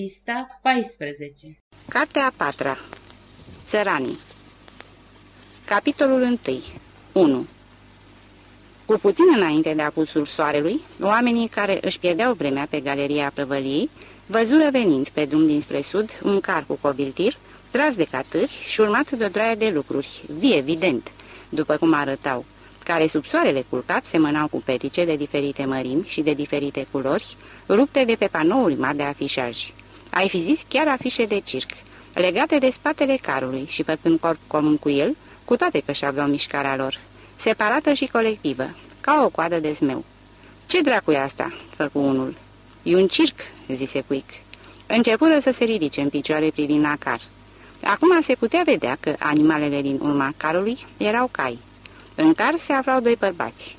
Pista 14 Cartea a patra. Țăranii. Capitolul 1 1 Cu puțin înainte de apusul soarelui, oamenii care își pierdeau vremea pe galeria prăvăliei văzură venind pe drum dinspre sud un car cu cobiltir, tras de catâri și urmat de o draie de lucruri, vie evident, după cum arătau, care sub soarele culcat semănau cu petice de diferite mărimi și de diferite culori, rupte de pe panouri mari de afișaj. Ai fi zis chiar afișe de circ, legate de spatele carului și făcând corp comun cu el, cu toate că și aveau mișcarea lor, separată și colectivă, ca o coadă de zmeu. Ce dracu e asta?" făcu unul. E un circ," zise Quick. Începură să se ridice în picioare privind la car. Acum se putea vedea că animalele din urma carului erau cai. În car se aflau doi bărbați.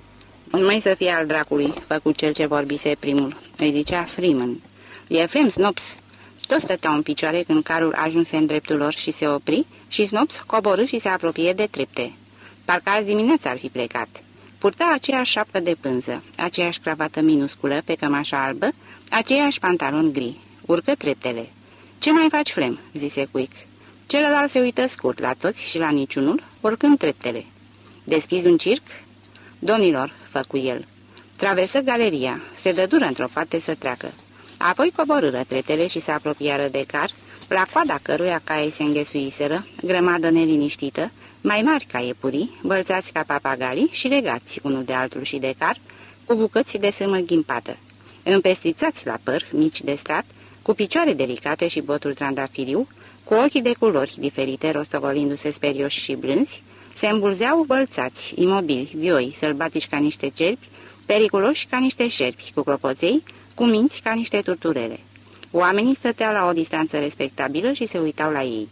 Un mai să fie al dracului, făcu cel ce vorbise primul. Îi zicea Freeman. Efrem Snops. Toți stăteau în picioare când carul ajunse în dreptul lor și se opri și Snops coborâ și se apropie de trepte. Parcă azi dimineața ar fi plecat. Purta aceeași șapcă de pânză, aceeași cravată minusculă pe cămașa albă, aceeași pantalon gri. Urcă treptele. Ce mai faci, Flem?" zise Quick. Celălalt se uită scurt la toți și la niciunul, urcând treptele. Deschizi un circ?" Domnilor," făcu el. Traversă galeria, se dădură într-o parte să treacă. Apoi coborâră treptele și se apropiară de car, la coada căruia caii se înghesuiseră, grămadă neliniștită, mai mari ca iepurii, bălțați ca papagalii și legați unul de altul și de car, cu bucăți de sâmă ghimpată. Împestrițați la păr, mici de stat, cu picioare delicate și botul trandafiriu, cu ochii de culori diferite, rostogolindu-se sperioși și blânzi, se îmbulzeau bălțați, imobili, vioi, sălbatici ca niște cerpi, periculoși ca niște șerpi, cu clopoței, cu minți ca niște turturele. Oamenii stăteau la o distanță respectabilă și se uitau la ei.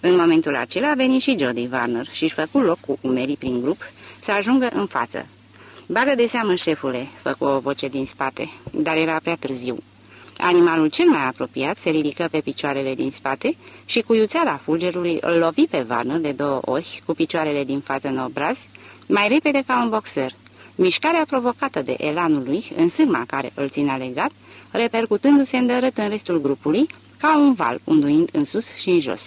În momentul acela a venit și Jody Warner și-și făcu loc cu umerii prin grup să ajungă în față. Bagă de seamă, șefule," făcu o voce din spate, dar era prea târziu. Animalul cel mai apropiat se ridică pe picioarele din spate și cu iuțeala fulgerului îl lovi pe Warner de două ori, cu picioarele din față în obraz, mai repede ca un boxer. Mișcarea provocată de elanul lui, în sârma care îl ținea legat, repercutându-se îndărât în restul grupului, ca un val, unduind în sus și în jos.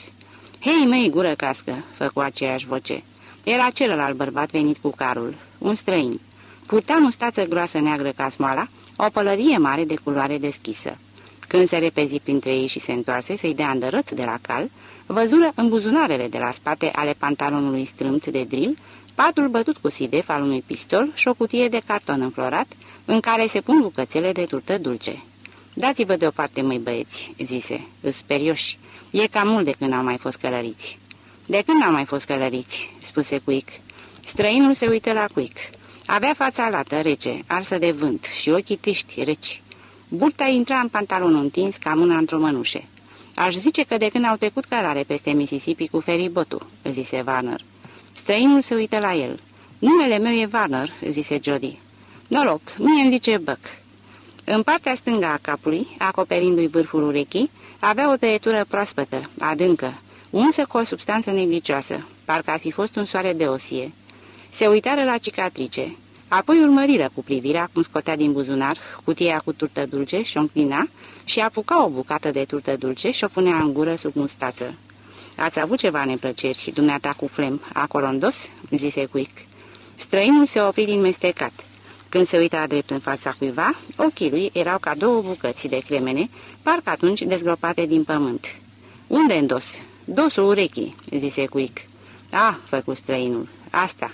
Hei, măi, gură cască!" făcu aceeași voce. Era celălalt bărbat venit cu carul, un străin. Purta mustață groasă neagră ca smoala, o pălărie mare de culoare deschisă. Când se repezi printre ei și se întoarse să-i dea îndărât de la cal, văzură în buzunarele de la spate ale pantalonului strâmt de dril, patul bătut cu sidef al unui pistol și o cutie de carton înflorat, în care se pun bucățele de turtă dulce. Dați-vă deoparte, măi băieți," zise, îs sperioși. E cam mult de când au mai fost călăriți." De când au mai fost călăriți?" spuse Quick. Străinul se uită la Quick. Avea fața lată, rece, arsă de vânt și ochii triști, reci. Burta intra în pantalonul întins ca mâna într-o mănușe. Aș zice că de când au trecut călare peste Mississippi cu feribotul, zise Warner. Străinul se uită la el. Numele meu e Warner, zise Jody. Noroc, mie îmi zice Buck. În partea stângă a capului, acoperindu-i vârful urechii, avea o tăietură proaspătă, adâncă, unsă cu o substanță neglicioasă, parcă ar fi fost un soare de osie. Se uitară la cicatrice, apoi urmăriră cu privirea cum scotea din buzunar cutia cu turtă dulce și o înclina și apuca o bucată de turtă dulce și o punea în gură sub mustață. Ați avut ceva neplăceri, dumneata cu flem, acolo în dos?" zise Quick. Străinul se opri din mestecat. Când se uita drept în fața cuiva, ochii lui erau ca două bucăți de cremene, parcă atunci dezgropate din pământ. Unde în dos?" Dosul urechii," zise Quick. Ah, făcu străinul, asta."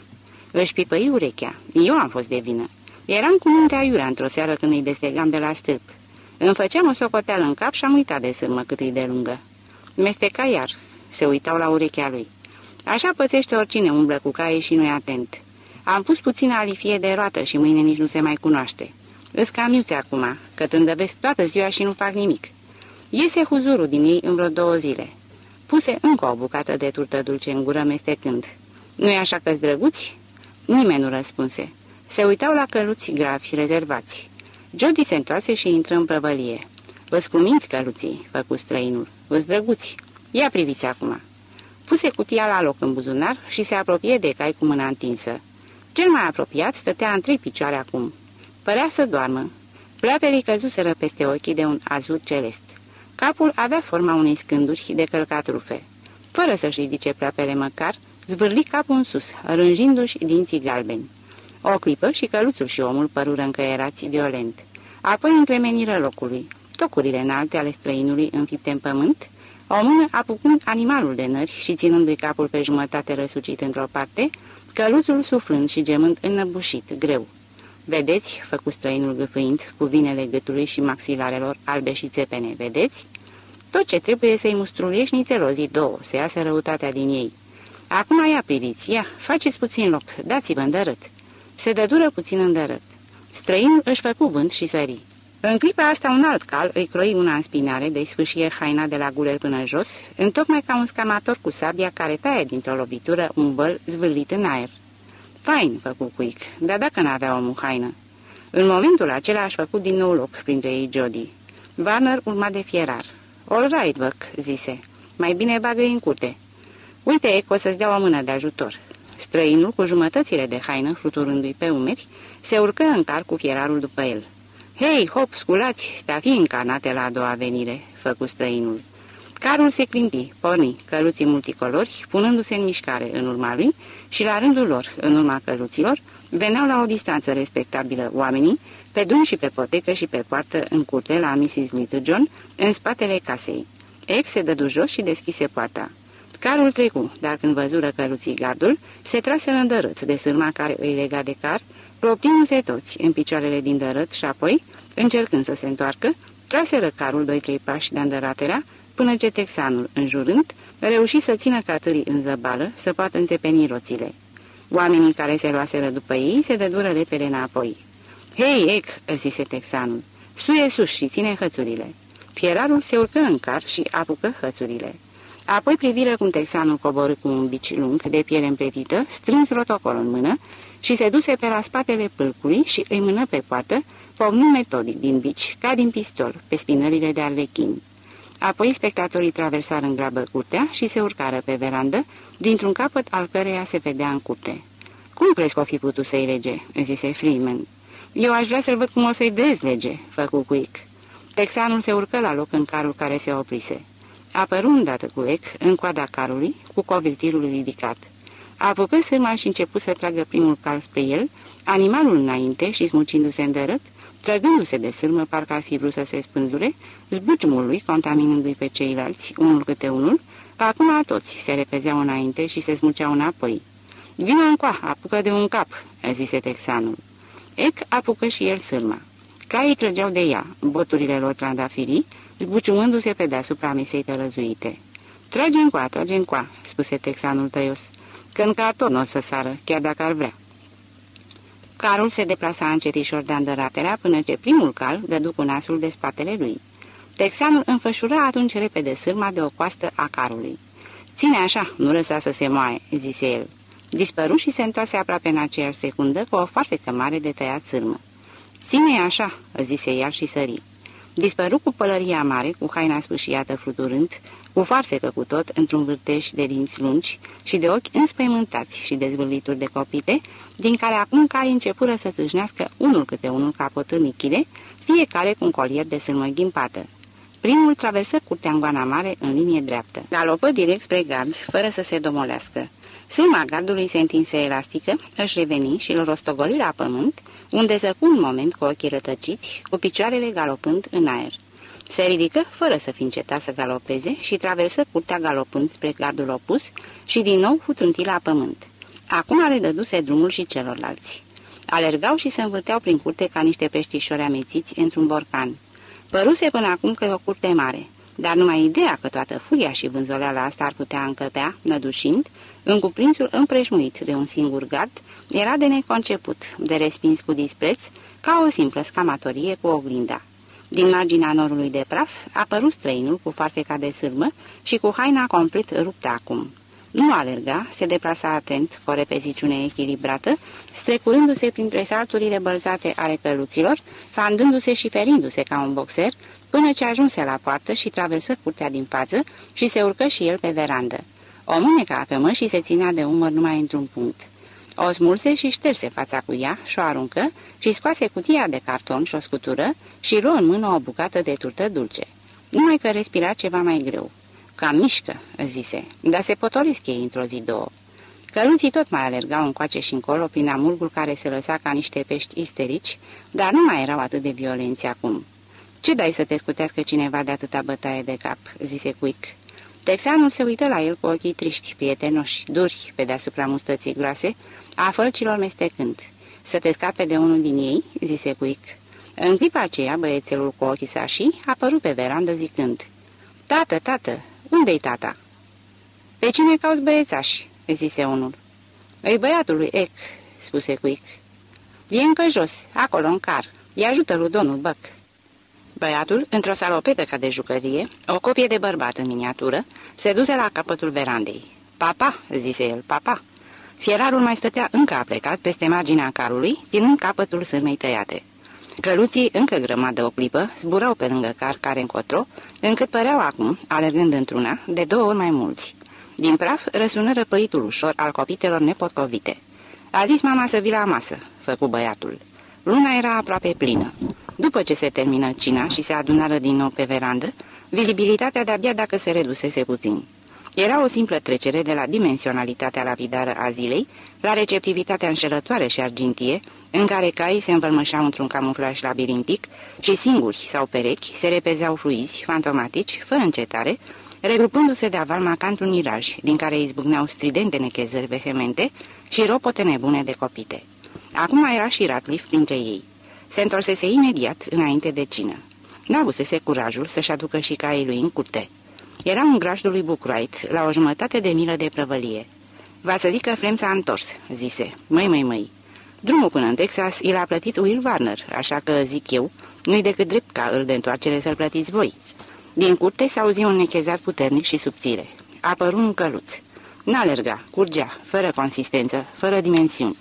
Își pipăi urechea. Eu am fost de vină. Eram cu mintea aiurea într-o seară când îi deslegam de la stâlp. Îmi făceam o socoteală în cap și am uitat de sârmă cât îi de lungă. Mesteca iar. Se uitau la urechea lui. Așa pățește oricine umblă cu caie și nu-i atent. Am pus puțină alifie de roată și mâine nici nu se mai cunoaște. Îs cam iuți acum, că tândăvesc toată ziua și nu fac nimic. Iese huzurul din ei în vreo două zile. Puse încă o bucată de turtă dulce în gură mestecând. Nu-i așa că-s drăguți?" Nimeni nu răspunse. Se uitau la căluți gravi, rezervați. Jody se întoarse și intră în prăvălie. Vă-ți cuminți căluții, făcu străinul. Vă-ți drăguți. Ia priviți acum. Puse cutia la loc în buzunar și se apropie de cai cu mâna întinsă. Cel mai apropiat stătea în trei picioare acum. Părea să doarmă. Plapelii căzuseră peste ochii de un azur celest. Capul avea forma unei scânduri de călcat rufe. Fără să-și ridice pleapele măcar, zvârli capul în sus, rânjindu-și dinții galbeni. O clipă și căluțul și omul părură încăierați violent. Apoi încremeniră locului. Tocurile înalte ale străinului înfipte în pământ, o mână apucând animalul de nări și ținându-i capul pe jumătate răsucit într-o parte, căluțul suflând și gemând înnăbușit, greu. Vedeți?" făcu străinul gâfâind cu vinele gâtului și maxilarelor albe și țepene. Vedeți? Tot ce trebuie să-i mustruliești nițelozii două, să iasă răutatea din ei. Acum ia priviți, ia, faceți puțin loc, dați-vă îndărât." Se dădură puțin îndărât. Străinul își făcu vânt și sări. În clipa asta un alt cal îi croi una în spinare de sfâșie haina de la guler până jos, întocmai ca un scamator cu sabia care taie dintr-o lovitură un băl zvârlit în aer. Fain, făcu Cuic, dar dacă n-avea omul haină. În momentul acela aș făcut din nou loc printre ei Jody. Warner urma de fierar. All right, văc, zise. Mai bine bagă în curte. Uite, Ec, o să-ți dea o mână de ajutor. Străinul, cu jumătățile de haină fluturându-i pe umeri, se urcă în car cu fierarul după el. Hei, hop, sculați, sta fi încarnate la a doua venire," făcu străinul. Carul se clinti, porni, căluții multicolori, punându-se în mișcare în urma lui și la rândul lor, în urma căluților, veneau la o distanță respectabilă oamenii, pe drum și pe potecă și pe poartă în curte la Mrs. Little John, în spatele casei. Ex se dădu jos și deschise poarta. Carul trecu, dar când văzură căluții gardul, se trase în dărât de sârma care îi lega de car, proptindu-se toți în picioarele din dărât și apoi, încercând să se întoarcă, traseră carul doi-trei pași de îndăraterea, până ce texanul, înjurând, reuși să țină catârii în zăbală, să poată înțepeni roțile. Oamenii care se luaseră după ei se dădură repede înapoi. Hei, ec!" zise texanul, suie sus și ține hățurile." Pierarul se urcă în car și apucă hățurile. Apoi priviră cum texanul coborâ cu un bici lung de piele împletită, strâns rotocol în mână și se duse pe la spatele pâlcului și îi mână pe poată, pocnind metodic din bici, ca din pistol, pe spinările de arlechin. Apoi spectatorii traversară în grabă curtea și se urcară pe verandă, dintr-un capăt al căreia se vedea în curte. Cum crezi că o fi putut să-i lege?" zise Freeman. Eu aș vrea să-l văd cum o să-i dezlege," făcu Quick. Texanul se urcă la loc în carul care se oprise. Apăru îndată cu ec în coada carului, cu coviltirul ridicat. Apucă sârma și început să tragă primul cal spre el, animalul înainte și smucindu-se îndărât, trăgându-se de sârmă, parcă ar fi vrut să se spânzure, zbuciumul lui, contaminându-i pe ceilalți, unul câte unul, că acum toți se repezeau înainte și se smuceau înapoi. Vină încoa, apucă de un cap," zise texanul. Ec apucă și el sârma. Caii trăgeau de ea, boturile lor trandafirii, zbuciumându-se pe deasupra mesei tălăzuite. Trage încoa, trage încoa," spuse texanul tăios, că în carton nu o să sară, chiar dacă ar vrea. Carul se deplasa încetișor de îndăraterea până ce primul cal dădu cu nasul de spatele lui. Texanul înfășura atunci repede sârma de o coastă a carului. Ține așa, nu lăsa să se moaie," zise el. Dispăru și se întoarse aproape în aceeași secundă cu o farfecă mare de tăiat sârmă. Ține așa," zise el și sări. Dispăru cu pălăria mare, cu haina sfâșiată fluturând, cu farfecă cu tot, într-un vârteș de dinți lungi și de ochi înspăimântați și dezvârlituri de copite, din care acum cai începură să țâșnească unul câte unul ca potârnichile, fiecare cu un colier de sârmă ghimpată. Primul traversă curtea în goana mare în linie dreaptă. Galopă direct spre gard, fără să se domolească. Sârma gardului se întinse elastică, își reveni și îl rostogoli la pământ, unde zăcu un moment cu ochii rătăciți, cu picioarele galopând în aer. Se ridică fără să fi încetat să galopeze și traversă curtea galopând spre gardul opus și din nou futrânti la pământ. Acum le dăduse drumul și celorlalți. Alergau și se învârteau prin curte ca niște peștișori amețiți într-un borcan. Păruse până acum că e o curte mare, dar numai ideea că toată furia și vânzoleala asta ar putea încăpea, nădușind, în cuprinsul împrejmuit de un singur gard, era de neconceput, de respins cu dispreț, ca o simplă scamatorie cu oglinda. Din marginea norului de praf apărut străinul cu farfeca de sârmă și cu haina complet ruptă acum. Nu alerga, se deplasa atent, cu o repeziciune echilibrată, strecurându-se printre salturile bălțate ale căluților, fandându-se și ferindu-se ca un boxer, până ce ajunse la poartă și traversă curtea din față și se urcă și el pe verandă. O mâneca pe și se ținea de umăr numai într-un punct. O smulse și șterse fața cu ea și o aruncă și scoase cutia de carton și o scutură și luă în mână o bucată de turtă dulce. Numai că respira ceva mai greu. Cam mișcă, zise, dar se potolesc ei într-o zi două. Călunții tot mai alergau încoace și încolo prin amurgul care se lăsa ca niște pești isterici, dar nu mai erau atât de violenți acum. Ce dai să te scutească cineva de atâta bătaie de cap?" zise Quick. Texanul se uită la el cu ochii triști, prietenoși, duri pe deasupra mustății groase, a fălcilor mestecând. Să te scape de unul din ei?" zise Quick. În clipa aceea, băiețelul cu ochii sașii apărut pe verandă zicând, Tată, tată, unde-i tata?" Pe cine cauți băiețași?" zise unul. Îi băiatul lui Ec," spuse Quick. Vien încă jos, acolo în car. I ajută lui domnul Buck." Băiatul, într-o salopetă ca de jucărie, o copie de bărbat în miniatură, se duse la capătul verandei. Papa," zise el, papa." Fierarul mai stătea încă aplecat peste marginea carului, ținând capătul sârmei tăiate. Căluții, încă grămadă o clipă, zburau pe lângă car care încotro, încât păreau acum, alergând într-una, de două ori mai mulți. Din praf răsună răpăitul ușor al copitelor nepotcovite. A zis mama să vii la masă, făcu băiatul. Luna era aproape plină. După ce se termină cina și se adunară din nou pe verandă, vizibilitatea de-abia dacă se redusese puțin. Era o simplă trecere de la dimensionalitatea lapidară a zilei la receptivitatea înșelătoare și argintie, în care caii se învălmășeau într-un camuflaj labirintic și singuri sau perechi se repezeau fluizi, fantomatici, fără încetare, regrupându-se de avalma ca într-un miraj, din care izbucneau stridente nechezări vehemente și ropote nebune de copite. Acum era și Ratliff printre ei. Se întorsese imediat înainte de cină. N-avusese curajul să-și aducă și caii lui în curte. Era un grajdul lui Bucruait, la o jumătate de milă de prăvălie. Va să zic că Flem s-a întors, zise. Măi, măi, măi. Drumul până în Texas i l-a plătit Will Warner, așa că, zic eu, nu-i decât drept ca îl de întoarcere să-l plătiți voi. Din curte s-auzi un nechezat puternic și subțire. Apăru un căluț. N-alerga, curgea, fără consistență, fără dimensiuni.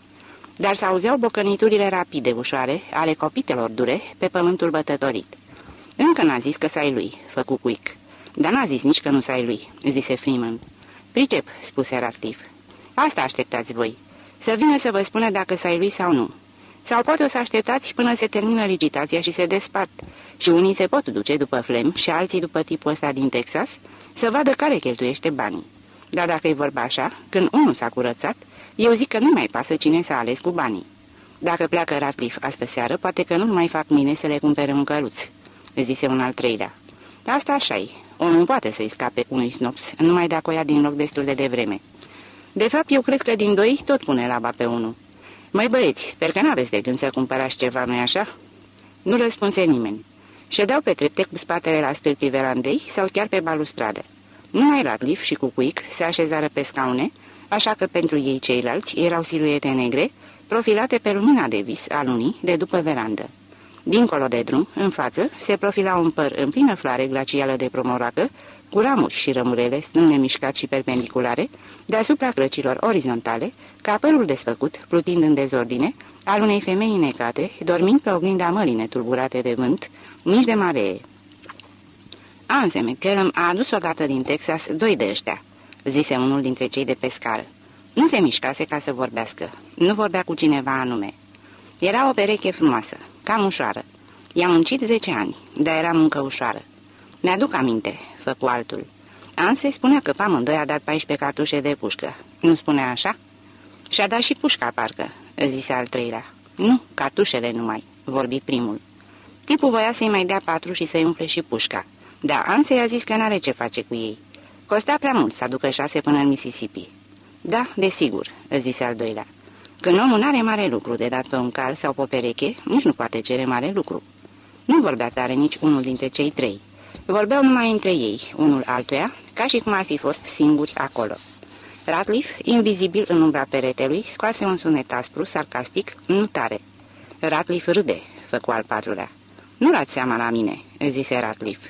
Dar s-auzeau bocăniturile rapide, ușoare, ale copitelor dure, pe pământul bătătorit. Încă n-a zis că s-ai lui, făcu Quick. Dar n-a zis nici că nu s-ai lui, zise Freeman. Pricep, spuse Ractiv. Asta așteptați voi. Să vină să vă spună dacă s-ai lui sau nu. Sau poate o să așteptați până se termină licitația și se despart. Și unii se pot duce după Flem și alții după tipul ăsta din Texas să vadă care cheltuiește banii. Dar dacă e vorba așa, când unul s-a curățat, eu zic că nu mai pasă cine s-a ales cu banii. Dacă pleacă Ratliff astă seară, poate că nu mai fac mine să le cumpere un căluț, zise un al treilea. Asta așa -i. Omul poate să-i scape unui snops, numai dacă o ia din loc destul de devreme. De fapt, eu cred că din doi tot pune laba pe unul. Măi băieți, sper că n-aveți de gând să cumpărați ceva, nu-i așa?" Nu răspunse nimeni. Ședeau pe trepte cu spatele la stâlpii verandei sau chiar pe balustradă. Numai Ratliff și Cucuic se așezară pe scaune, așa că pentru ei ceilalți erau siluete negre, profilate pe lumina de vis a lunii de după verandă. Dincolo de drum, în față, se profila un păr în plină floare glacială de promoracă, cu ramuri și rămurele strâng nemișcat și perpendiculare, deasupra crăcilor orizontale, ca părul desfăcut, plutind în dezordine, al unei femei necate, dormind pe oglinda mării netulburate de vânt, nici de maree. Anse McCallum a adus odată din Texas doi de ăștia, zise unul dintre cei de pe scară. Nu se mișcase ca să vorbească. Nu vorbea cu cineva anume. Era o pereche frumoasă, cam ușoară. I-am muncit zece ani, dar era muncă ușoară. Mi-aduc aminte, făcu altul. Anse spunea că pe amândoi a dat 14 cartușe de pușcă. Nu spunea așa? Și-a dat și pușca, parcă, zise al treilea. Nu, cartușele numai, vorbi primul. Tipul voia să-i mai dea patru și să-i umfle și pușca. Dar Anse i-a zis că n-are ce face cu ei. Costea prea mult să aducă șase până în Mississippi. Da, desigur, zise al doilea. Când omul n-are mare lucru de dat pe un cal sau pe o pereche, nici nu poate cere mare lucru. Nu vorbea tare nici unul dintre cei trei. Vorbeau numai între ei, unul altuia, ca și cum ar fi fost singuri acolo. Ratliff, invizibil în umbra peretelui, scoase un sunet aspru, sarcastic, nu tare. Ratliff râde, făcu al patrulea. Nu luați seama la mine," zise Ratliff.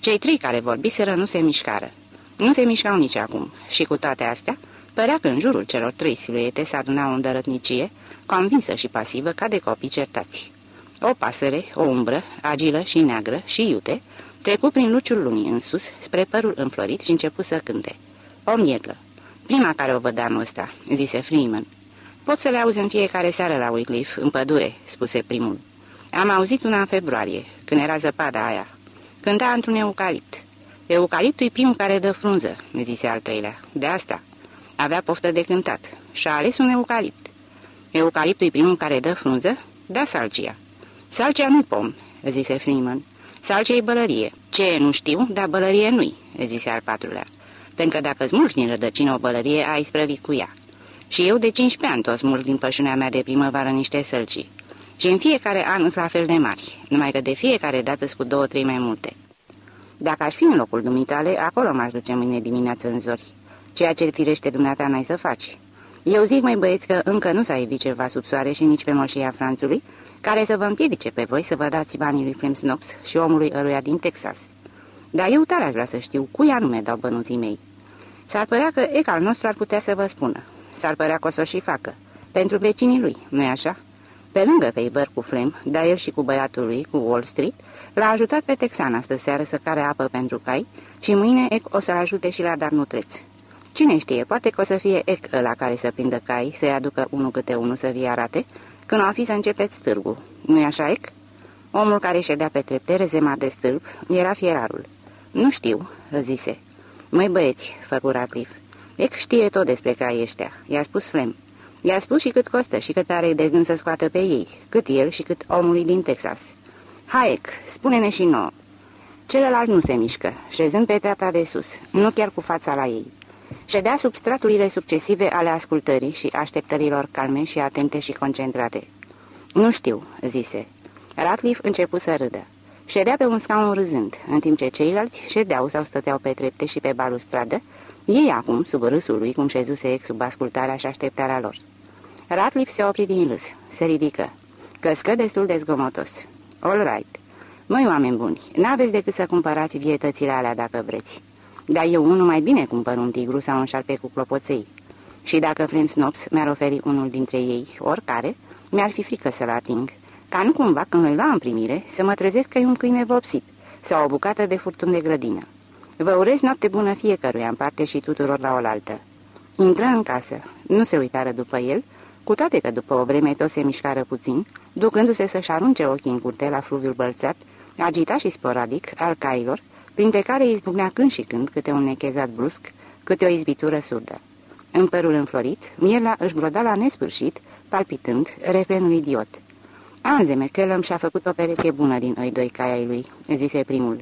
Cei trei care vorbiseră nu se mișcară. Nu se mișcau nici acum și cu toate astea, părea că în jurul celor trei siluete se aduna o îndărătnicie, convinsă și pasivă ca de copii certați. O pasăre, o umbră, agilă și neagră și iute, trecu prin luciul lumii în sus, spre părul înflorit și începu să cânte. O mieglă. Prima care o văd anul ăsta, zise Freeman. Pot să le auzi în fiecare seară la Wycliffe, în pădure, spuse primul. Am auzit una în februarie, când era zăpada aia. Cânta într-un eucalipt. Eucaliptul e primul care dă frunză, zise al treilea. De asta. Avea poftă de cântat și a ales un eucalipt. Eucaliptul e primul care dă frunză? Da, salcia. Salcia nu pom, zise Freeman. Salcia e bălărie. Ce, nu știu, dar bălărie nu-i, zise al patrulea. Pentru că dacă smulgi din rădăcină o bălărie, ai sprăvit cu ea. Și eu de 15 ani tot smulg din pășunea mea de primăvară niște sălcii. Și în fiecare an sunt la fel de mari, numai că de fiecare dată cu două, trei mai multe. Dacă aș fi în locul dumitale, acolo m-aș duce mâine dimineață în zori. Ceea ce firește dumneata n-ai să faci. Eu zic, mai băieți, că încă nu s-a evit ceva sub soare și nici pe moșia Franțului, care să vă împiedice pe voi să vă dați banii lui Flem Snops și omului ăluia din Texas. Dar eu tare aș vrea să știu cui anume dau bănuții mei. S-ar părea că ecal nostru ar putea să vă spună. S-ar părea că o să și facă. Pentru vecinii lui, nu-i așa? Pe lângă Weber cu Flem, dar el și cu băiatul lui, cu Wall Street, l-a ajutat pe Texan astă seară să care apă pentru cai și mâine Ec o să-l ajute și la darnutreț. Cine știe, poate că o să fie Ec ăla care să prindă cai, să-i aducă unul câte unul să vi arate, când o fi să începeți târgu. nu e așa, Ec? Omul care ședea pe trepte, rezemat de stâlp, era fierarul. Nu știu, zise. Măi băieți, făcu Ratliff. Ec știe tot despre cai ăștia, i-a spus Flem. I-a spus și cât costă și cât are de gând să scoată pe ei, cât el și cât omului din Texas. Haec, spune-ne și nouă. Celălalt nu se mișcă, șezând pe treapta de sus, nu chiar cu fața la ei. Ședea sub straturile succesive ale ascultării și așteptărilor calme și atente și concentrate. Nu știu," zise. Ratliff începu să râdă. Ședea pe un scaun râzând, în timp ce ceilalți ședeau sau stăteau pe trepte și pe balustradă, ei acum, sub râsul lui, cum șezuse ex sub ascultarea și așteptarea lor. Ratliff se opri din râs, se ridică. Căscă destul de zgomotos. All right. Măi, oameni buni, n-aveți decât să cumpărați vietățile alea dacă vreți. Dar eu unul mai bine cumpăr un tigru sau un șarpe cu clopoței. Și dacă Flem Snops mi-ar oferi unul dintre ei, oricare, mi-ar fi frică să-l ating. Ca nu cumva, când îl lua în primire, să mă trezesc că e un câine vopsit sau o bucată de furtun de grădină. Vă urez noapte bună fiecăruia în parte și tuturor la oaltă. Intră în casă. Nu se uitară după el, cu toate că după o vreme tot se mișcară puțin, ducându-se să-și arunce ochii în curte la fluviul bălțat, agitat și sporadic, al cailor, printre care izbucnea când și când câte un nechezat brusc, câte o izbitură surdă. În părul înflorit, Miela își broda la nesfârșit, palpitând, refrenul idiot. Anzeme, Kellum și-a făcut o pereche bună din îi doi cai ai lui, zise primul.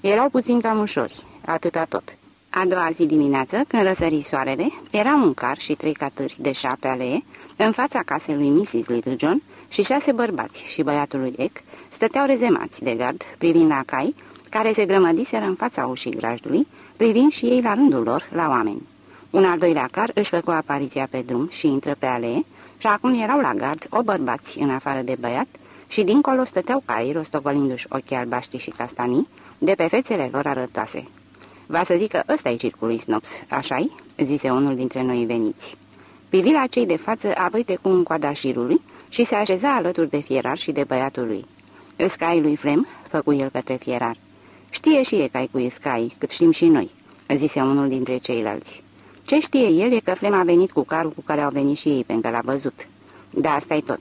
Erau puțin cam ușori, atâta tot. A doua zi dimineață, când răsări soarele, era un car și trei catări de șapte alee, în fața casei lui Mrs. Littlejohn și șase bărbați și băiatul lui Eck stăteau rezemați de gard, privind la cai, care se grămădiseră în fața ușii grajdului, privind și ei la rândul lor la oameni. Un al doilea car își făcu apariția pe drum și intră pe alee și acum erau la gard o bărbați în afară de băiat și dincolo stăteau cai rostogolindu-și ochii albaștri și castanii de pe fețele lor arătoase. Va să zic că ăsta e circului Snops, așa-i?" zise unul dintre noi veniți. Privi la cei de față, apoi cu un coada șirului și se așeza alături de fierar și de băiatul lui. Îscai lui Flem, făcu el către fierar. Știe și e că ai cu Iscai, cât știm și noi, zise unul dintre ceilalți. Ce știe el e că Flem a venit cu carul cu care au venit și ei, pentru că l-a văzut. Da, asta e tot.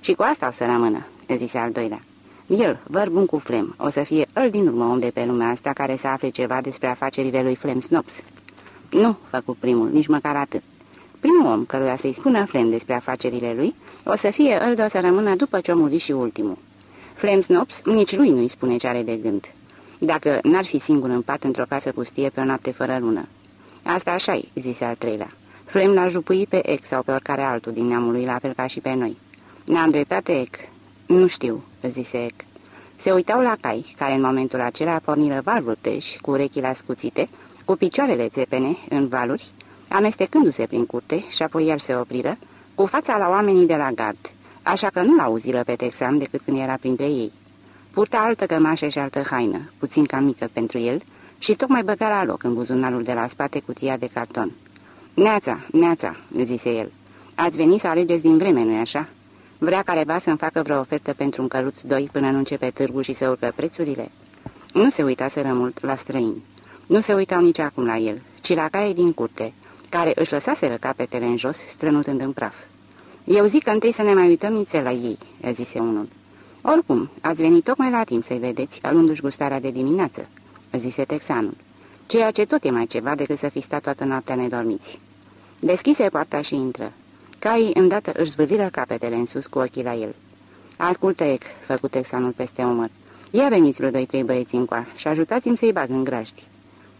Și cu asta o să rămână, zise al doilea. El, bun cu Flem, o să fie îl din urmă om de pe lumea asta care să afle ceva despre afacerile lui Flem Snops. Nu, făcu primul, nici măcar atât. Primul om căruia să-i spună Flem despre afacerile lui, o să fie îl de o să rămână după ce o muri și ultimul. Flem Snops nici lui nu-i spune ce are de gând. Dacă n-ar fi singur în pat într-o casă pustie pe o noapte fără lună. Asta așa-i, zise al treilea. Flem l-a jupui pe ex sau pe oricare altul din neamul lui, la fel ca și pe noi. Ne-am dreptate, Ec. Nu știu, zise Ec. Se uitau la cai, care în momentul acela porniră valvârteși, cu urechile ascuțite, cu picioarele țepene în valuri, amestecându-se prin curte și apoi iar se opriră, cu fața la oamenii de la gard, așa că nu l-auziră pe Texan decât când era printre ei. Purta altă cămașă și altă haină, puțin cam mică pentru el, și tocmai băga la loc în buzunarul de la spate cutia de carton. Neața, neața, zise el, ați venit să alegeți din vreme, nu-i așa?" Vrea careva să-mi facă vreo ofertă pentru un căruț doi până nu începe târgul și să urcă prețurile? Nu se uitaseră mult la străini. Nu se uitau nici acum la el, ci la caie din curte, care își lăsaseră capetele în jos, strănutând în praf. Eu zic că întâi să ne mai uităm nițel la ei," zise unul. Oricum, ați venit tocmai la timp să-i vedeți, alundu-și gustarea de dimineață, zise texanul, ceea ce tot e mai ceva decât să fi stat toată noaptea nedormiți. Deschise poarta și intră. Caii îndată își zvârliră capetele în sus cu ochii la el. Ascultă, Ec, făcut texanul peste umăr. Ia veniți vreo doi-trei băieți încoa și ajutați-mi să-i bag în graști.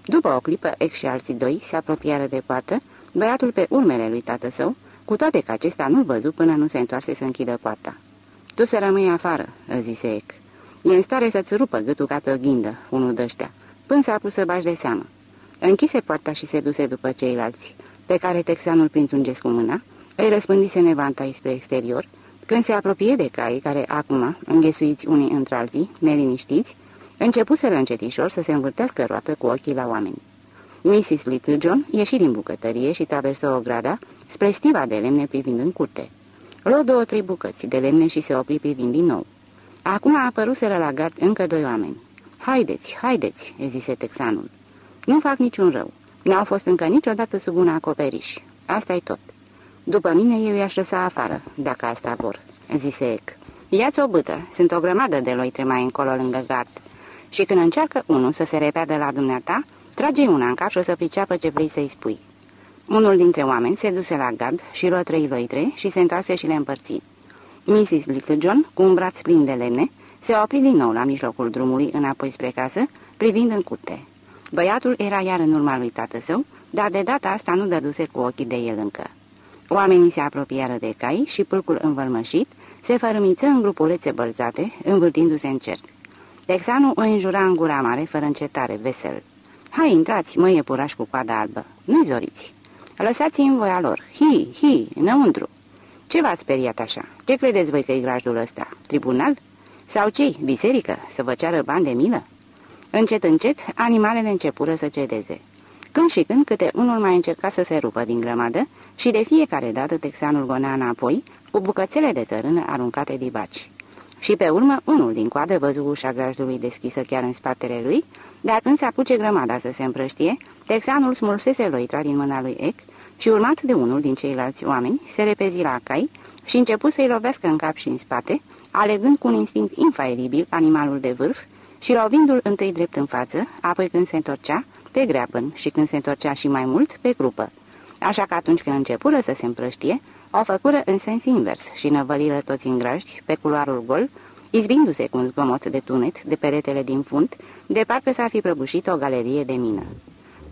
După o clipă, Ec și alții doi se apropiară de poartă, băiatul pe urmele lui tată său, cu toate că acesta nu-l văzu până nu se întoarse să închidă poarta. Tu să rămâi afară," zise Ec. E în stare să-ți rupă gâtul ca pe o ghindă, unul dăștea, până s-a pus să bași de seamă. Închise poarta și se duse după ceilalți, pe care texanul printr-un gest cu mâna, îi răspândise nevantai spre exterior, când se apropie de cai care acum, înghesuiți unii între alții, neliniștiți, începuseră încetișor să se învârtească roată cu ochii la oameni. Mrs. Little John ieși din bucătărie și traversă o grada spre stiva de lemne privind în curte. Luă două-trei bucăți de lemne și se opri privind din nou. Acum a apăruseră la gard încă doi oameni. Haideți, haideți, zise texanul. Nu fac niciun rău. N-au fost încă niciodată sub un acoperiș. asta e tot. După mine eu i-aș lăsa afară, dacă asta vor, zise Ec. Ia-ți o bâtă, sunt o grămadă de loitre mai încolo lângă gard. Și când încearcă unul să se repeadă la dumneata, trage una în cap și o să priceapă ce vrei să-i spui. Unul dintre oameni se duse la gard și luă trei loitre și se întoarse și le împărți. Mrs. Little John, cu un braț plin de lemne, se opri din nou la mijlocul drumului înapoi spre casă, privind în curte. Băiatul era iar în urma lui tată său, dar de data asta nu dăduse cu ochii de el încă. Oamenii se apropiară de cai și pâlcul învălmășit se fărâmiță în grupulețe bălțate, învârtindu-se în cerc. Texanul o înjura în gura mare, fără încetare, vesel. Hai, intrați, mă iepuraș cu coada albă. Nu-i zoriți. Lăsați-i în voia lor. Hi, hi, înăuntru. Ce v-ați speriat așa? Ce credeți voi că e grajdul ăsta? Tribunal? Sau cei? Biserică? Să vă ceară bani de milă? Încet, încet, animalele începură să cedeze. Când și când, câte unul mai încerca să se rupă din grămadă și de fiecare dată texanul gonea înapoi, cu bucățele de țărână aruncate dibaci. Și pe urmă, unul din coadă văzu ușa grajdului deschisă chiar în spatele lui, dar când se apuce grămada să se împrăștie, texanul smulsese loitra din mâna lui Ec și, urmat de unul din ceilalți oameni, se repezi la cai și începu să-i lovească în cap și în spate, alegând cu un instinct infailibil animalul de vârf și lovindu-l întâi drept în față, apoi când se întorcea, pe greapăn și când se întorcea și mai mult, pe grupă. Așa că atunci când începură să se împrăștie, o făcură în sens invers și năvăliră toți în graști, pe culoarul gol, izbindu-se cu un zgomot de tunet de peretele din fund, de parcă s-ar fi prăbușit o galerie de mină.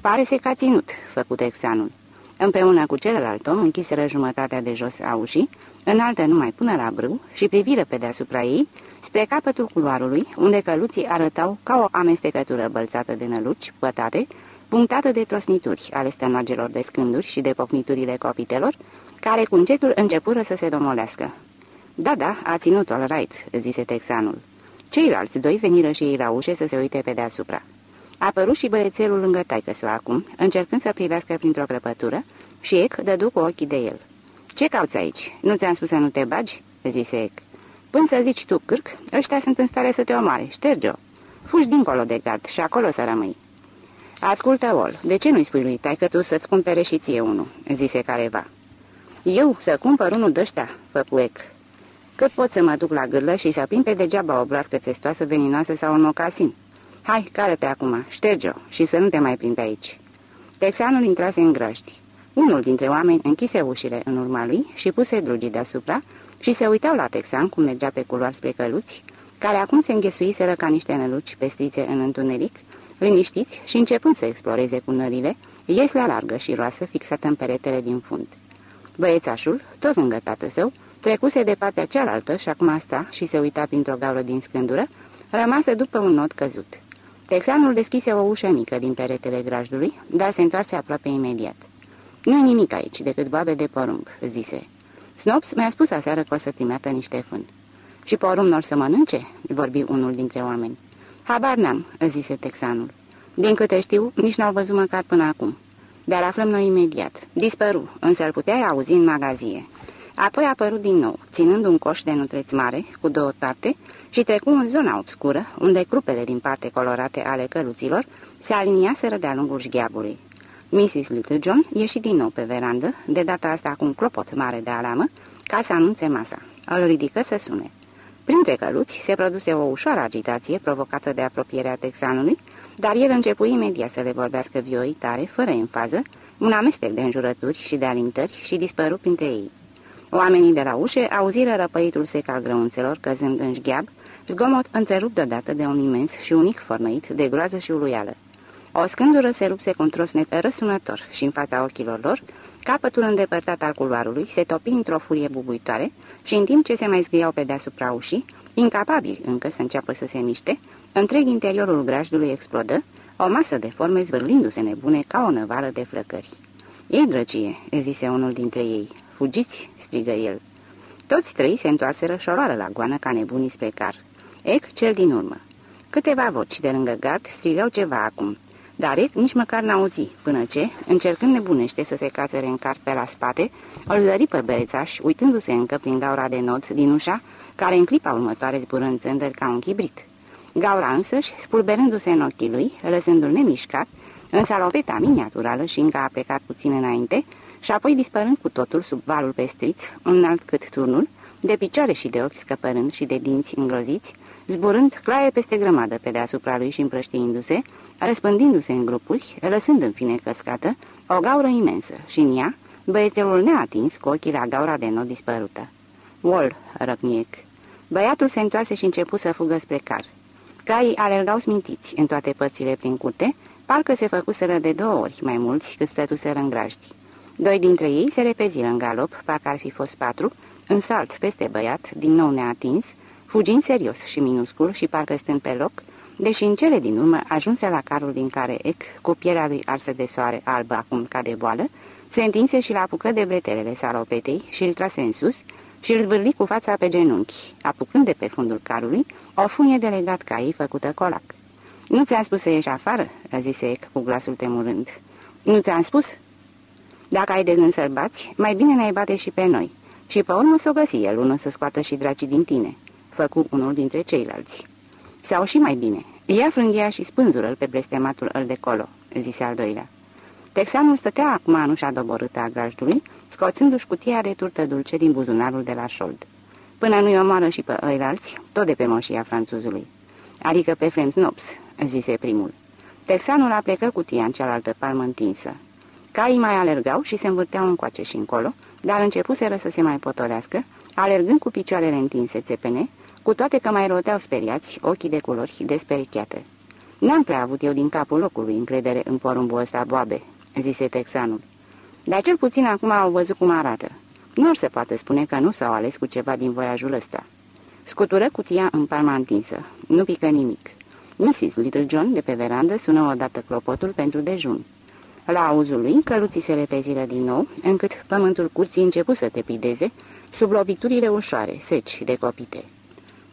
Pare-se că a ținut, făcut exanul. Împreună cu celălalt om închiseră jumătatea de jos a ușii, înaltă numai până la brâu și priviră pe deasupra ei, spre capătul culoarului, unde căluții arătau ca o amestecătură bălțată de năluci, pătate, punctată de trosnituri ale stănoagelor de scânduri și de pocniturile copitelor, care cu încetul începură să se domolească. Da, da, a ținut all right," zise texanul. Ceilalți doi veniră și ei la ușe să se uite pe deasupra. A apărut și băiețelul lângă taică acum, încercând să privească printr-o crăpătură, și Ec dădu cu ochii de el. Ce cauți aici? Nu ți-am spus să nu te bagi?" zise Ec. Până să zici tu, cârc, ăștia sunt în stare să te omoare, șterge-o. Fugi dincolo de gard și acolo să rămâi." Ascultă, Ol, de ce nu-i spui lui taică tu să-ți cumpere și ție unul?" zise careva. Eu să cumpăr unul de-ăștia?" făcu Ec. Cât pot să mă duc la gârlă și să pin pe degeaba o broască țestoasă, veninoasă sau un mocasin? Hai, care-te acum, șterge-o și să nu te mai prind pe aici." Texanul intrase în grăști. Unul dintre oameni închise ușile în urma lui și puse drugii deasupra și se uitau la Texan cum mergea pe culoar spre căluți, care acum se înghesuiseră ca niște năluci pestrițe în întuneric, liniștiți și începând să exploreze cu nările, ieslea largă și roasă fixată în peretele din fund. Băiețașul, tot lângă tată său, trecuse de partea cealaltă și acum asta și se uita printr-o gaură din scândură, rămasă după un nod căzut. Texanul deschise o ușă mică din peretele grajdului, dar se întoarse aproape imediat. nu nimic aici decât babe de porumb," zise. Snops mi-a spus aseară că o să trimeată niște fân. Și porumb nor să mănânce?" vorbi unul dintre oameni. Habar n-am," zise texanul. Din câte știu, nici n-au văzut măcar până acum. Dar aflăm noi imediat. Dispăru, însă îl puteai auzi în magazie. Apoi a apărut din nou, ținând un coș de nutreți mare, cu două tarte, și trecu în zona obscură, unde crupele din parte colorate ale căluților se aliniaseră de-a lungul șgheabului. Mrs. Little John ieși din nou pe verandă, de data asta cu un clopot mare de alamă, ca să anunțe masa. Îl ridică să sune. Printre căluți se produse o ușoară agitație provocată de apropierea texanului, dar el începu imediat să le vorbească vioi tare, fără enfază, un amestec de înjurături și de alintări și dispăru printre ei. Oamenii de la ușe auziră răpăitul sec al grăunțelor căzând în șgheab, zgomot întrerupt deodată de un imens și unic fornăit de groază și uluială. O scândură se rupse cu un trosnet răsunător și în fața ochilor lor, capătul îndepărtat al culoarului se topi într-o furie bubuitoare și în timp ce se mai zgâiau pe deasupra ușii, incapabili încă să înceapă să se miște, întreg interiorul grajdului explodă, o masă de forme zvârlindu-se nebune ca o năvală de flăcări. E drăcie," zise unul dintre ei. Fugiți!" strigă el. Toți trei se întoarseră și la goană ca nebunii spre car. Ec, cel din urmă. Câteva voci de lângă gard strigau ceva acum, dar Ec nici măcar n-auzi, până ce, încercând nebunește să se cațere în car pe la spate, îl zări pe berețaș, uitându-se încă prin gaura de nod din ușa, care în clipa următoare zbură în țândări ca un chibrit. Gaura însăși, spulberându-se în ochii lui, lăsându-l nemișcat, în salopeta miniaturală și încă a plecat puțin înainte, și apoi dispărând cu totul sub valul pestriț, înalt cât turnul, de picioare și de ochi scăpărând și de dinți îngroziți, zburând claie peste grămadă pe deasupra lui și împrăștiindu-se, răspândindu-se în grupuri, lăsând în fine căscată o gaură imensă și în ea băiețelul neatins cu ochii la gaura de nod dispărută. Wall, răcniec. Băiatul se întoarse și începu să fugă spre car. Caii alergau smintiți în toate părțile prin curte, parcă se făcuseră de două ori mai mulți cât stătuseră în grajdi. Doi dintre ei se repeziră în galop, parcă ar fi fost patru, în salt peste băiat, din nou neatins, fugind serios și minuscul și parcă stând pe loc, deși în cele din urmă ajunse la carul din care Ec, cu pielea lui arsă de soare albă acum ca de boală, se întinse și la apucă de bretelele salopetei și îl trase în sus și îl zvârli cu fața pe genunchi, apucând de pe fundul carului o funie de legat caii făcută colac. Nu ți-am spus să ieși afară?" zise Ec cu glasul temurând. Nu ți-am spus?" Dacă ai de gând să-l bați, mai bine ne-ai bate și pe noi. Și pe urmă s-o găsi el unul să scoată și dracii din tine." Făcu unul dintre ceilalți. Sau și mai bine, ia frânghia și spânzură-l pe blestematul îl de colo," zise al doilea. Texanul stătea acum în ușa doborâtă a grajdului, scoțându-și cutia de turtă dulce din buzunarul de la șold. Până nu-i omoară și pe ăilalți, tot de pe moșia franțuzului. Adică pe Flemsnops, zise primul. Texanul a plecat cutia în cealaltă palmă întinsă. Caii mai alergau și se învârteau încoace și încolo, dar începuseră să se mai potolească, alergând cu picioarele întinse țepene, cu toate că mai roteau speriați ochii de culori desperichiate. N-am prea avut eu din capul locului încredere în porumbul ăsta boabe, zise texanul. Dar cel puțin acum au văzut cum arată. Nu se poate spune că nu s-au ales cu ceva din voiajul ăsta. Scutură cutia în palma întinsă. Nu pică nimic. Mrs. Little John, de pe verandă, sună odată clopotul pentru dejun. La auzul lui, căluții se repeziră din nou, încât pământul curții începu să tepideze, sub loviturile ușoare, seci, decopite.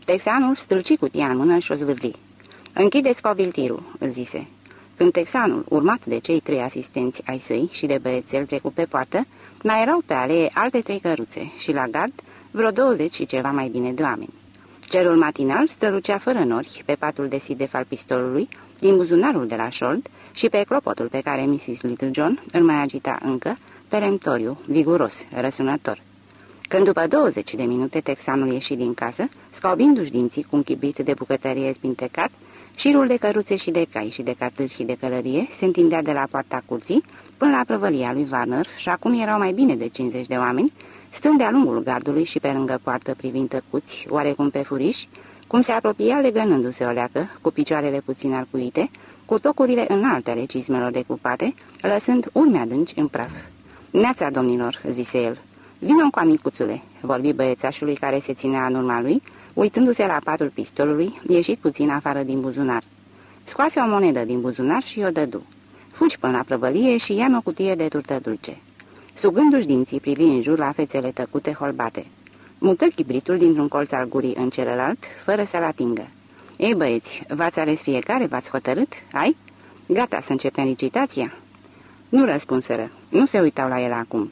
Texanul strâlci cutia în mână și o zvârli. Închideți coviltirul," zise. Când texanul, urmat de cei trei asistenți ai săi și de băiețel trecut pe poartă, mai erau pe alee alte trei căruțe și la gard vreo douăzeci și ceva mai bine de oameni. Cerul matinal strălucea fără nori pe patul de sidef al pistolului, din buzunarul de la șold și pe clopotul pe care Mrs. Little John îl mai agita încă, peremptoriu, viguros, răsunător. Când după 20 de minute texanul ieși din casă, scobindu-și dinții cu un chibrit de bucătărie spintecat, șirul de căruțe și de cai și de catâri și de călărie se întindea de la poarta curții până la prăvălia lui Warner și acum erau mai bine de 50 de oameni, stând de-a lungul gardului și pe lângă poartă privind tăcuți, oarecum pe furiș, cum se apropia legănându-se o leacă, cu picioarele puțin arcuite, cu tocurile înalte ale cizmelor decupate, lăsând urme adânci în praf. Neața, domnilor," zise el. Vino cu amicuțule," vorbi băiețașului care se ținea în urma lui, uitându-se la patul pistolului, ieșit puțin afară din buzunar. Scoase o monedă din buzunar și o dădu. Fugi până la prăvălie și ia o cutie de turtă dulce. Sugându-și dinții, privi în jur la fețele tăcute holbate. Mută chibritul dintr-un colț al gurii în celălalt, fără să-l atingă. Ei, băieți, v-ați ales fiecare, v-ați hotărât? Ai? Gata să începem licitația?" Nu răspunseră. Nu se uitau la el acum.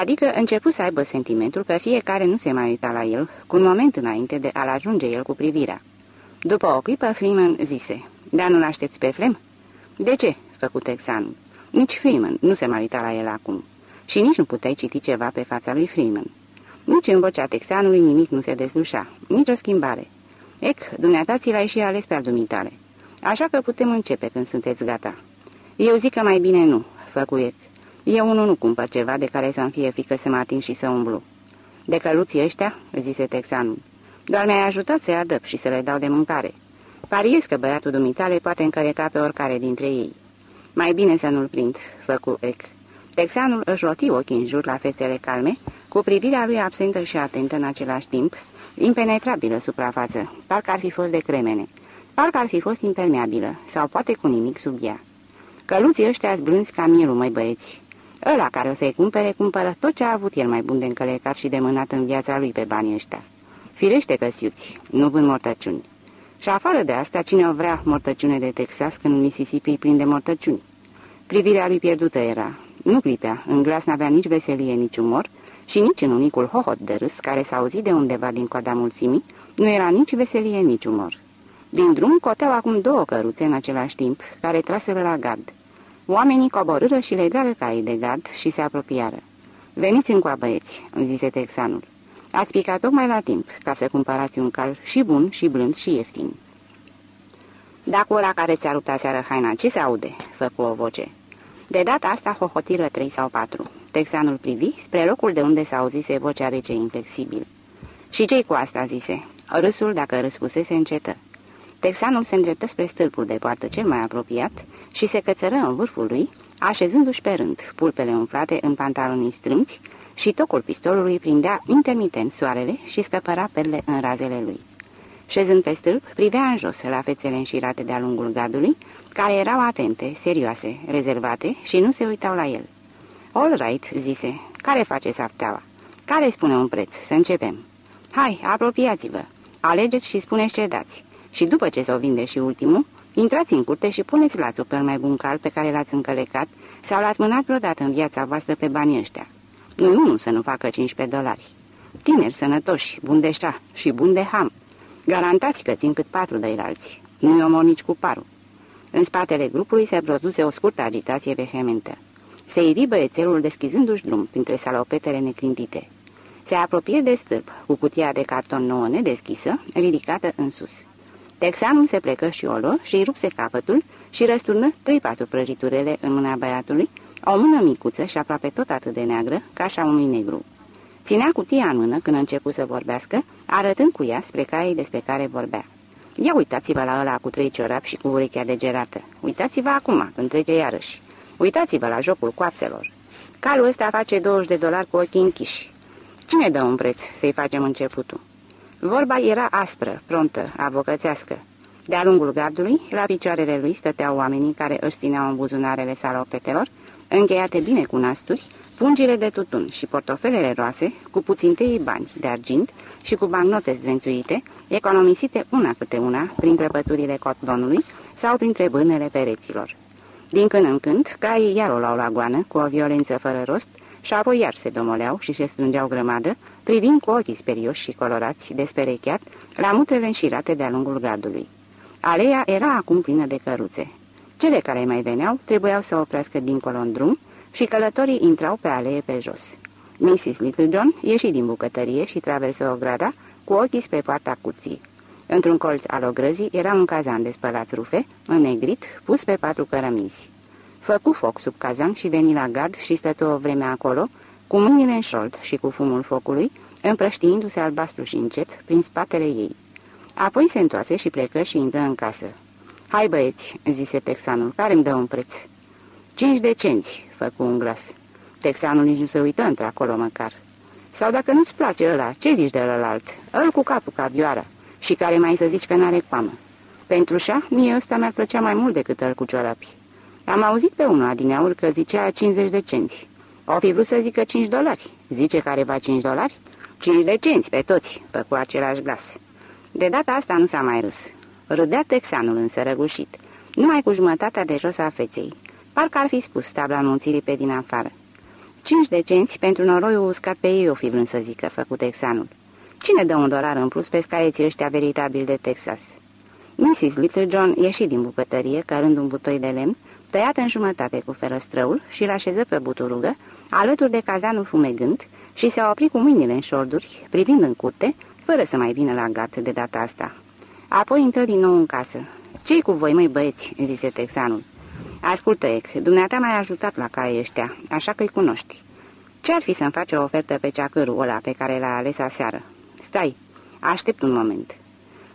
Adică începu să aibă sentimentul că fiecare nu se mai uita la el, cu un moment înainte de a-l ajunge el cu privirea. După o clipă, Freeman zise, Dar nu-l aștepți pe Flem?" De ce?" făcut Texanul. Nici Freeman nu se mai uita la el acum. Și nici nu puteai citi ceva pe fața lui Freeman. Nici în vocea texanului nimic nu se deslușa, nici o schimbare. Ec, dumneata ți l-ai și ales pe dumitale. Așa că putem începe când sunteți gata. Eu zic că mai bine nu, făcu Ec. Eu unul nu cumpăr ceva de care să-mi fie frică să mă ating și să umblu. De căluții ăștia, zise texanul, doar mi-ai ajutat să-i adăp și să le dau de mâncare. Pariez că băiatul dumitale poate încăleca pe oricare dintre ei. Mai bine să nu-l prind, făcu Ec. Texanul își roti ochii în jur la fețele calme, cu privirea lui absentă și atentă în același timp, impenetrabilă suprafață, parcă ar fi fost de cremene, parcă ar fi fost impermeabilă, sau poate cu nimic sub ea. Căluții ăștia zblânzi ca mielul, mai băieți. Ăla care o să-i cumpere, cumpără tot ce a avut el mai bun de încălecat și de mânat în viața lui pe banii ăștia. Firește că siuți, nu vând mortăciuni. Și afară de asta, cine o vrea mortăciune de Texas când în Mississippi prinde mortăciuni? Privirea lui pierdută era. Nu clipea, în glas n-avea nici veselie, nici umor și nici în unicul hohot de râs care s-a auzit de undeva din coada mulțimii, nu era nici veselie, nici umor. Din drum coteau acum două căruțe în același timp, care traseră la gard. Oamenii coborâră și legară caii de gard și se apropiară. Veniți încoa, băieți," zise texanul. Ați picat tocmai la timp, ca să cumpărați un cal și bun, și blând, și ieftin." Dacă ora care ți-a rupt aseară haina, ce se aude?" făcu o voce. De data asta hohotiră trei sau patru. Texanul privi spre locul de unde s-a auzise vocea rece inflexibil. Și ce cu asta?" zise. Râsul, dacă răspusese, încetă. Texanul se îndreptă spre stâlpul de poartă cel mai apropiat și se cățără în vârful lui, așezându-și pe rând, pulpele umflate în pantalonii strâmți și tocul pistolului prindea intermitent soarele și scăpăra perle în razele lui. Șezând pe stâlp, privea în jos la fețele înșirate de-a lungul gardului, care erau atente, serioase, rezervate și nu se uitau la el. All right," zise, care face safteaua? Care spune un preț? Să începem." Hai, apropiați-vă. Alegeți și spuneți ce dați. Și după ce s-o vinde și ultimul, intrați în curte și puneți lațul pe mai bun cal pe care l-ați încălecat sau l-ați mânat vreodată în viața voastră pe banii ăștia. Nu unul să nu facă 15 dolari. Tineri, sănătoși, bun de șa și bun de ham. Garantați că țin cât patru de alții. Nu-i omor nici cu parul. În spatele grupului se produse o scurtă agitație vehementă. Se ivi băiețelul deschizându-și drum printre salopetele neclintite. Se apropie de stâlp, cu cutia de carton nouă nedeschisă, ridicată în sus. Texanul se plecă și olo și îi rupse capătul și răsturnă trei-patru prăjiturele în mâna băiatului, o mână micuță și aproape tot atât de neagră ca și a unui negru. Ținea cutia în mână când a început să vorbească, arătând cu ea spre caii despre care vorbea. Ia uitați-vă la ăla cu trei ciorapi și cu urechea degerată. Uitați-vă acum, când trece iarăși. Uitați-vă la jocul coapselor. Calul ăsta face 20 de dolari cu ochii închiși. Cine dă un preț să-i facem începutul? Vorba era aspră, prontă, avocățească. De-a lungul gardului, la picioarele lui stăteau oamenii care își țineau în buzunarele salopetelor, încheiate bine cu nasturi, pungile de tutun și portofelele roase, cu puțintei bani de argint și cu bancnote zdrențuite, economisite una câte una prin crăpăturile cotlonului sau printre bânele pereților. Din când în când, caii iar o luau la goană, cu o violență fără rost, și apoi iar se domoleau și se strângeau grămadă, privind cu ochii sperioși și colorați, desperecheat, la mutrele înșirate de-a lungul gardului. Aleea era acum plină de căruțe. Cele care mai veneau trebuiau să oprească dincolo în drum și călătorii intrau pe alee pe jos. Mrs. Little John ieși din bucătărie și traversă o grada cu ochii spre poarta curții. Într-un colț al ogrăzii era un cazan de spălat rufe, înnegrit, pus pe patru cărămizi. Făcu foc sub cazan și veni la gard și stătu o vreme acolo, cu mâinile în șold și cu fumul focului, împrăștiindu-se albastru și încet prin spatele ei. Apoi se întoarse și plecă și intră în casă. Hai băieți," zise texanul, care îmi dă un preț." Cinci de cenți," făcu un glas. Texanul nici nu se uită într-acolo măcar. Sau dacă nu-ți place ăla, ce zici de ălalt? Îl cu capul ca vioara și care mai să zici că n-are coamă. Pentru șa, mie ăsta mi-ar plăcea mai mult decât îl cu ciorapi. Am auzit pe unul adineaur că zicea 50 de cenți. O fi vrut să zică 5 dolari. Zice care va 5 dolari? 5 de cenți pe toți, făcu același glas. De data asta nu s-a mai râs. Râdea texanul însă răgușit, numai cu jumătatea de jos a feței. Parcă ar fi spus tabla anunțirii pe din afară. Cinci de cenți pentru noroiul uscat pe ei o fi vrând să zică, făcut texanul. Cine dă un dolar în plus pe scaieții ăștia veritabil de Texas? Mrs. Little John ieși din bucătărie, cărând un butoi de lemn, tăiat în jumătate cu ferăstrăul și l așeză pe buturugă, alături de cazanul fumegând și se opri cu mâinile în șorduri, privind în curte, fără să mai vină la gard de data asta. Apoi intră din nou în casă. Ce-i cu voi, măi băieți?" zise texanul. Ascultă, Ec, dumneata m-ai ajutat la caii ăștia, așa că-i cunoști. Ce-ar fi să-mi faci o ofertă pe ceacărul ăla pe care l-a ales aseară? Stai, aștept un moment."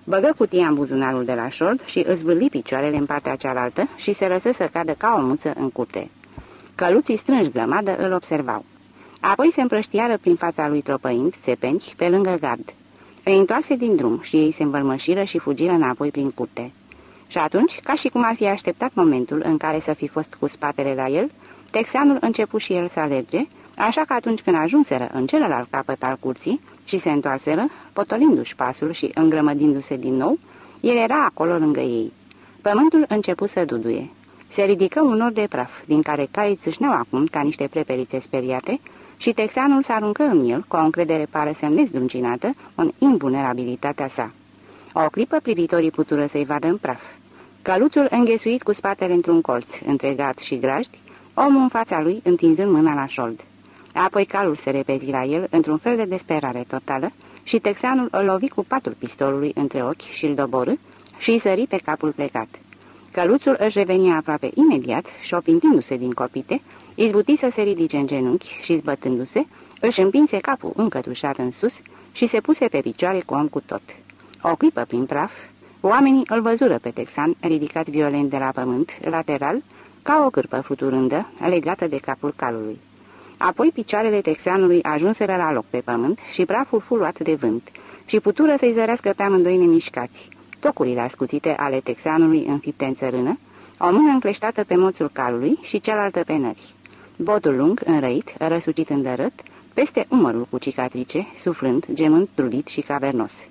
Băgă cutia în buzunarul de la șord și îți vârli picioarele în partea cealaltă și se lăsă să cadă ca o muță în curte. Căluții strânși grămadă îl observau. Apoi se împrăștiară prin fața lui tropăind, țepeni, pe lângă gard. Îi întoarse din drum și ei se învălmășiră și fugiră înapoi prin curte. Și atunci, ca și cum ar fi așteptat momentul în care să fi fost cu spatele la el, texanul începu și el să alerge, așa că atunci când ajunseră în celălalt capăt al curții și se întoarseră, potolindu-și pasul și îngrămădindu-se din nou, el era acolo lângă ei. Pământul începu să duduie. Se ridică un nor de praf, din care caii țâșneau acum ca niște prepelițe speriate, și texanul se aruncă în el cu o încredere pare să nezdruncinată în invulnerabilitatea sa. O clipă privitorii putură să-i vadă în praf. Căluțul înghesuit cu spatele într-un colț, între gat și grajdi, omul în fața lui întinzând mâna la șold. Apoi calul se repezi la el într-un fel de desperare totală și texanul îl lovi cu patul pistolului între ochi și îl doborâ și îi sări pe capul plecat. Căluțul își revenia aproape imediat și, opintindu-se din copite, izbuti să se ridice în genunchi și, zbătându-se, își împinse capul încătușat în sus și se puse pe picioare cu om cu tot. O clipă prin praf, oamenii îl văzură pe Texan ridicat violent de la pământ, lateral, ca o cârpă futurândă, legată de capul calului. Apoi picioarele texanului ajunseră la loc pe pământ și praful fu luat de vânt și putură să-i zărească pe amândoi nemișcați. Tocurile ascuțite ale texanului înfipte în țărână, o mână încleștată pe moțul calului și cealaltă pe nări. Botul lung, înrăit, răsucit îndărât, peste umărul cu cicatrice, suflând, gemând, trudit și cavernos.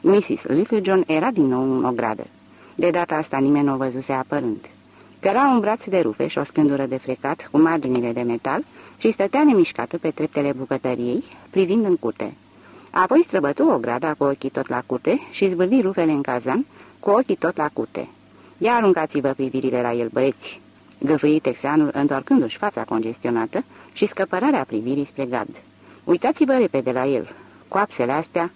Mrs. Little John era din nou în ogradă. De data asta nimeni nu o văzuse apărând. Căra un braț de rufe și o scândură de frecat cu marginile de metal și stătea nemișcată pe treptele bucătăriei, privind în curte. Apoi străbătu o grada cu ochii tot la curte și zvârli rufele în cazan cu ochii tot la curte. Ia aruncați-vă privirile la el, băieți!" găfâi texanul întorcându-și fața congestionată și scăpărarea privirii spre gard. Uitați-vă repede la el. Coapsele astea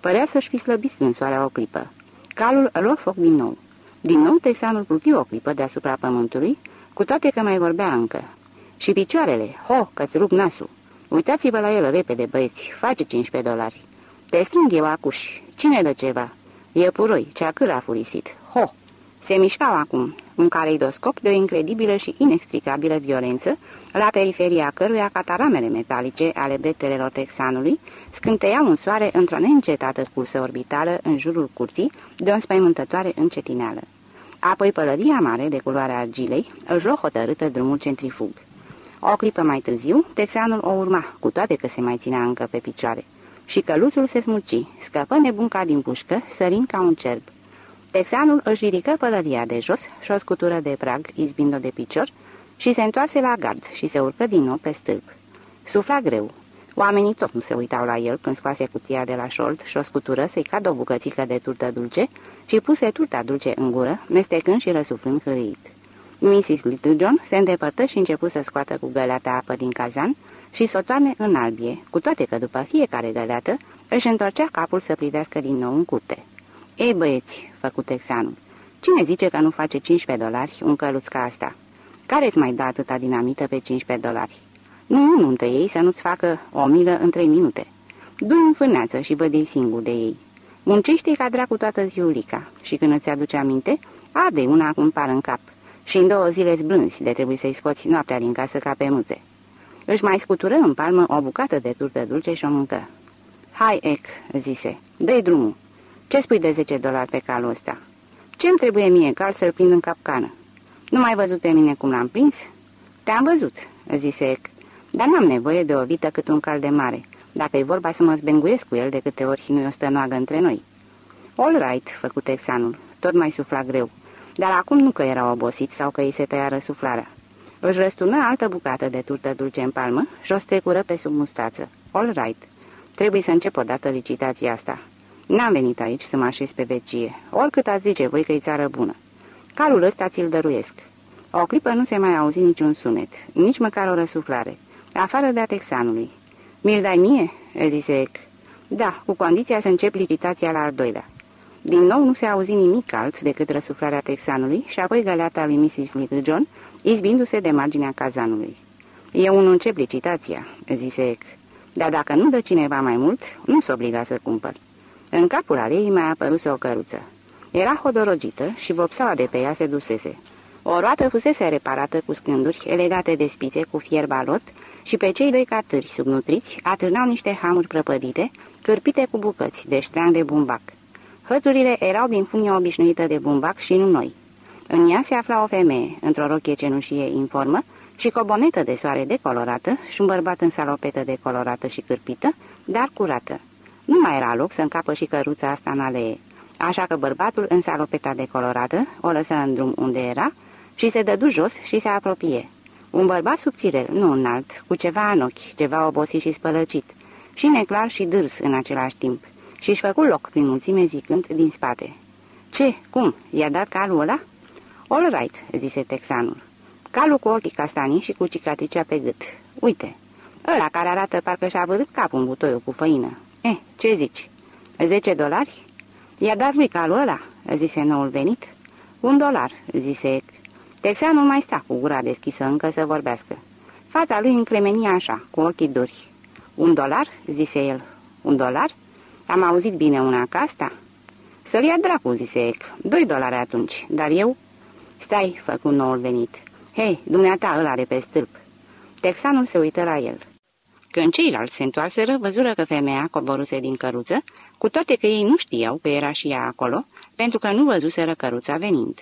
părea să-și fi slăbit strânsoarea o clipă. Calul luă foc din nou. Din nou texanul pluti o clipă deasupra pământului, cu toate că mai vorbea încă. Și picioarele, ho, că-ți rup nasul. Uitați-vă la el repede, băieți, face 15 dolari. Te strâng eu acuși. Cine dă ceva? E puroi, cea câră a furisit. Ho! Se mișcau acum, un caleidoscop de o incredibilă și inextricabilă violență, la periferia căruia cataramele metalice ale bretelelor texanului scânteiau în soare într-o neîncetată cursă orbitală în jurul curții de o înspăimântătoare încetineală. Apoi pălăria mare de culoarea argilei își luă hotărâtă drumul centrifug. O clipă mai târziu, texanul o urma, cu toate că se mai ținea încă pe picioare. Și căluțul se smulci, scăpă nebunca din pușcă, sărind ca un cerb. Texanul își ridică pălăria de jos și o scutură de prag, izbind-o de picior, și se întoarse la gard și se urcă din nou pe stâlp. Sufla greu. Oamenii tot nu se uitau la el când scoase cutia de la șold și o scutură să-i cadă o bucățică de turtă dulce și puse turta dulce în gură, mestecând și răsuflând hârâit. Mrs. Little John se îndepărtă și începu să scoată cu găleata apă din cazan și să o toarne în albie, cu toate că după fiecare găleată își întorcea capul să privească din nou în curte. Ei băieți, făcut texanul, cine zice că nu face 15 dolari un căluț ca asta? Care-ți mai da atâta dinamită pe 15 dolari? Nu unul între ei să nu-ți facă o milă în 3 minute. Du-i în fâneață și văd singur de ei. Muncește ca dracu toată ziulica și când îți aduce aminte, arde una cum par în cap și în două zile zblânzi de trebuie să-i scoți noaptea din casă ca pe muțe. Își mai scutură în palmă o bucată de turtă dulce și o mâncă. Hai, Ec," zise, dă drumul. Ce spui de 10 dolari pe calul ăsta? Ce-mi trebuie mie cal să-l prind în capcană? Nu mai văzut pe mine cum l-am prins?" Te-am văzut," zise Ec, dar n-am nevoie de o vită cât un cal de mare, dacă e vorba să mă zbenguiesc cu el de câte ori nu-i o stănoagă între noi." All right," făcut texanul, tot mai sufla greu, dar acum nu că era obosit sau că îi se tăia răsuflarea. Își răsturnă altă bucată de turtă dulce în palmă și o strecură pe sub mustață. All right. Trebuie să încep odată licitația asta. N-am venit aici să mă așez pe vecie, oricât ați zice voi că e țară bună. Calul ăsta ți-l dăruiesc. O clipă nu se mai auzi niciun sunet, nici măcar o răsuflare, afară de a texanului. Mi-l dai mie?" zise Eck. Da, cu condiția să încep licitația la al doilea." Din nou nu se auzi nimic alt decât răsuflarea texanului și apoi găleata lui Mrs. Little John, izbindu-se de marginea cazanului. Eu nu încep licitația," zise Eck. Dar dacă nu dă cineva mai mult, nu s obliga să cumpăr." În capul alei mai apăruse o căruță. Era hodorogită și vopsaua de pe ea se dusese. O roată fusese reparată cu scânduri elegate de spițe cu fier balot și pe cei doi catâri subnutriți atârnau niște hamuri prăpădite, cârpite cu bucăți de ștreang de bumbac. Hățurile erau din funie obișnuită de bumbac și nu noi. În ea se afla o femeie, într-o rochie cenușie informă și cu o bonetă de soare decolorată și un bărbat în salopetă decolorată și cârpită, dar curată. Nu mai era loc să încapă și căruța asta în alee, așa că bărbatul în salopeta decolorată o lăsă în drum unde era și se dădu jos și se apropie. Un bărbat subțirel, nu înalt, cu ceva în ochi, ceva obosit și spălăcit, și neclar și dârs în același timp, și-și făcu loc prin mulțime zicând din spate. Ce? Cum? I-a dat calul ăla?" All right," zise texanul. Calul cu ochii castanii și cu cicatricea pe gât. Uite, ăla care arată parcă și-a vărât capul în butoiul cu făină. Eh, ce zici? Zece dolari?" I-a dat lui calul ăla?" zise noul venit. Un dolar," zise Ec. Texanul mai sta cu gura deschisă încă să vorbească. Fața lui încremenia așa, cu ochii duri. Un dolar?" zise el. Un dolar? Am auzit bine una ca asta?" Să-l ia dracu," zise Ec. Doi dolari atunci, dar eu?" Stai," făcu noul venit. Hei, dumneata ăla de pe stâlp." Texanul se uită la el. Când ceilalți se întoarseră, văzură că femeia coboruse din căruță, cu toate că ei nu știau că era și ea acolo, pentru că nu văzuseră căruța venind.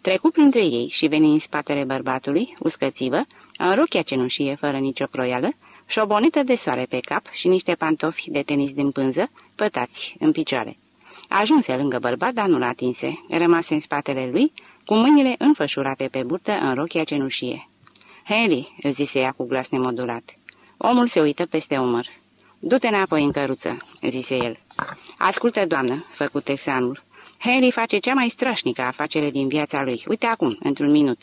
Trecu printre ei și veni în spatele bărbatului, uscățivă, în rochia cenușie fără nicio proială, și o bonetă de soare pe cap și niște pantofi de tenis din pânză, pătați, în picioare. Ajunse lângă bărbat, dar nu-l atinse. Rămase în spatele lui, cu mâinile înfășurate pe burtă în rochia cenușie. Henry, zise ea cu glas nemodulat. Omul se uită peste umăr. Du-te înapoi în căruță, zise el. Ascultă, doamnă, făcut texanul. Henry face cea mai strașnică afacere din viața lui. Uite acum, într-un minut.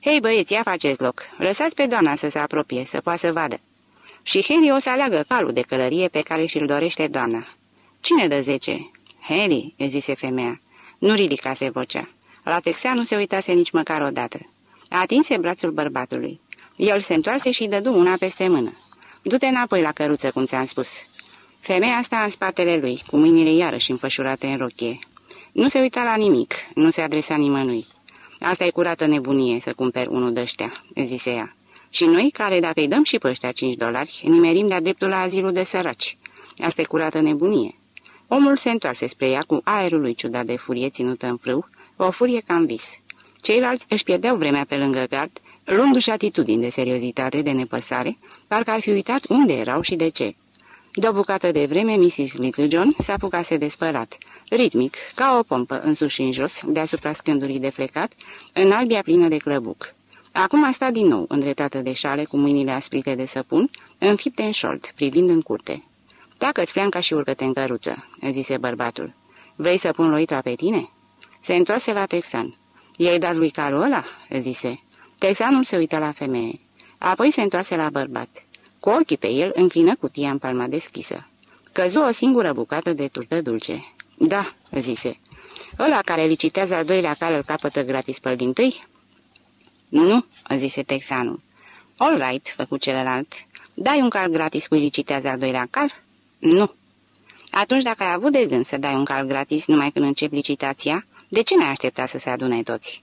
Hei, băieți, ia faceți loc. Lăsați pe doamna să se apropie, să poată să vadă. Și Henry o să aleagă calul de călărie pe care și-l dorește doamna. Cine dă zece? Henry, zise femeia. Nu ridicase vocea. La texan nu se uitase nici măcar o dată. Atinse brațul bărbatului. El se întoarse și dădu una peste mână. Du-te înapoi la căruță, cum ți-am spus. Femeia sta în spatele lui, cu mâinile iarăși înfășurate în rochie. Nu se uita la nimic, nu se adresa nimănui. Asta e curată nebunie să cumperi unul de ăștia, zise ea. Și noi, care dacă îi dăm și pe ăștia 5 dolari, nimerim de-a dreptul la azilul de săraci. Asta e curată nebunie. Omul se întoarse spre ea cu aerul lui ciudat de furie ținută în frâu, o furie cam vis. Ceilalți își pierdeau vremea pe lângă gard, luându-și atitudini de seriozitate, de nepăsare, parcă ar fi uitat unde erau și de ce. De o bucată de vreme, Mrs. Little John s-a apucase de spălat, ritmic, ca o pompă în sus și în jos, deasupra scândurii de frecat, în albia plină de clăbuc. Acum a stat din nou, îndreptată de șale, cu mâinile asprite de săpun, înfipte în șold, privind în curte. Tacă-ți fleanca și urcă-te în căruță," zise bărbatul. Vrei să pun loitra pe tine?" Se întoarse la Texan. I-ai dat lui calul ăla?" zise. Texanul se uită la femeie. Apoi se întoarse la bărbat. Cu ochii pe el înclină cutia în palma deschisă. Căzu o singură bucată de turtă dulce. Da," zise. Ăla care licitează al doilea cal îl capătă gratis pe din tâi?" Nu," zise texanul. All right," făcu celălalt. Dai un cal gratis cu licitează al doilea cal?" Nu." Atunci, dacă ai avut de gând să dai un cal gratis numai când încep licitația, de ce n-ai așteptat să se adune toți?"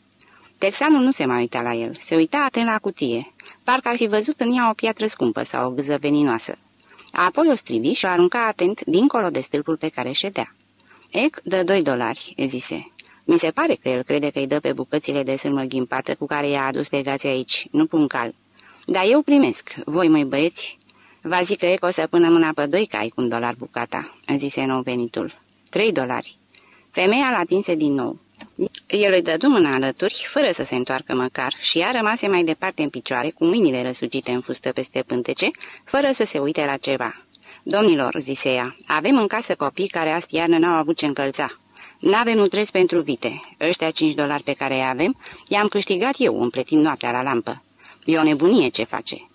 Texanul nu se mai uita la el, se uita atent la cutie, parcă ar fi văzut în ea o piatră scumpă sau o gâză veninoasă. Apoi o strivi și o arunca atent dincolo de stâlpul pe care ședea. Ec dă doi dolari, zise. Mi se pare că el crede că îi dă pe bucățile de sârmă ghimpată cu care i-a adus legația aici, nu pun cal. Dar eu primesc, voi măi băieți. Va zic că Ec o să pună mâna pe doi cai cu un dolar bucata, zise nou venitul. Trei dolari. Femeia l atinse din nou. El îi dădu mâna alături, fără să se întoarcă măcar, și ea rămase mai departe în picioare, cu mâinile răsugite în fustă peste pântece, fără să se uite la ceva. Domnilor, zise ea, avem în casă copii care azi iarnă n-au avut ce încălța. N-avem nutresc pentru vite. Ăștia cinci dolari pe care îi avem, i-am câștigat eu împletind noaptea la lampă. E o nebunie ce face.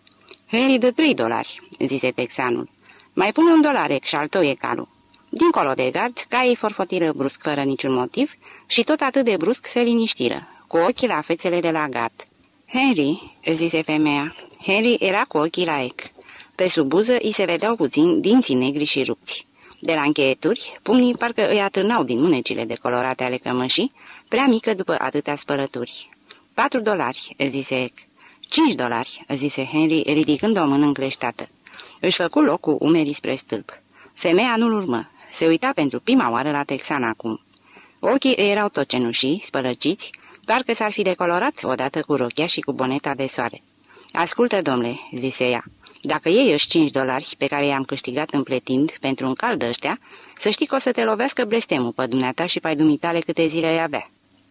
Harry dă trei dolari, zise texanul. Mai pun un dolarec și al tău e calul. Dincolo de gard, caii forfotiră brusc fără niciun motiv și tot atât de brusc se liniștiră, cu ochii la fețele de la gard. Henry, zise femeia. Henry era cu ochii la ec. Pe sub buză îi se vedeau puțin dinții negri și rupți. De la încheieturi, pumnii parcă îi atârnau din mânecile decolorate ale cămășii, prea mică după atâtea spărături. Patru dolari, zise Ec. Cinci dolari, zise Henry, ridicând o mână încleștată. Își făcu loc cu umerii spre stâlp. Femeia nu-l urmă. Se uita pentru prima oară la Texan acum. Ochii erau tot cenușii, spălăciți, parcă s-ar fi decolorat odată cu rochia și cu boneta de soare. Ascultă, domnule," zise ea, dacă iei ăști cinci dolari pe care i-am câștigat împletind pentru un cal de ăștia, să știi că o să te lovească blestemul pe dumneata și pe dumitale câte zile ai avea."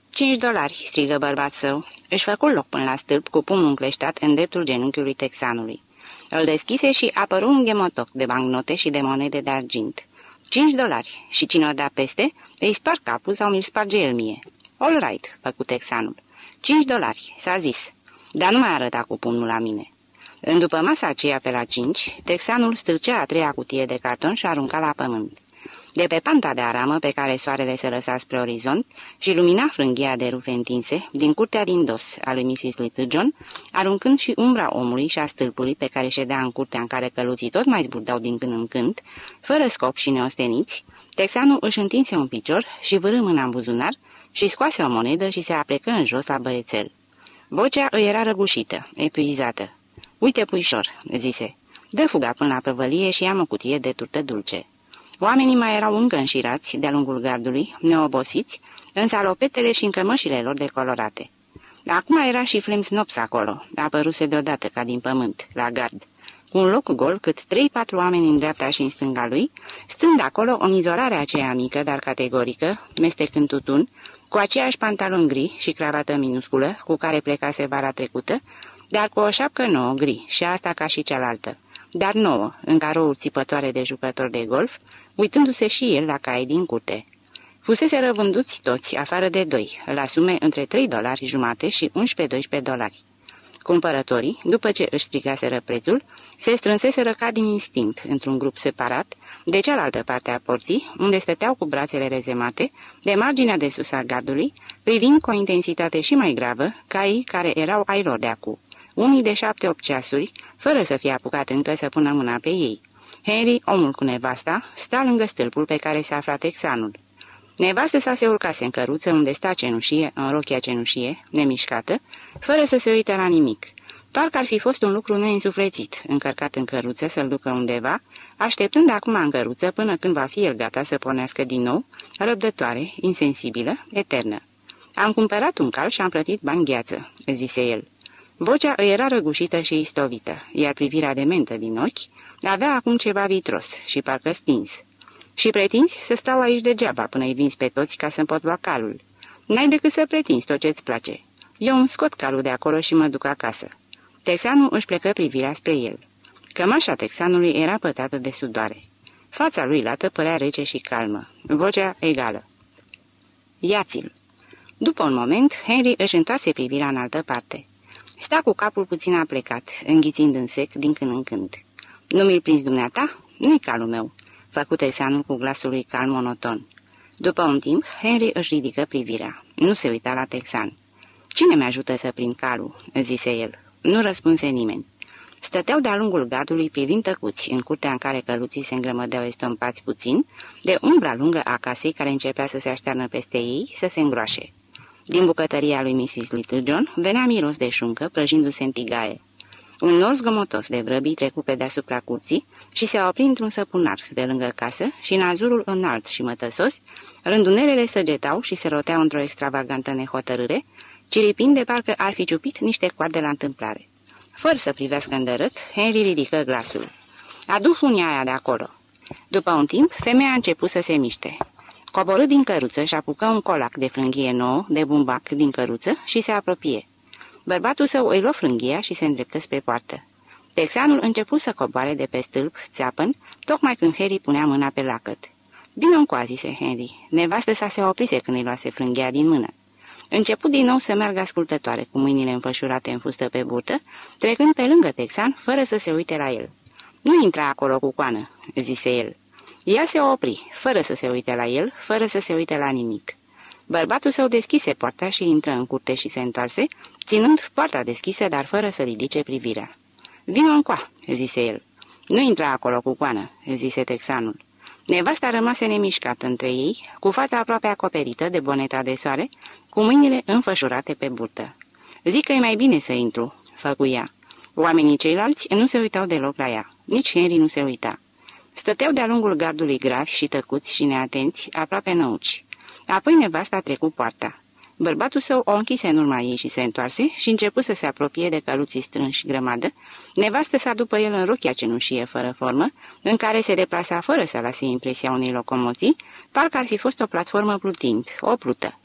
Cinci dolari," strigă bărbat său. Își făcu loc până la stâlp cu pumnul încleștat în dreptul genunchiului texanului. Îl deschise și apăru un ghemotoc de bancnote și de monede de argint. Cinci dolari și cine o da peste, îi spar capul sau mi-l sparge el mie. All right, făcut texanul. Cinci dolari, s-a zis, dar nu mai arăta cu pumnul la mine. În după masa aceea pe la cinci, texanul stâlcea a treia cutie de carton și arunca la pământ. De pe panta de aramă pe care soarele se lăsa spre orizont și lumina frânghia de rufe întinse, din curtea din dos a lui Mrs. Little John, aruncând și umbra omului și a stâlpului pe care ședea în curtea în care căluții tot mai zburdau din când în când, fără scop și neosteniți, texanul își întinse un picior și vârâ mâna în buzunar și scoase o monedă și se aplecă în jos la băiețel. Vocea îi era răgușită, epuizată. Uite, puișor," zise, dă fuga până la prăvălie și ia o cutie de turtă dulce." Oamenii mai erau încă înșirați de-a lungul gardului, neobosiți, în salopetele și în cămășile lor decolorate. Acum era și Flems Nops acolo, apăruse deodată ca din pământ, la gard. Cu un loc gol cât trei-patru oameni în dreapta și în stânga lui, stând acolo o nizorare aceea mică, dar categorică, mestecând tutun, cu aceeași pantalon gri și cravată minusculă cu care plecase vara trecută, dar cu o șapcă nouă gri și asta ca și cealaltă, dar nouă, în carouri țipătoare de jucători de golf, uitându-se și el la cai din curte. Fusese răvânduți toți, afară de doi, la sume între 3 dolari jumate și 11-12 dolari. Cumpărătorii, după ce își strigaseră prețul, se strânseseră ca din instinct, într-un grup separat, de cealaltă parte a porții, unde stăteau cu brațele rezemate, de marginea de sus a gardului, privind cu o intensitate și mai gravă caii care erau ai lor de acum, unii de șapte-opt ceasuri, fără să fie apucat încă să pună mâna pe ei. Henry, omul cu nevasta, sta lângă stâlpul pe care se afla texanul. Nevastă sa se urcase în căruță unde sta cenușie, în rochia cenușie, nemișcată, fără să se uite la nimic. Parcă ar fi fost un lucru neînsuflețit, încărcat în căruță să-l ducă undeva, așteptând acum în căruță până când va fi el gata să pornească din nou, răbdătoare, insensibilă, eternă. Am cumpărat un cal și am plătit bani gheață," zise el. Vocea îi era răgușită și istovită, iar privirea de mentă din ochi avea acum ceva vitros și parcă stins. Și pretinzi să stau aici degeaba până îi vinzi pe toți ca să-mi pot lua calul. N-ai decât să pretinzi tot ce-ți place. Eu îmi scot calul de acolo și mă duc acasă. Texanul își plecă privirea spre el. Cămașa texanului era pătată de sudoare. Fața lui lată părea rece și calmă, vocea egală. Iați-l! După un moment, Henry își întoarse privirea în altă parte. Sta cu capul puțin aplecat, înghițind în sec din când în când. Nu mi-l prins dumneata? Nu-i calul meu," făcut exanul cu glasul lui calm monoton. După un timp, Henry își ridică privirea. Nu se uita la Texan. Cine mi-ajută să prind calul?" zise el. Nu răspunse nimeni. Stăteau de-a lungul gardului privind tăcuți, în curtea în care căluții se îngrămădeau estompați puțin, de umbra lungă a casei care începea să se aștearnă peste ei, să se îngroașe. Din bucătăria lui Mrs. Little John venea miros de șuncă, prăjindu-se în tigaie. Un nor zgomotos de vrăbii trecu pe deasupra curții și se opri într-un săpunar de lângă casă și în azurul înalt și mătăsos, rândunelele săgetau și se roteau într-o extravagantă nehotărâre, ciripind de parcă ar fi ciupit niște coarde la întâmplare. Fără să privească îndărât, Henry ridică glasul. Adu funia aia de acolo. După un timp, femeia a început să se miște. Coborâ din căruță și apucă un colac de frânghie nouă, de bumbac din căruță și se apropie. Bărbatul său îi luă frânghia și se îndreptă spre poartă. Texanul început să coboare de pe stâlp, țeapăn, tocmai când Harry punea mâna pe lacăt. Vino încoa, zise Henry. Nevastă sa se oprise când îi luase frânghia din mână. Început din nou să meargă ascultătoare, cu mâinile înfășurate în fustă pe burtă, trecând pe lângă Texan, fără să se uite la el. Nu intra acolo cu coană," zise el. Ea se opri, fără să se uite la el, fără să se uite la nimic. Bărbatul său deschise poarta și intră în curte și se întoarse, ținând poarta deschisă, dar fără să ridice privirea. Vino încoa," zise el. Nu intra acolo cu coană," zise texanul. Nevasta rămase nemișcat între ei, cu fața aproape acoperită de boneta de soare, cu mâinile înfășurate pe burtă. Zic că e mai bine să intru," făcuia. Oamenii ceilalți nu se uitau deloc la ea. Nici Henry nu se uita. Stăteau de-a lungul gardului gravi și tăcuți și neatenți, aproape năuci. Apoi nevasta a trecut poarta. Bărbatul său o închise în urma ei și se întoarse și început să se apropie de căluții strânși grămadă. Nevastă s-a după el în rochia cenușie fără formă, în care se deplasa fără să lase impresia unei locomoții, parcă ar fi fost o platformă plutind, o plută.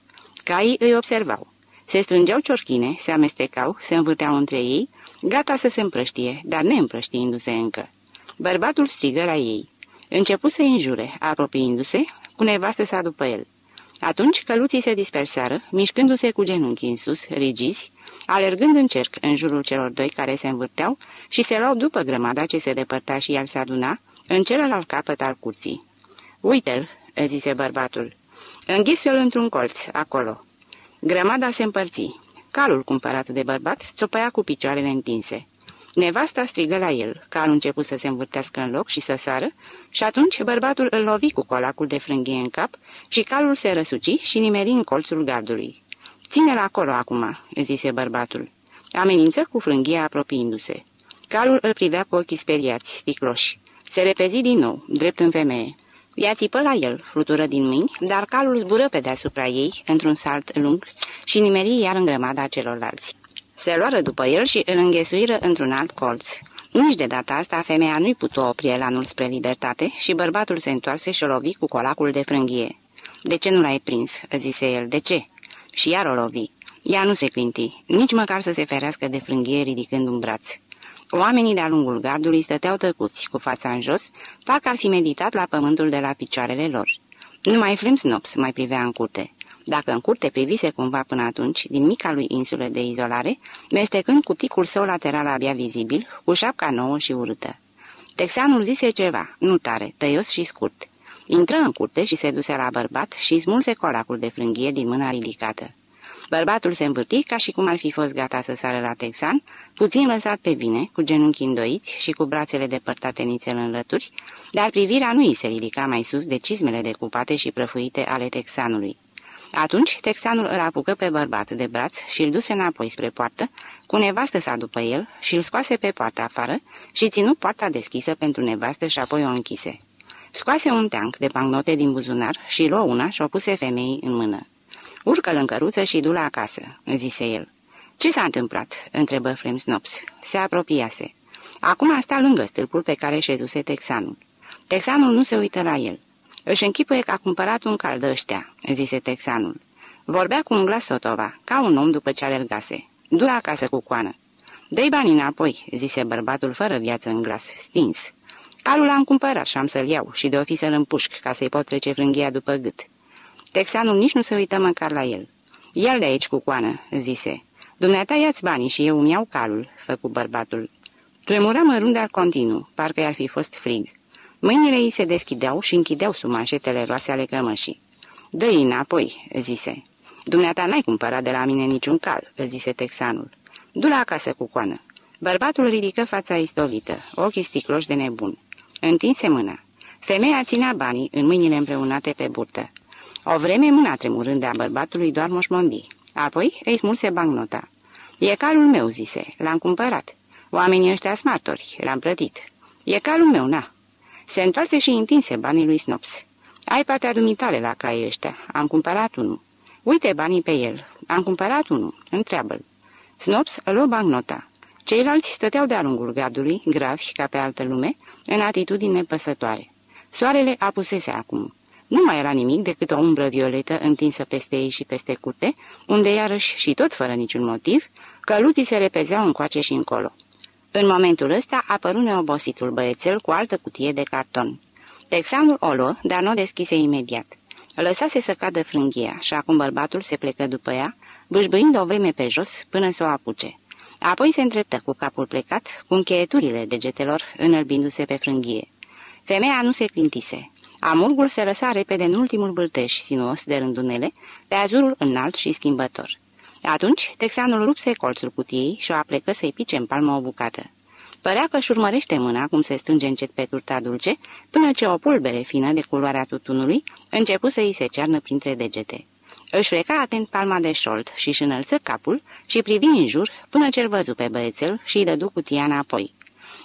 Caii îi observau. Se strângeau ciorchine, se amestecau, se învârteau între ei, gata să se împrăștie, dar neîmprăștiindu-se încă. Bărbatul strigă la ei. Începu să înjure, apropiindu-se, cu nevastă sa după el. Atunci căluții se dispersară, mișcându-se cu genunchii în sus, rigizi, alergând în cerc în jurul celor doi care se învârteau și se luau după grămada ce se depărta și el se aduna în celălalt capăt al curții. Uite-l, zise bărbatul. Înghesuie-l într-un colț, acolo. Grămada se împărți. Calul cumpărat de bărbat țopăia cu picioarele întinse. Nevasta strigă la el, calul început să se învârtească în loc și să sară, și atunci bărbatul îl lovi cu colacul de frânghie în cap și calul se răsuci și nimeri în colțul gardului. Ține-l acolo acum," zise bărbatul. Amenință cu frânghia apropiindu-se. Calul îl privea cu ochii speriați, sticloși. Se repezi din nou, drept în femeie. Ea țipă la el, flutură din mâini, dar calul zbură pe deasupra ei, într-un salt lung, și nimeri iar în grămada celorlalți. Se luară după el și îl înghesuiră într-un alt colț. Nici de data asta femeia nu-i putu opri elanul spre libertate și bărbatul se întoarse și o lovi cu colacul de frânghie. De ce nu l-ai prins?" zise el. De ce?" Și iar o lovi. Ea nu se clinti, nici măcar să se ferească de frânghie ridicând un braț. Oamenii de-a lungul gardului stăteau tăcuți, cu fața în jos, parcă ar fi meditat la pământul de la picioarele lor. Numai Flimsnops mai privea în curte. Dacă în curte privise cumva până atunci, din mica lui insulă de izolare, mestecând cu ticul său lateral abia vizibil, cu șapca nouă și urâtă. Texanul zise ceva, nu tare, tăios și scurt. Intră în curte și se duse la bărbat și smulse colacul de frânghie din mâna ridicată. Bărbatul se învârti ca și cum ar fi fost gata să sară la Texan, puțin lăsat pe vine, cu genunchii îndoiți și cu brațele depărtate nițel în lături, dar privirea nu îi se ridica mai sus de cizmele decupate și prăfuite ale Texanului. Atunci texanul îl apucă pe bărbat de braț și îl duse înapoi spre poartă, cu nevastă sa după el și îl scoase pe poartă afară și ținu poarta deschisă pentru nevastă și apoi o închise. Scoase un teanc de bancnote din buzunar și luă una și o puse femeii în mână. Urcă-l în căruță și du-l acasă," zise el. Ce s-a întâmplat?" întrebă Flemsnops. Se apropiase. Acum sta lângă stâlpul pe care șezuse texanul. Texanul nu se uită la el. Își închipuie că a cumpărat un cal de ăștia," zise texanul. Vorbea cu un glas sotova, ca un om după ce alergase. Du la acasă cu coană. Dă-i bani înapoi," zise bărbatul fără viață în glas, stins. Calul l-am cumpărat și am să-l iau și de fi să-l împușc ca să-i pot trece frânghia după gât. Texanul nici nu se uită măcar la el. El de aici cu coană," zise. Dumneata ia-ți banii și eu îmi iau calul," făcu bărbatul. Tremura mărunt al continuu, parcă i-ar fi fost frig. Mâinile ei se deschideau și închideau sub manșetele roase ale cămășii. Dă-i înapoi," zise. Dumneata n-ai cumpărat de la mine niciun cal," zise texanul. Du la acasă cu coană." Bărbatul ridică fața istolită, ochii sticloși de nebun. Întinse mâna. Femeia ținea banii în mâinile împreunate pe burtă. O vreme mâna tremurând de a bărbatului doar moșmondi. Apoi îi smulse bancnota. E calul meu," zise. L-am cumpărat. Oamenii ăștia smartori. L-am plătit. E calul meu, na." Se întoarse și întinse banii lui Snops. Ai partea dumitale la cai ăștia. Am cumpărat unul. Uite banii pe el. Am cumpărat unul. Întreabă-l. Snops luă bancnota. Ceilalți stăteau de-a lungul gardului, gravi ca pe altă lume, în atitudine nepăsătoare. Soarele apusese acum. Nu mai era nimic decât o umbră violetă întinsă peste ei și peste curte, unde iarăși și tot fără niciun motiv, căluții se repezeau încoace și încolo. În momentul ăsta apăru neobositul băiețel cu altă cutie de carton. Texanul o luă, dar nu o deschise imediat. Lăsase să cadă frânghia și acum bărbatul se plecă după ea, bâșbâind o vreme pe jos până să o apuce. Apoi se îndreptă cu capul plecat, cu încheieturile degetelor înălbindu-se pe frânghie. Femeia nu se clintise. Amurgul se lăsa repede în ultimul bâlteș sinuos de rândunele, pe azurul înalt și schimbător. Atunci, texanul rupse colțul cutiei și o aplecă să-i pice în palmă o bucată. Părea că își urmărește mâna cum se strânge încet pe turta dulce, până ce o pulbere fină de culoarea tutunului începu să îi se cearnă printre degete. Își freca atent palma de șold și își înălță capul și privi în jur până ce-l văzu pe băiețel și îi dădu cutia înapoi.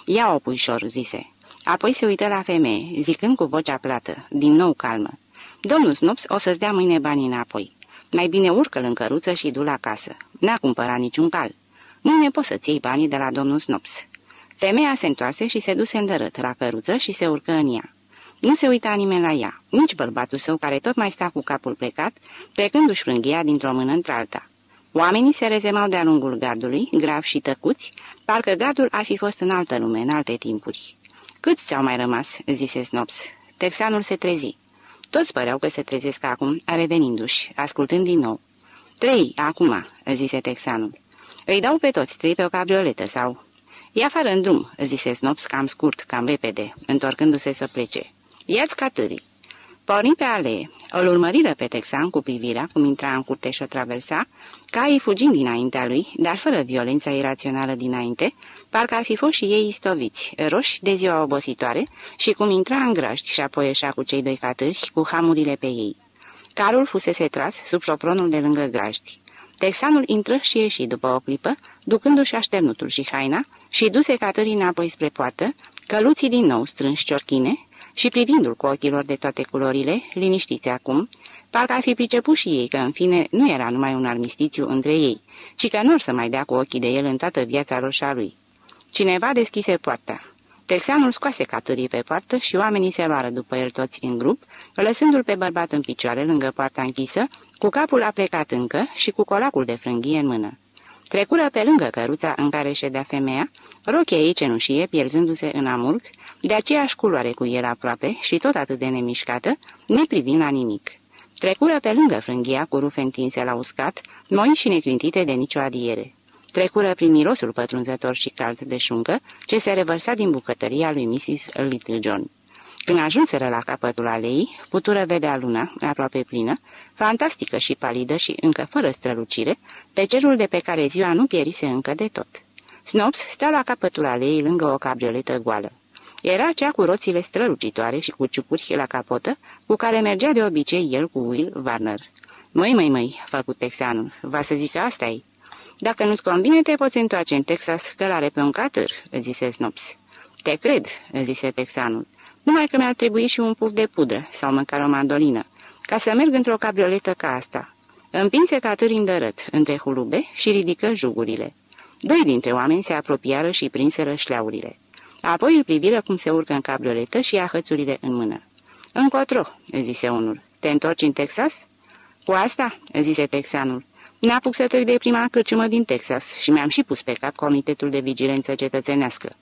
Ia-o, puișor, zise. Apoi se uită la femeie, zicând cu vocea plată, din nou calmă. Domnul Snops o să-ți dea mâine banii înapoi. Mai bine urcă-l în căruță și du la casă. N-a cumpărat niciun cal. Mâine poți să-ți iei banii de la domnul Snops. Femeia se întoarse și se duse îndărât la căruță și se urcă în ea. Nu se uita nimeni la ea, nici bărbatul său care tot mai sta cu capul plecat, trecându-și frânghia dintr-o mână într-alta. Oamenii se rezemau de-a lungul gardului, grav și tăcuți, parcă gardul ar fi fost în altă lume, în alte timpuri. Câți ți-au mai rămas?" zise Snops. Texanul se trezi. Toți păreau că se trezesc acum, revenindu-și, ascultând din nou. Trei, acum," zise Texanul. Îi dau pe toți trei pe o cabrioletă sau Ia afară în drum," zise Snops cam scurt, cam repede, întorcându-se să plece. Ia-ți catârii." Porni pe alee, îl urmăriră pe Texan cu privirea, cum intra în curte și o traversa, caii fugind dinaintea lui, dar fără violența irațională dinainte, parcă ar fi fost și ei istoviți, roși de ziua obositoare, și cum intra în grăști și apoi ieșea cu cei doi catâri, cu hamurile pe ei. Carul fusese tras sub șopronul de lângă graști. Texanul intră și ieși după o clipă, ducându-și așternutul și haina, și duse Catării înapoi spre poartă, căluții din nou strânși ciorchine și privindu-l cu ochilor de toate culorile, liniștiți acum, parcă ar fi priceput și ei că, în fine, nu era numai un armistițiu între ei, ci că nu să mai dea cu ochii de el în toată viața roșa lui. Cineva deschise poarta. Texanul scoase catârii pe poartă și oamenii se luară după el toți în grup, lăsându-l pe bărbat în picioare lângă poarta închisă, cu capul aplecat încă și cu colacul de frânghie în mână. Trecură pe lângă căruța în care ședea femeia, rochia ei cenușie pierzându-se în amurg, de aceeași culoare cu el aproape și tot atât de nemișcată, neprivind la nimic. Trecură pe lângă frânghia cu rufe întinse la uscat, moi și neclintite de nicio adiere. Trecură prin mirosul pătrunzător și cald de șuncă, ce se revărsa din bucătăria lui Mrs. Little John. Când ajunseră la capătul alei, putură vedea luna, aproape plină, fantastică și palidă și încă fără strălucire, pe cerul de pe care ziua nu pierise încă de tot. Snops sta la capătul aleii lângă o cabrioletă goală. Era cea cu roțile strălucitoare și cu ciupuri la capotă, cu care mergea de obicei el cu Will Warner. Măi, măi, măi, făcut texanul, va să zic că asta -i. Dacă nu-ți convine, te poți întoarce în Texas călare pe un catâr, zise Snops. Te cred, zise texanul, numai că mi-ar trebui și un puf de pudră sau măcar o mandolină, ca să merg într-o cabrioletă ca asta. Împinse catâr îndărât între hulube și ridică jugurile. Doi dintre oameni se apropiară și prinseră șleaurile. Apoi îl priviră cum se urcă în cabrioletă și ia hățurile în mână. Încotro, zise unul. Te întorci în Texas? Cu asta, zise texanul. N-apuc să trec de prima cârciumă din Texas și mi-am și pus pe cap Comitetul de Vigilență Cetățenească.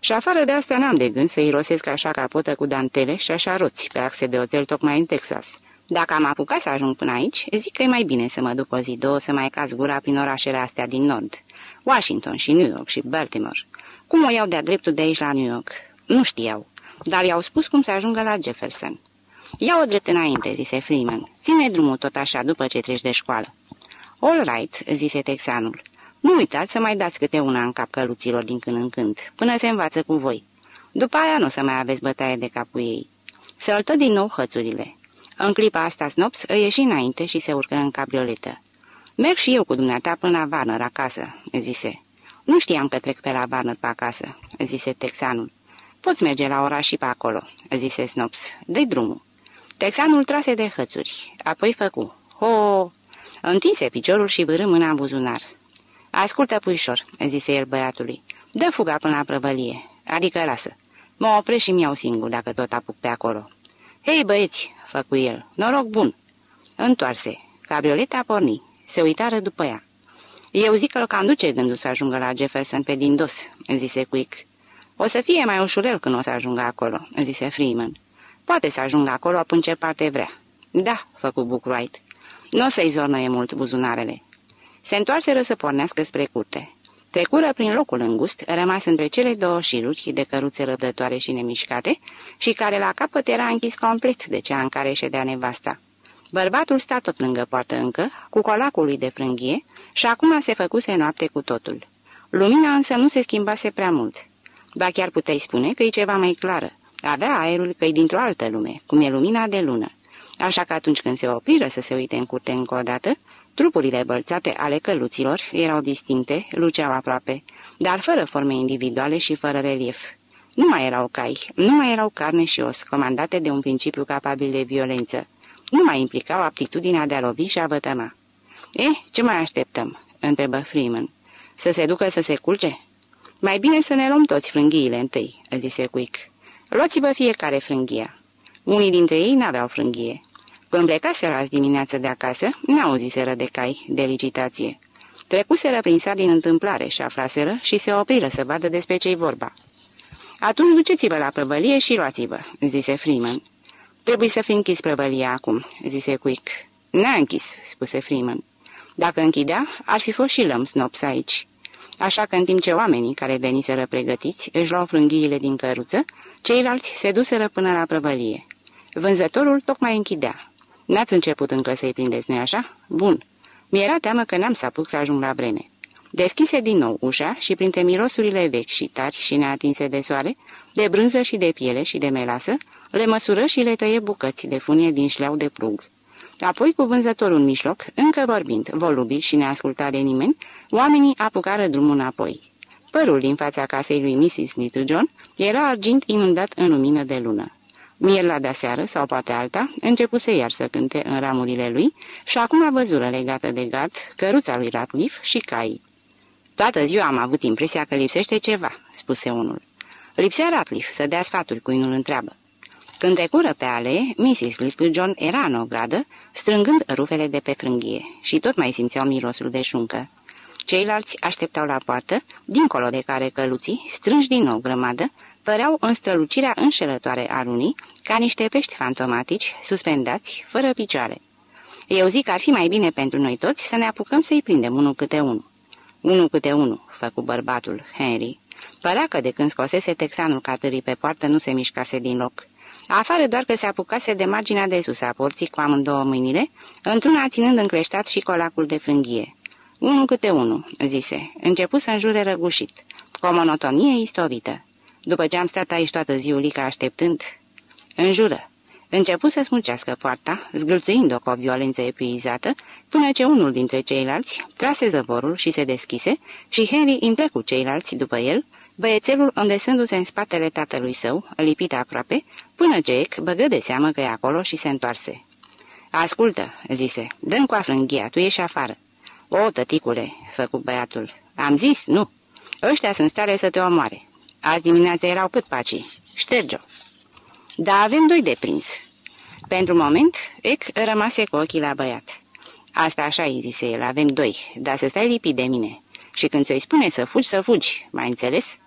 Și afară de asta n-am de gând să irosesc așa capotă cu dantele și așa roți pe axe de oțel tocmai în Texas. Dacă am apucat să ajung până aici, zic că e mai bine să mă duc o zi, două, să mai caz gura prin orașele astea din nord. Washington și New York și Baltimore. Cum o iau de-a dreptul de aici la New York? Nu știau, dar i-au spus cum să ajungă la Jefferson. Ia-o drept înainte, zise Freeman. Ține drumul tot așa după ce treci de școală. All right, zise texanul. Nu uitați să mai dați câte una în cap căluților din când în când, până se învață cu voi. După aia nu o să mai aveți bătaie de cap cu ei. Săltă din nou hățurile. În clipa asta Snops îi ieși înainte și se urcă în cabrioletă. Merg și eu cu dumneata până la Warner acasă," zise. Nu știam că trec pe la Warner pe acasă," zise texanul. Poți merge la oraș și pe acolo," zise Snops. dă drumul." Texanul trase de hățuri, apoi făcu. Ho! Întinse piciorul și vârâ mâna în buzunar. Ascultă, puișor," zise el băiatului. Dă fuga până la prăvălie, adică lasă. Mă opresc și-mi iau singur dacă tot apuc pe acolo." Hei, băieți!" făcu el. Noroc bun!" Întoarse. Cabrioleta porni. Se uitară după ea. Eu zic că îl cam duce gândul să ajungă la Jefferson pe din dos," zise Quick. O să fie mai ușurel când o să ajungă acolo," zise Freeman. Poate să ajungă acolo până ce parte vrea." Da," făcu Bookwright. Nu o să-i zornăie mult buzunarele." Se întoarseră să pornească spre curte. Trecură prin locul îngust, rămas între cele două șiruri de căruțe răbdătoare și nemișcate și care la capăt era închis complet de cea în care ședea nevasta. Bărbatul sta tot lângă poartă încă, cu colacul lui de frânghie, și acum se făcuse noapte cu totul. Lumina însă nu se schimbase prea mult. Ba chiar puteai spune că e ceva mai clară. Avea aerul că e dintr-o altă lume, cum e lumina de lună. Așa că atunci când se opriră să se uite în curte încă o dată, trupurile bălțate ale căluților erau distincte, luceau aproape, dar fără forme individuale și fără relief. Nu mai erau cai, nu mai erau carne și os, comandate de un principiu capabil de violență. Nu mai implicau aptitudinea de a lovi și a vătăma. Eh, ce mai așteptăm?" întrebă Freeman. Să se ducă să se culce?" Mai bine să ne luăm toți frânghiile întâi," zise Quick. Luați-vă fiecare frânghia." Unii dintre ei n-aveau frânghie. Când plecaseră azi dimineață de acasă, n-auziseră de cai, de licitație. Trecuseră prin sat din întâmplare și aflaseră și se opriră să vadă despre ce-i vorba. Atunci duceți-vă la prăvălie și luați-vă," zise Freeman. Trebuie să fi închis prăvălia acum," zise Quick. N-a închis," spuse Freeman. Dacă închidea, ar fi fost și lăm snops aici." Așa că în timp ce oamenii care veniseră pregătiți își luau frânghiile din căruță, ceilalți se duseră până la prăvălie. Vânzătorul tocmai închidea. N-ați început încă să-i prindeți, nu așa? Bun. Mi-era teamă că n-am să apuc să ajung la vreme. Deschise din nou ușa și printre mirosurile vechi și tari și neatinse de soare, de brânză și de piele și de melasă, le măsură și le tăie bucăți de funie din șleau de plug. Apoi, cu vânzătorul în mijloc, încă vorbind, volubil și neascultat de nimeni, oamenii apucară drumul înapoi. Părul din fața casei lui Mrs. Little John era argint inundat în lumină de lună. Mierla de seară, sau poate alta, începuse iar să cânte în ramurile lui și acum văzură legată de gard căruța lui Ratliff și cai. Toată ziua am avut impresia că lipsește ceva," spuse unul. Lipsea Ratliff să dea sfaturi cu nu-l întreabă. Când trecură pe ale, Mrs. Little John era în ogradă, strângând rufele de pe frânghie și tot mai simțeau mirosul de șuncă. Ceilalți așteptau la poartă, dincolo de care căluții, strânși din nou grămadă, păreau în strălucirea înșelătoare a lunii, ca niște pești fantomatici, suspendați, fără picioare. Eu zic că ar fi mai bine pentru noi toți să ne apucăm să-i prindem unul câte unul. Unul câte unul, făcu bărbatul, Henry. Părea că de când scosese texanul catării pe poartă nu se mișcase din loc. Afară doar că se apucase de marginea de sus a porții cu amândouă mâinile, într-una ținând încreștat și colacul de frânghie. Unul câte unul, zise, început să înjure răgușit, cu o monotonie istovită. După ce am stat aici toată ziulica așteptând, înjură. Început să smucească poarta, zgâlțâind-o cu o violență epuizată, până ce unul dintre ceilalți trase zăvorul și se deschise și Henry intră cu ceilalți după el, băiețelul îndesându-se în spatele tatălui său, lipit aproape, până Jake băgă de seamă că e acolo și se întoarse. Ascultă," zise, dă-mi coafă înghia, tu ieși afară." O, tăticule," făcu băiatul. Am zis, nu. Ăștia sunt stare să te omoare. Azi dimineața erau cât pacii. Șterge-o." Da, avem doi de prins." Pentru moment, Ec rămase cu ochii la băiat. Asta așa îi zise el, avem doi, dar să stai lipit de mine. Și când ți-o spune să fugi, să fugi, mai înțeles?"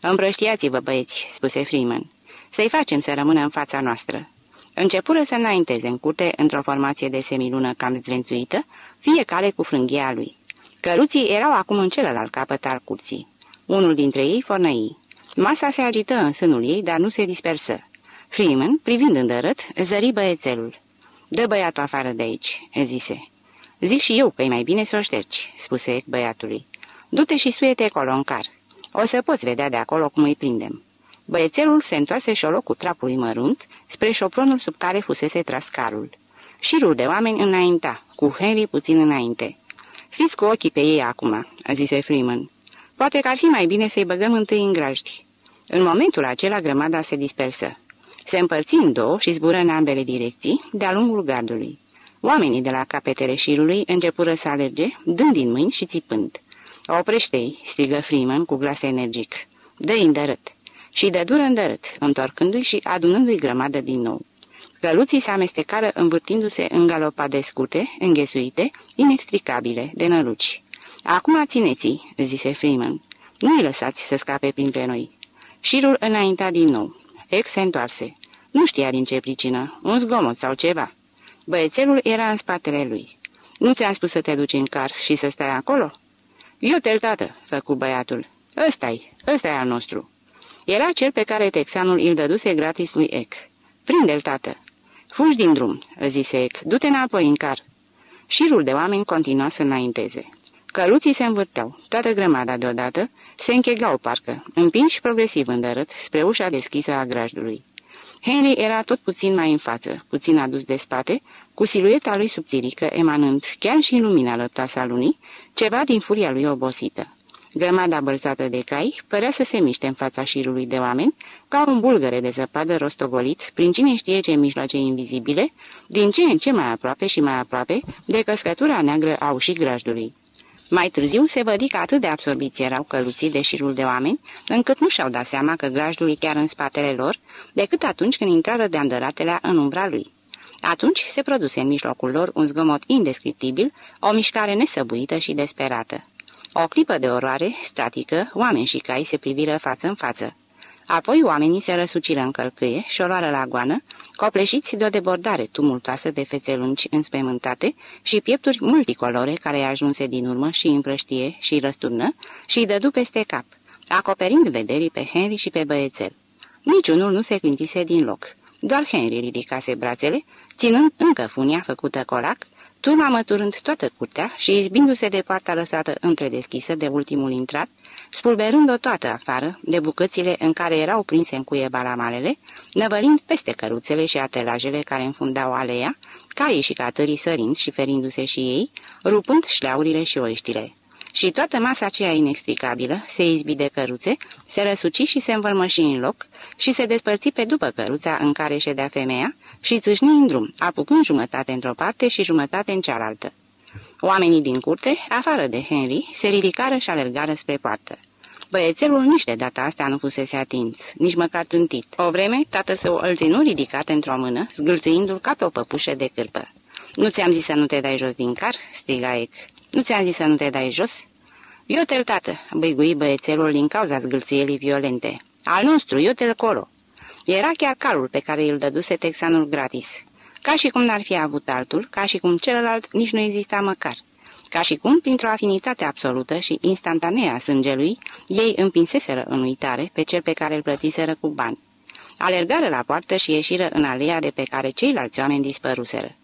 Împrăștiați-vă, băieți," spuse Freeman. Să-i facem să rămână în fața noastră." Începură să înainteze în curte într-o formație de semilună cam zdrențuită, fiecare cu frânghia lui. Căruții erau acum în celălalt capăt al curții. Unul dintre ei fornăi. Masa se agită în sânul ei, dar nu se dispersă. Freeman, privind îndărât, zări băiețelul. Dă băiatul afară de aici," zise. Zic și eu că e mai bine să o ștergi," spuse băiatului. Du-te și suiete acolo în car. O să poți vedea de acolo cum îi prindem." Băiețelul se întoarse și o loc cu trapului mărunt spre șopronul sub care fusese tras carul. Șirul de oameni înainta, cu Henry puțin înainte. Fiți cu ochii pe ei acum," zise Freeman. Poate că ar fi mai bine să-i băgăm întâi în grajdi." În momentul acela grămada se dispersă. Se împărți în două și zbură în ambele direcții, de-a lungul gardului. Oamenii de la capetele șirului începură să alerge, dând din mâini și țipând. Oprește-i!" strigă Freeman cu glas energic. Dă-i îndărât!" Și de dură îndărât, întorcându-i și adunându-i grămadă din nou. Căluții se amestecară învârtindu-se în galopade scurte, înghesuite, inextricabile, de năluci. Acum țineți zise Freeman. Nu-i lăsați să scape printre noi. Șirul înainta din nou. Ex se întoarse. Nu știa din ce pricină, un zgomot sau ceva. Băiețelul era în spatele lui. Nu ți-am spus să te duci în car și să stai acolo?" Iotel, tată, făcu băiatul. Ăsta-i, ăsta e al nostru. Era cel pe care texanul îl dăduse gratis lui Eck. Prinde-l, tată. Fugi din drum, zise Eck. Du-te înapoi în car. Șirul de oameni continua să înainteze. Căluții se învârteau, toată grămada deodată, se închegau parcă, împinși progresiv îndărât spre ușa deschisă a grajdului. Henry era tot puțin mai în față, puțin adus de spate, cu silueta lui subțirică emanând, chiar și în lumina lăptoasă a lunii, ceva din furia lui obosită. Grămada bălțată de cai părea să se miște în fața șirului de oameni, ca un bulgăre de zăpadă rostogolit, prin cine știe ce mijloace invizibile, din ce în ce mai aproape și mai aproape de căscătura neagră a ușii grajdului. Mai târziu se vădi că atât de absorbiți erau căluții de șirul de oameni, încât nu și-au dat seama că grajdul e chiar în spatele lor, decât atunci când intrară de andăratelea în umbra lui. Atunci se produse în mijlocul lor un zgomot indescriptibil, o mișcare nesăbuită și desperată. O clipă de oroare, statică, oameni și cai se priviră față în față. Apoi oamenii se răsuciră în călcâie și o luară la goană, copleșiți de o debordare tumultoasă de fețe lungi înspăimântate și piepturi multicolore care ajunse din urmă și împrăștie și răsturnă și îi dădu peste cap, acoperind vederii pe Henry și pe băiețel. Niciunul nu se clintise din loc. Doar Henry ridicase brațele, ținând încă funia făcută colac, turma măturând toată curtea și izbindu-se de partea lăsată întredeschisă de ultimul intrat, spulberând-o toată afară de bucățile în care erau prinse în cuie balamalele, năvălind peste căruțele și atelajele care înfundau aleea, caii și catării sărind și ferindu-se și ei, rupând șleaurile și oiștile. Și toată masa aceea inextricabilă se izbi de căruțe, se răsuci și se învălmăși în loc și se despărți pe după căruța în care ședea femeia și țâșni în drum, apucând jumătate într-o parte și jumătate în cealaltă. Oamenii din curte, afară de Henry, se ridicară și alergară spre poartă. Băiețelul nici de data asta nu fusese atins, nici măcar trântit. O vreme, tată său îl ținu ridicat într-o mână, zgâlțâindu-l ca pe o păpușă de cârpă. Nu ți-am zis să nu te dai jos din car?" striga Ec. Nu ți-am zis să nu te dai jos?" Eu te tată," băigui băiețelul din cauza zgâlțielii violente. Al nostru, eu te colo." Era chiar calul pe care îl dăduse texanul gratis. Ca și cum n-ar fi avut altul, ca și cum celălalt nici nu exista măcar. Ca și cum, printr-o afinitate absolută și instantanee a sângelui, ei împinseseră în uitare pe cel pe care îl plătiseră cu bani. Alergară la poartă și ieșiră în aleea de pe care ceilalți oameni dispăruseră.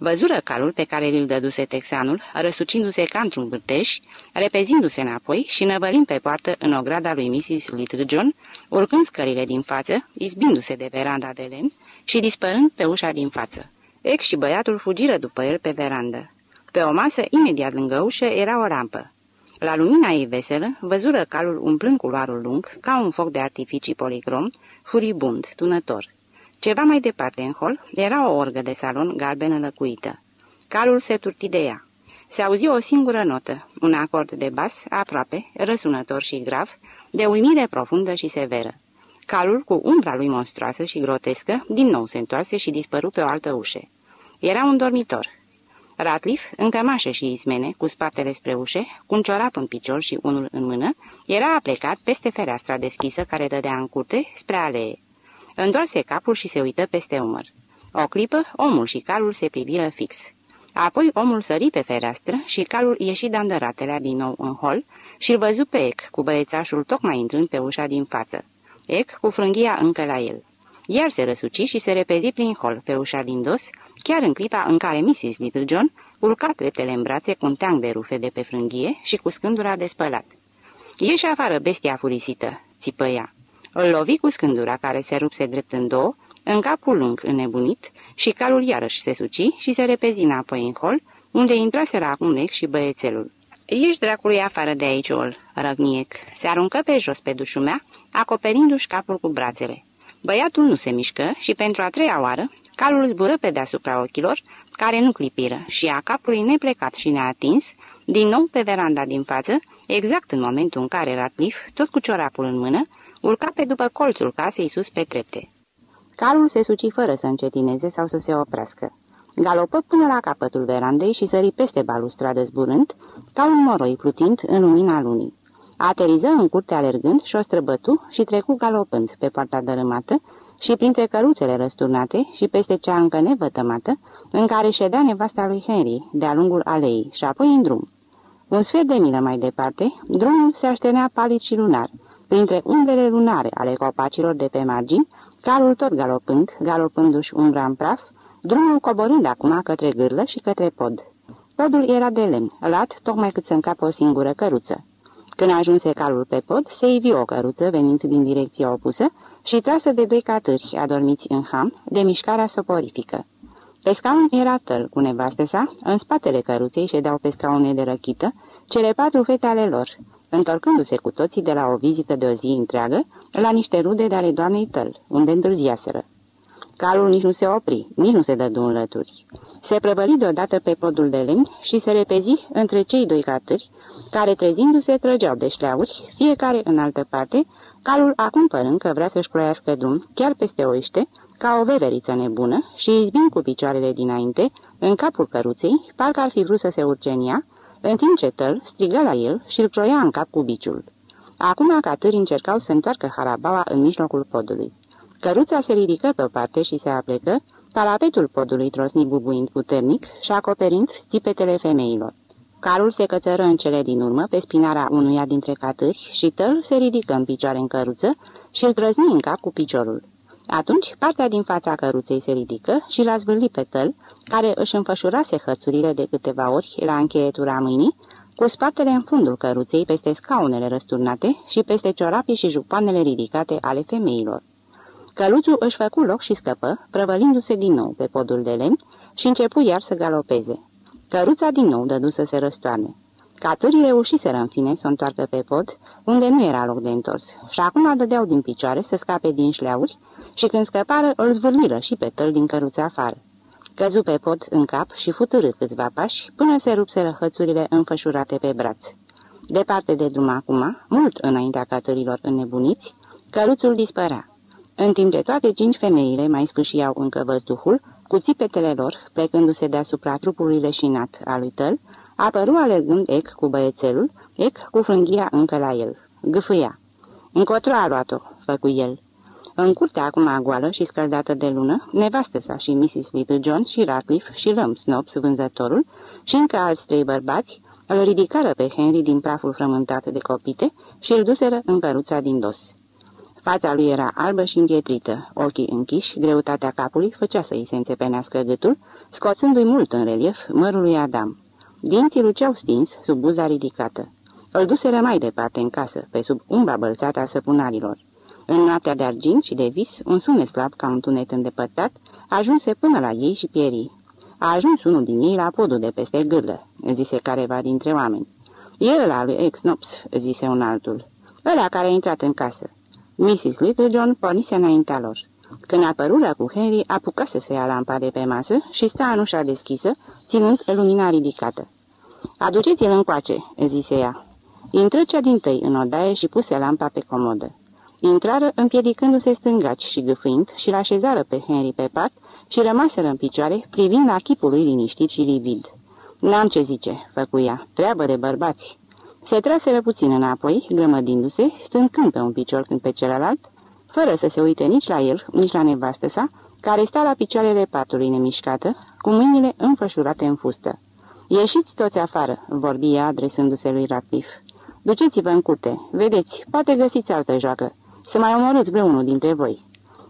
Văzură calul pe care îl dăduse texanul, răsucindu-se ca într-un bârteș, repezindu-se înapoi și năvălind pe poartă în ograda lui Mrs. Little John, urcând scările din față, izbindu-se de veranda de lemn și dispărând pe ușa din față. Ex și băiatul fugiră după el pe verandă. Pe o masă, imediat lângă ușă, era o rampă. La lumina ei veselă, văzură calul umplând culoarul lung, ca un foc de artificii policrom, furibund, tunător. Ceva mai departe în hol era o orgă de salon galbenă lăcuită. Calul se turti de ea. Se auzi o singură notă, un acord de bas, aproape, răsunător și grav, de uimire profundă și severă. Calul, cu umbra lui monstruoasă și grotescă, din nou se întoarse și dispăru pe o altă ușă. Era un dormitor. Ratliff, în cămașă și izmene, cu spatele spre ușe, cu un ciorap în picior și unul în mână, era aplecat peste fereastra deschisă care dădea în curte spre alee. Întoarse capul și se uită peste umăr. O clipă, omul și calul se priviră fix. Apoi omul sări pe fereastră și calul ieși de din nou în hol și îl văzu pe Ec, cu băiețașul tocmai intrând pe ușa din față. Ec cu frânghia încă la el. Iar se răsuci și se repezi prin hol pe ușa din dos, chiar în clipa în care Mrs. Little John urca treptele în brațe cu un teanc de rufe de pe frânghie și cu scândura de spălat. Ieși afară bestia furisită, țipă ea. Îl lovi cu scândura care se rupse drept în două, în capul lung înnebunit, și calul iarăși se suci și se repezi înapoi în hol, unde intraseră acum Nec și băiețelul. Ești dracului afară de aici, Ol, răgniec. Se aruncă pe jos pe dușumea, acoperindu-și capul cu brațele. Băiatul nu se mișcă și pentru a treia oară, calul zbură pe deasupra ochilor, care nu clipiră, și a capului neplecat și neatins, din nou pe veranda din față, exact în momentul în care Ratliff, tot cu ciorapul în mână, urca pe după colțul casei sus pe trepte. Calul se suci fără să încetineze sau să se oprească. Galopă până la capătul verandei și sări peste balustradă zburând, ca un moroi plutind în lumina lunii. Ateriză în curte alergând și o străbătu și trecu galopând pe partea dărâmată și printre căruțele răsturnate și peste cea încă nevătămată, în care ședea nevasta lui Henry de-a lungul aleii și apoi în drum. Un sfert de milă mai departe, drumul se aștenea palid și lunar, printre umbrele lunare ale copacilor de pe margini, calul tot galopând, galopându-și umbra în praf, drumul coborând acum către gârlă și către pod. Podul era de lemn, lat tocmai cât să încapă o singură căruță. Când ajunse calul pe pod, se ivi o căruță venind din direcția opusă și trasă de doi catâri adormiți în ham de mișcarea soporifică. Pe scaun era tăl cu nevastă sa, în spatele căruței ședeau pe scaune de răchită cele patru fete ale lor, întorcându-se cu toții de la o vizită de o zi întreagă la niște rude de ale doamnei tăl, unde întârziaseră. Calul nici nu se opri, nici nu se dădu în lături. Se prăvăli deodată pe podul de lemn și se repezi între cei doi catâri, care trezindu-se trăgeau de șleauri, fiecare în altă parte, calul acum părând că vrea să-și ploiască drum, chiar peste oiște, ca o veveriță nebună și izbind cu picioarele dinainte, în capul căruței, parcă ar fi vrut să se urce în ea, în timp ce tăl striga la el și îl ploia în cap cu biciul. Acum catârii încercau să întoarcă harabaua în mijlocul podului. Căruța se ridică pe o parte și se aplecă, parapetul podului trosni bubuind puternic și acoperind țipetele femeilor. Carul se cățără în cele din urmă pe spinarea unuia dintre catâri și tăl se ridică în picioare în căruță și îl trăzni în cap cu piciorul. Atunci, partea din fața căruței se ridică și l-a zvârlit pe tăl, care își înfășurase hățurile de câteva ori la încheietura mâinii, cu spatele în fundul căruței peste scaunele răsturnate și peste ciorapii și jupanele ridicate ale femeilor. Căluțul își făcu loc și scăpă, prăvălindu-se din nou pe podul de lemn și începu iar să galopeze. Căruța din nou dădu să se răstoarne. Catârii reușiseră în fine să o întoarcă pe pod, unde nu era loc de întors, și acum dădeau din picioare să scape din șleauri și când scăpară îl zvârliră și pe tăl din căruța afară. Căzu pe pod în cap și futărât câțiva pași până se rupseră hățurile înfășurate pe braț. Departe de drum acum, mult înaintea catărilor înnebuniți, căruțul dispărea. În timp ce toate cinci femeile mai sfâșiau încă văzduhul, cu țipetele lor, plecându-se deasupra trupului leșinat al lui Tăl, apăru alergând Ec cu băiețelul, Ec cu frânghia încă la el. Gâfâia. Încotro a luat-o, făcu el. În curtea acum goală și scăldată de lună, nevastă sa și Mrs. Little John și Ratcliffe și Lăm Snobs, vânzătorul, și încă alți trei bărbați, îl ridicară pe Henry din praful frământat de copite și îl duseră în căruța din dos. Fața lui era albă și împietrită, ochii închiși, greutatea capului făcea să-i se înțepenească gâtul, scoțându-i mult în relief mărul lui Adam. Dinții luceau stins sub buza ridicată. Îl duseră mai departe în casă, pe sub umbra bălțată a săpunarilor. În noaptea de argint și de vis, un sunet slab ca un tunet îndepărtat ajunse până la ei și pierii. A ajuns unul din ei la podul de peste gârlă, zise careva dintre oameni. E ăla lui Ex-Nops, zise un altul. Ăla care a intrat în casă. Mrs. Littlejohn pornise înaintea lor. Când apărură cu Henry, apucase să ia lampa de pe masă și sta în ușa deschisă, ținând lumina ridicată. Aduceți-l încoace," zise ea. Intră cea din tăi în odaie și puse lampa pe comodă. Intrară împiedicându-se stângaci și gâfâind și l-așezară pe Henry pe pat și rămaseră în picioare, privind la chipul lui liniștit și livid. N-am ce zice," făcuia, treabă de bărbați." Se traseră puțin înapoi, grămădindu-se, stând când pe un picior când pe celălalt, fără să se uite nici la el, nici la nevastă sa, care sta la picioarele patului nemișcată, cu mâinile înfășurate în fustă. Ieșiți toți afară," vorbi ea adresându-se lui Ratcliffe. Duceți-vă în curte. Vedeți, poate găsiți altă joacă. Să mai omorâți vreunul dintre voi."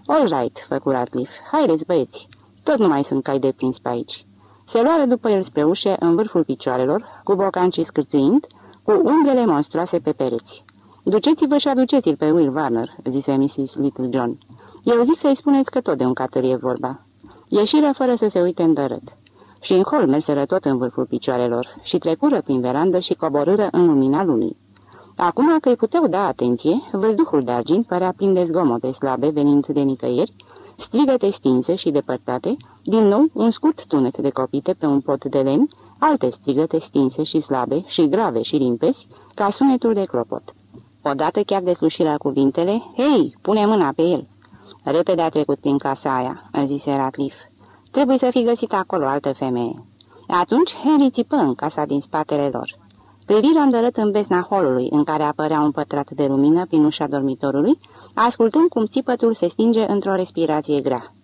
All right," făcu Ratcliffe. Haideți, băieți. Tot nu mai sunt cai de prins pe aici." Se luară după el spre ușe, în vârful picioarelor, cu bocancii scârțâind, cu umbrele monstruoase pe pereți. Duceți-vă și aduceți-l pe Will Warner," zise Mrs. Little John. Eu zic să-i spuneți că tot de un catărie vorba." Ieșiră fără să se uite în dărât. Și în hol merseră tot în vârful picioarelor și trecură prin verandă și coborâră în lumina lunii. Acum că îi puteau da atenție, văzduhul de argint părea plin de zgomote slabe venind de nicăieri, strigăte stinse și depărtate, din nou un scurt tunet de copite pe un pot de lemn, alte strigăte stinse și slabe și grave și limpezi, ca sunetul de clopot. Odată chiar deslușirea cuvintele, Hei, pune mâna pe el!" Repede a trecut prin casa aia," a zis Ratcliffe. Trebuie să fi găsit acolo altă femeie." Atunci Henry țipă în casa din spatele lor. Privirea îndărât în besna holului, în care apărea un pătrat de lumină prin ușa dormitorului, ascultând cum țipătul se stinge într-o respirație grea.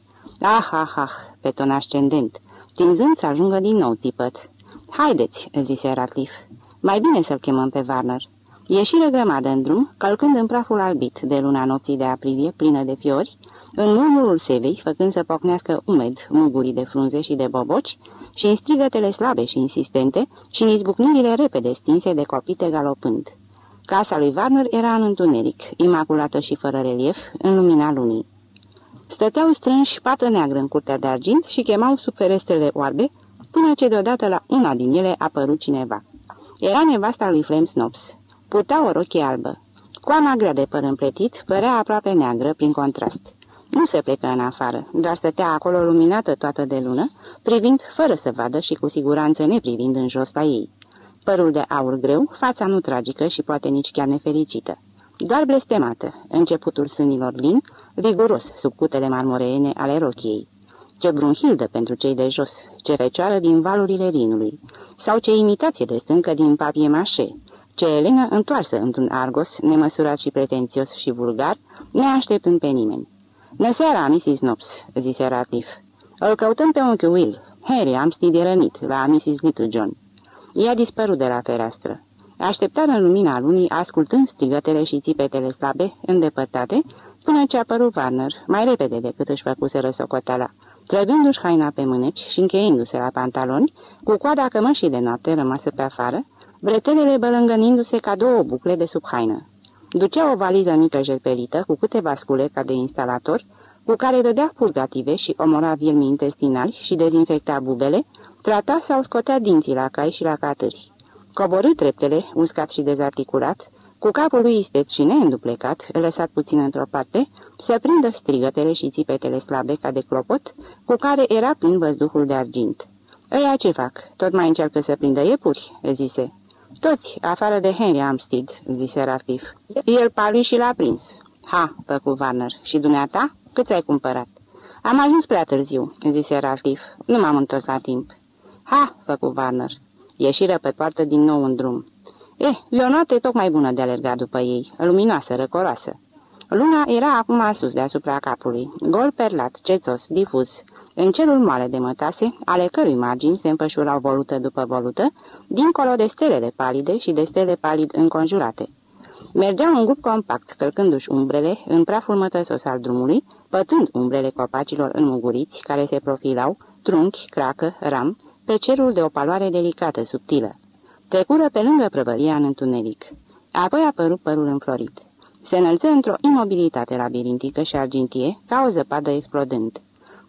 Ah, ah, ah, pe ton ascendent, tinzând să ajungă din nou țipăt. Haideți, zise Ratliff. Mai bine să-l chemăm pe Warner. Ieșire grămadă în drum, călcând în praful albit de luna nopții de aprilie, plină de fiori, în murmurul sevei, făcând să pocnească umed mugurii de frunze și de boboci, și în strigătele slabe și insistente, și în izbucnirile repede stinse de copite galopând. Casa lui Warner era în întuneric, imaculată și fără relief, în lumina lunii. Stăteau strânși pată neagră în curtea de argint și chemau sub ferestrele oarbe, până ce deodată la una din ele a apărut cineva. Era nevasta lui Flem Snops. Purta o rochie albă. Coana grea de păr împletit părea aproape neagră prin contrast. Nu se plecă în afară, doar stătea acolo luminată toată de lună, privind fără să vadă și cu siguranță neprivind în jos la ei. Părul de aur greu, fața nu tragică și poate nici chiar nefericită. Doar blestemată, începutul sânilor lin, viguros sub cutele marmoreene ale rochiei. Ce brunhildă pentru cei de jos, ce fecioară din valurile Rinului, sau ce imitație de stâncă din papie mașe, ce Elena întoarsă într-un argos, nemăsurat și pretențios și vulgar, neașteptând pe nimeni. Neseara, Mrs. Nops, zise Ratif. Îl căutăm pe unchiul Will. Harry, am de rănit, la Mrs. Littlejohn. Ea dispărut de la fereastră. Așteptară în lumina lunii, ascultând strigătele și țipetele slabe, îndepărtate, până ce a apărut Warner, mai repede decât își făcuse răsocoteala, trăgându-și haina pe mâneci și încheindu-se la pantaloni, cu coada cămășii de noapte rămasă pe afară, bretelele bălângănindu-se ca două bucle de sub haină. Ducea o valiză mică jerpelită cu câteva scule ca de instalator, cu care dădea purgative și omora viermi intestinali și dezinfecta bubele, trata sau scotea dinții la cai și la catâri. Coborât treptele, uscat și dezarticulat, cu capul lui isteț și neînduplecat, lăsat puțin într-o parte, să prindă strigătele și țipetele slabe ca de clopot, cu care era plin văzduhul de argint. Ăia ce fac? Tot mai încearcă să prindă iepuri?" zise. Toți, afară de Henry Amstead," zise Ratif. El pali și l-a prins." Ha," făcu Warner. Și dumneata? Cât ai cumpărat?" Am ajuns prea târziu," zise Ratif. Nu m-am întors la timp." Ha," făcu Warner. Ieșiră pe poartă din nou în drum. Eh, e o noapte tocmai bună de alergat după ei, luminoasă, răcoroasă. Luna era acum sus deasupra capului, gol perlat, cețos, difuz, în cerul moale de mătase, ale cărui margini se împășurau volută după volută, dincolo de stelele palide și de stele palid înconjurate. Mergea un grup compact, călcându-și umbrele în praful mătăsos al drumului, pătând umbrele copacilor înmuguriți care se profilau, trunchi, cracă, ram, pe cerul de o paloare delicată, subtilă. Trecură pe lângă prăvălia în întuneric. Apoi a apărut părul înflorit. Se înălță într-o imobilitate labirintică și argintie, ca o zăpadă explodând.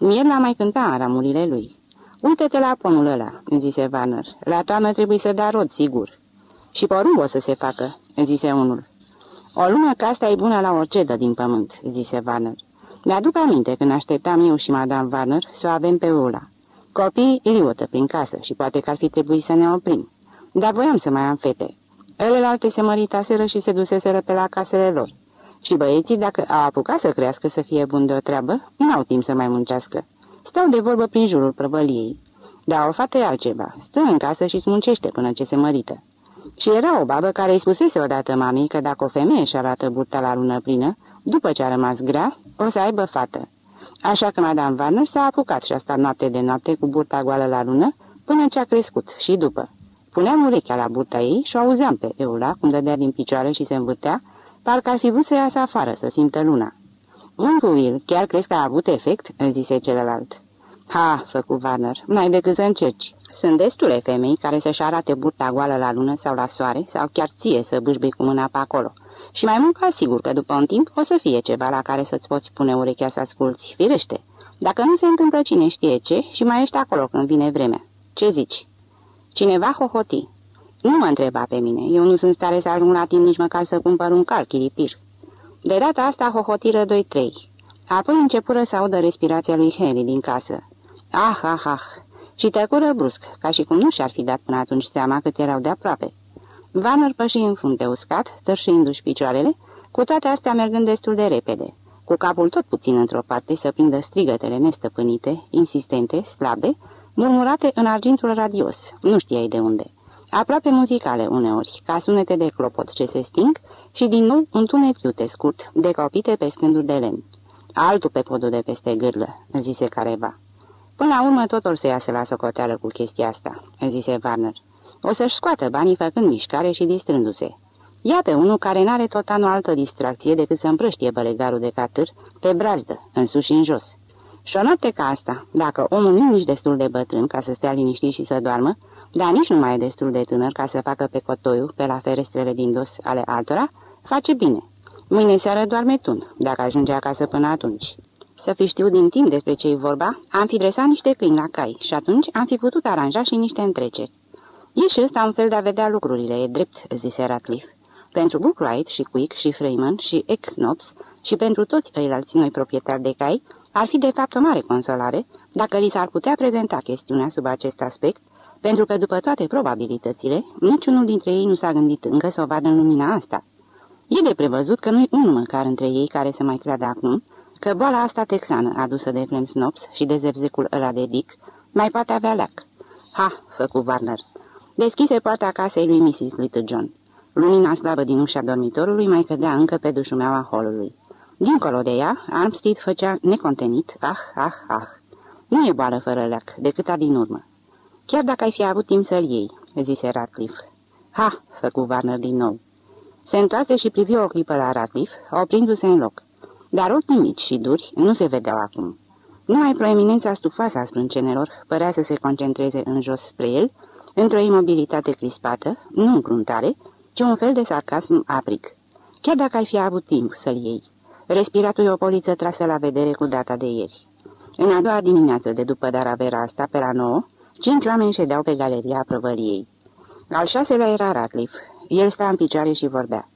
Miel la mai cânta în ramurile lui. Uite-te la pomul ăla," zise Vanner. La toamnă trebuie să da rod, sigur." Și porumb o să se facă," zise unul. O lună ca asta e bună la orice dă din pământ," zise Vanner. Mi-aduc aminte când așteptam eu și Madame Vanner să o avem pe Ula. Copiii iliotă prin casă și poate că ar fi trebuit să ne oprim. Dar voiam să mai am fete. Elelalte se măritaseră și se duseseră pe la casele lor. Și băieții, dacă au apucat să crească să fie bun de o treabă, nu au timp să mai muncească. Stau de vorbă prin jurul prăvăliei. Dar o fată e altceva. Stă în casă și smuncește până ce se mărită. Și era o babă care îi spusese odată mamei că dacă o femeie își arată burta la lună plină, după ce a rămas grea, o să aibă fată. Așa că Madame Warner s-a apucat și a stat noapte de noapte cu burta goală la lună, până ce a crescut și după. Puneam urechea la burta ei și o auzeam pe Eula cum dădea din picioare și se învârtea, parcă ar fi vrut să iasă afară, să simtă luna. Uncle Will, chiar crezi că a avut efect?" zise celălalt. Ha, făcu Warner, mai decât să încerci. Sunt destule femei care să-și arate burta goală la lună sau la soare, sau chiar ție să bâșbui cu mâna pe acolo. Și mai mult ca sigur că după un timp o să fie ceva la care să-ți poți pune urechea să asculți, firește. Dacă nu se întâmplă cine știe ce și mai ești acolo când vine vremea. Ce zici? Cineva hohoti. Nu mă întreba pe mine, eu nu sunt stare să ajung la timp nici măcar să cumpăr un cal chiripir. De data asta hohotiră doi-trei. Apoi începură să audă respirația lui Harry din casă. Ah, ah, ah! Și tăcură brusc, ca și cum nu și-ar fi dat până atunci seama cât erau de aproape. Vanner păși în frunte uscat, târșindu-și picioarele, cu toate astea mergând destul de repede, cu capul tot puțin într-o parte să prindă strigătele nestăpânite, insistente, slabe, murmurate în argintul radios, nu știai de unde. Aproape muzicale uneori, ca sunete de clopot ce se sting și din nou un tunet iute scurt, decopite pe scânduri de lemn. Altul pe podul de peste gârlă, zise careva. Până la urmă totul se iasă la socoteală cu chestia asta, zise Warner. O să-și scoată banii făcând mișcare și distrându-se. Ia pe unul care n-are tot anul altă distracție decât să împrăștie bălegarul de catâr pe brazdă, în sus și în jos. Și o noapte ca asta, dacă omul nu nici destul de bătrân ca să stea liniștit și să doarmă, dar nici nu mai e destul de tânăr ca să facă pe cotoiul pe la ferestrele din dos ale altora, face bine. Mâine seară doarme tun, dacă ajunge acasă până atunci. Să fi știut din timp despre ce-i vorba, am fi dresat niște câini la cai și atunci am fi putut aranja și niște întreceri. E și ăsta un fel de a vedea lucrurile, e drept, zise Ratcliffe. Pentru Bookwright și Quick și Freeman și Exnops și pentru toți ceilalți noi proprietari de cai, ar fi de fapt o mare consolare dacă li s-ar putea prezenta chestiunea sub acest aspect, pentru că după toate probabilitățile, niciunul dintre ei nu s-a gândit încă să o vadă în lumina asta. E de prevăzut că nu-i unul măcar între ei care să mai creadă acum că boala asta texană adusă de Flem Snops și de zebzecul ăla de Dick mai poate avea leac. Ha, făcu Warner. Deschise poarta casei lui Mrs. Little John. Lumina slabă din ușa dormitorului mai cădea încă pe dușumeaua holului. Dincolo de ea, Armstead făcea necontenit, ah, ah, ah. Nu e boală fără leac, decât a din urmă. Chiar dacă ai fi avut timp să-l iei, zise Ratcliffe. Ha, făcu Warner din nou. Se întoarse și privi o clipă la Ratcliffe, oprindu-se în loc. Dar ochii mici și duri nu se vedeau acum. Numai proeminența stufoasă a sprâncenelor părea să se concentreze în jos spre el, într-o imobilitate crispată, nu încruntare, ci un fel de sarcasm apric. Chiar dacă ai fi avut timp să-l iei. Respiratul e o poliță trasă la vedere cu data de ieri. În a doua dimineață de după Daravera asta, pe la nouă, cinci oameni ședeau pe galeria prăvăliei. Al șaselea era Ratcliffe. El sta în picioare și vorbea.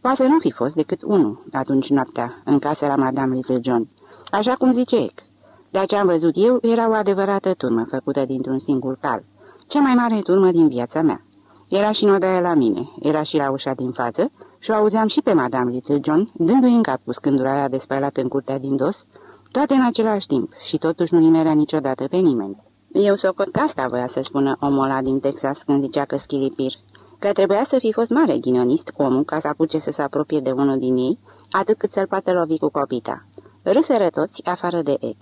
Poate să nu fi fost decât unul atunci noaptea, în casă la Madame Little John, așa cum zice Eck. De ce am văzut eu era o adevărată turmă făcută dintr-un singur cal, cea mai mare turmă din viața mea. Era și în la mine, era și la ușa din față și o auzeam și pe Madame Little John, dându-i în cap cu scândura aia despălat în curtea din dos, toate în același timp și totuși nu nimerea niciodată pe nimeni. Eu socot că asta voia să spună omul ăla din Texas când zicea că schilipir, că trebuia să fi fost mare ghinionist omul ca să apuce să se apropie de unul din ei, atât cât să-l poate lovi cu copita. Râsără toți, afară de Ec.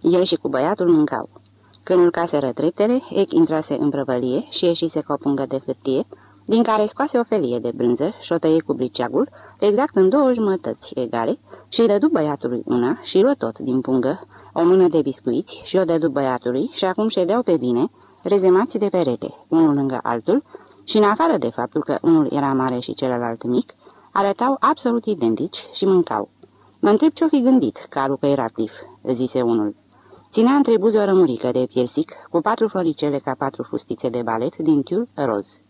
El și cu băiatul mâncau. Când urcaseră treptele, Ec intrase în prăvălie și ieșise cu o pungă de hârtie, din care scoase o felie de brânză și o tăie cu briceagul, exact în două jumătăți egale, și îi dădu băiatului una și luă tot din pungă, o mână de biscuiți și o dădu băiatului și acum ședeau pe bine, rezemați de perete, unul lângă altul, și în afară de faptul că unul era mare și celălalt mic, arătau absolut identici și mâncau. Mă întreb ce-o fi gândit, Caru Peiratif, zise unul. Ținea între buze o rămurică de piersic cu patru floricele ca patru fustițe de balet din tiul roz.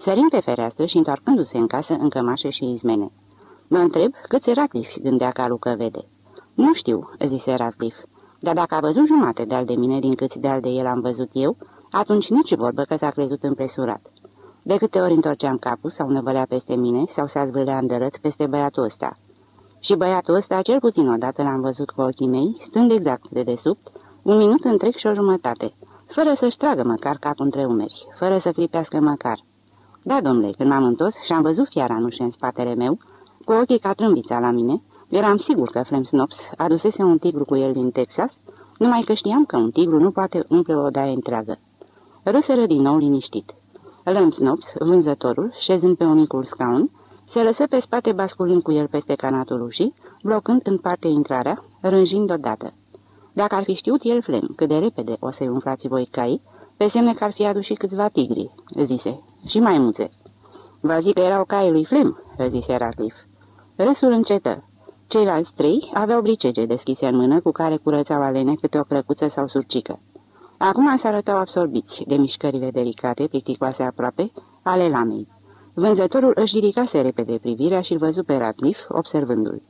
Sărim pe fereastră și întoarcându-se în casă în cămașe și izmene. Mă întreb câți Ratliff gândea Caru că vede. Nu știu, zise Ratliff, dar dacă a văzut jumate de-al de mine din câți de-al de el am văzut eu, atunci nici vorbă că s-a crezut împresurat. De câte ori întorceam capul sau năvălea peste mine sau se zvâlea îndărât peste băiatul ăsta. Și băiatul ăsta, cel puțin odată l-am văzut cu ochii mei, stând exact de desubt, un minut întreg și o jumătate, fără să-și tragă măcar capul între umeri, fără să clipească măcar. Da, domnule, când m-am întors și am văzut fiara nușe în spatele meu, cu ochii ca trâmbița la mine, eram sigur că Flem Snops adusese un tigru cu el din Texas, numai că știam că un tigru nu poate umple o daie întreagă. Râsără din nou liniștit. Lem Snops, vânzătorul, șezând pe unicul scaun, se lăsă pe spate basculând cu el peste canatul ușii, blocând în parte intrarea, rânjind odată. Dacă ar fi știut el Flem cât de repede o să-i umflați voi cai, pe semne că ar fi adus și câțiva tigri, zise, și mai multe. Vă zic că erau caii lui Flem, zise Ratliff. Râsul încetă. Ceilalți trei aveau bricege deschise în mână cu care curățau alene câte o crăcuță sau surcică. Acum se arătau absorbiți de mișcările delicate, plicticoase aproape, ale lamei. Vânzătorul își ridicase repede privirea și îl văzu pe Ratliff, observându-l.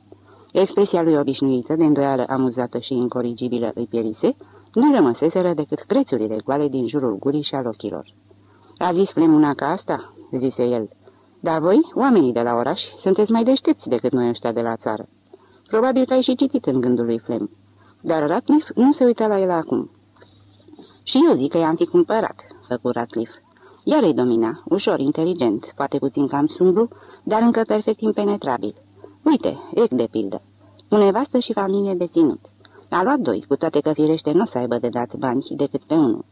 Expresia lui obișnuită, de îndoială amuzată și incorrigibilă îi pierise, nu rămăseseră decât crețurile goale din jurul gurii și al ochilor. A zis plemuna ca asta?" zise el. Dar voi, oamenii de la oraș, sunteți mai deștepți decât noi ăștia de la țară. Probabil că ai și citit în gândul lui Flem. Dar Ratliff nu se uita la el acum. Și eu zic că i-am fi cumpărat, făcu Ratliff. Iar îi domina, ușor, inteligent, poate puțin cam sumbru, dar încă perfect impenetrabil. Uite, Ec de pildă. Un nevastă și familie de ținut. A luat doi, cu toate că firește nu o să aibă de dat bani decât pe unul.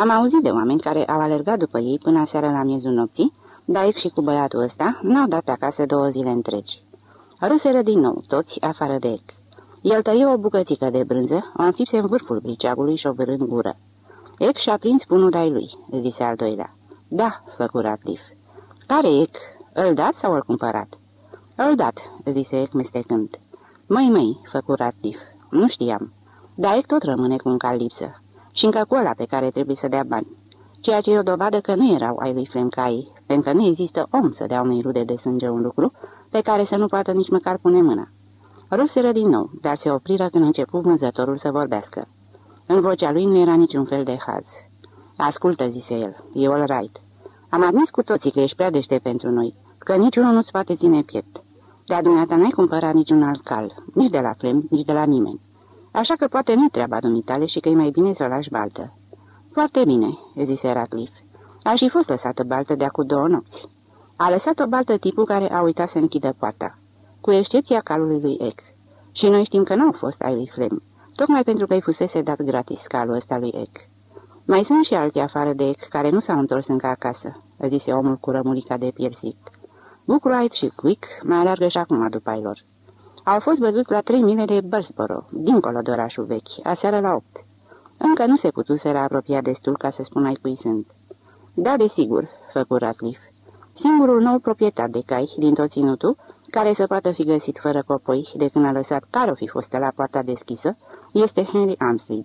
Am auzit de oameni care au alergat după ei până seara la miezul nopții, dar și cu băiatul ăsta n-au dat pe acasă două zile întregi. Râseră din nou, toți afară de Ec. El tăie o bucățică de brânză, o înfipse în vârful briceagului și o vârând gură. Ec și-a prins punul de lui, zise al doilea. Da, făcu Ratliff. Care Ec? Îl dat sau îl cumpărat? Îl dat, zise Ec mestecând. Măi, măi, făcu Ratliff. Nu știam. Dar Ec tot rămâne cu un cal lipsă. Și încă cu ăla pe care trebuie să dea bani. Ceea ce e o dovadă că nu erau ai lui Flemcai, pentru că nu există om să dea unei rude de sânge un lucru pe care să nu poată nici măcar pune mâna. Ruseră din nou, dar se opriră când începu vânzătorul să vorbească. În vocea lui nu era niciun fel de haz. Ascultă, zise el, e all right. Am admis cu toții că ești prea deștept pentru noi, că niciunul nu-ți poate ține piept. Dar dumneata n-ai cumpărat niciun alt cal, nici de la Flem, nici de la nimeni. Așa că poate nu treaba dumitale și că e mai bine să o lași baltă. Foarte bine, zise Ratliff. A și fost lăsată baltă de acum două nopți. A lăsat o baltă tipul care a uitat să închidă poarta, cu excepția calului lui Eck. Și noi știm că nu au fost ai lui Flem, tocmai pentru că îi fusese dat gratis calul ăsta lui Eck. Mai sunt și alții afară de Eck care nu s-au întors încă acasă, zise omul cu rămurica de piersic. Bucruait și Quick mai alergă și acum după ai lor. Au fost văzuți la trei mile de Bărsboro, dincolo de orașul vechi, aseară la opt. Încă nu se putuseră apropia destul ca să spunai cui sunt. Da, desigur, făcu Ratliff. Singurul nou proprietar de cai din tot ținutul, care să poată fi găsit fără copoi de când a lăsat care o fi fost la poarta deschisă, este Henry Armstrong.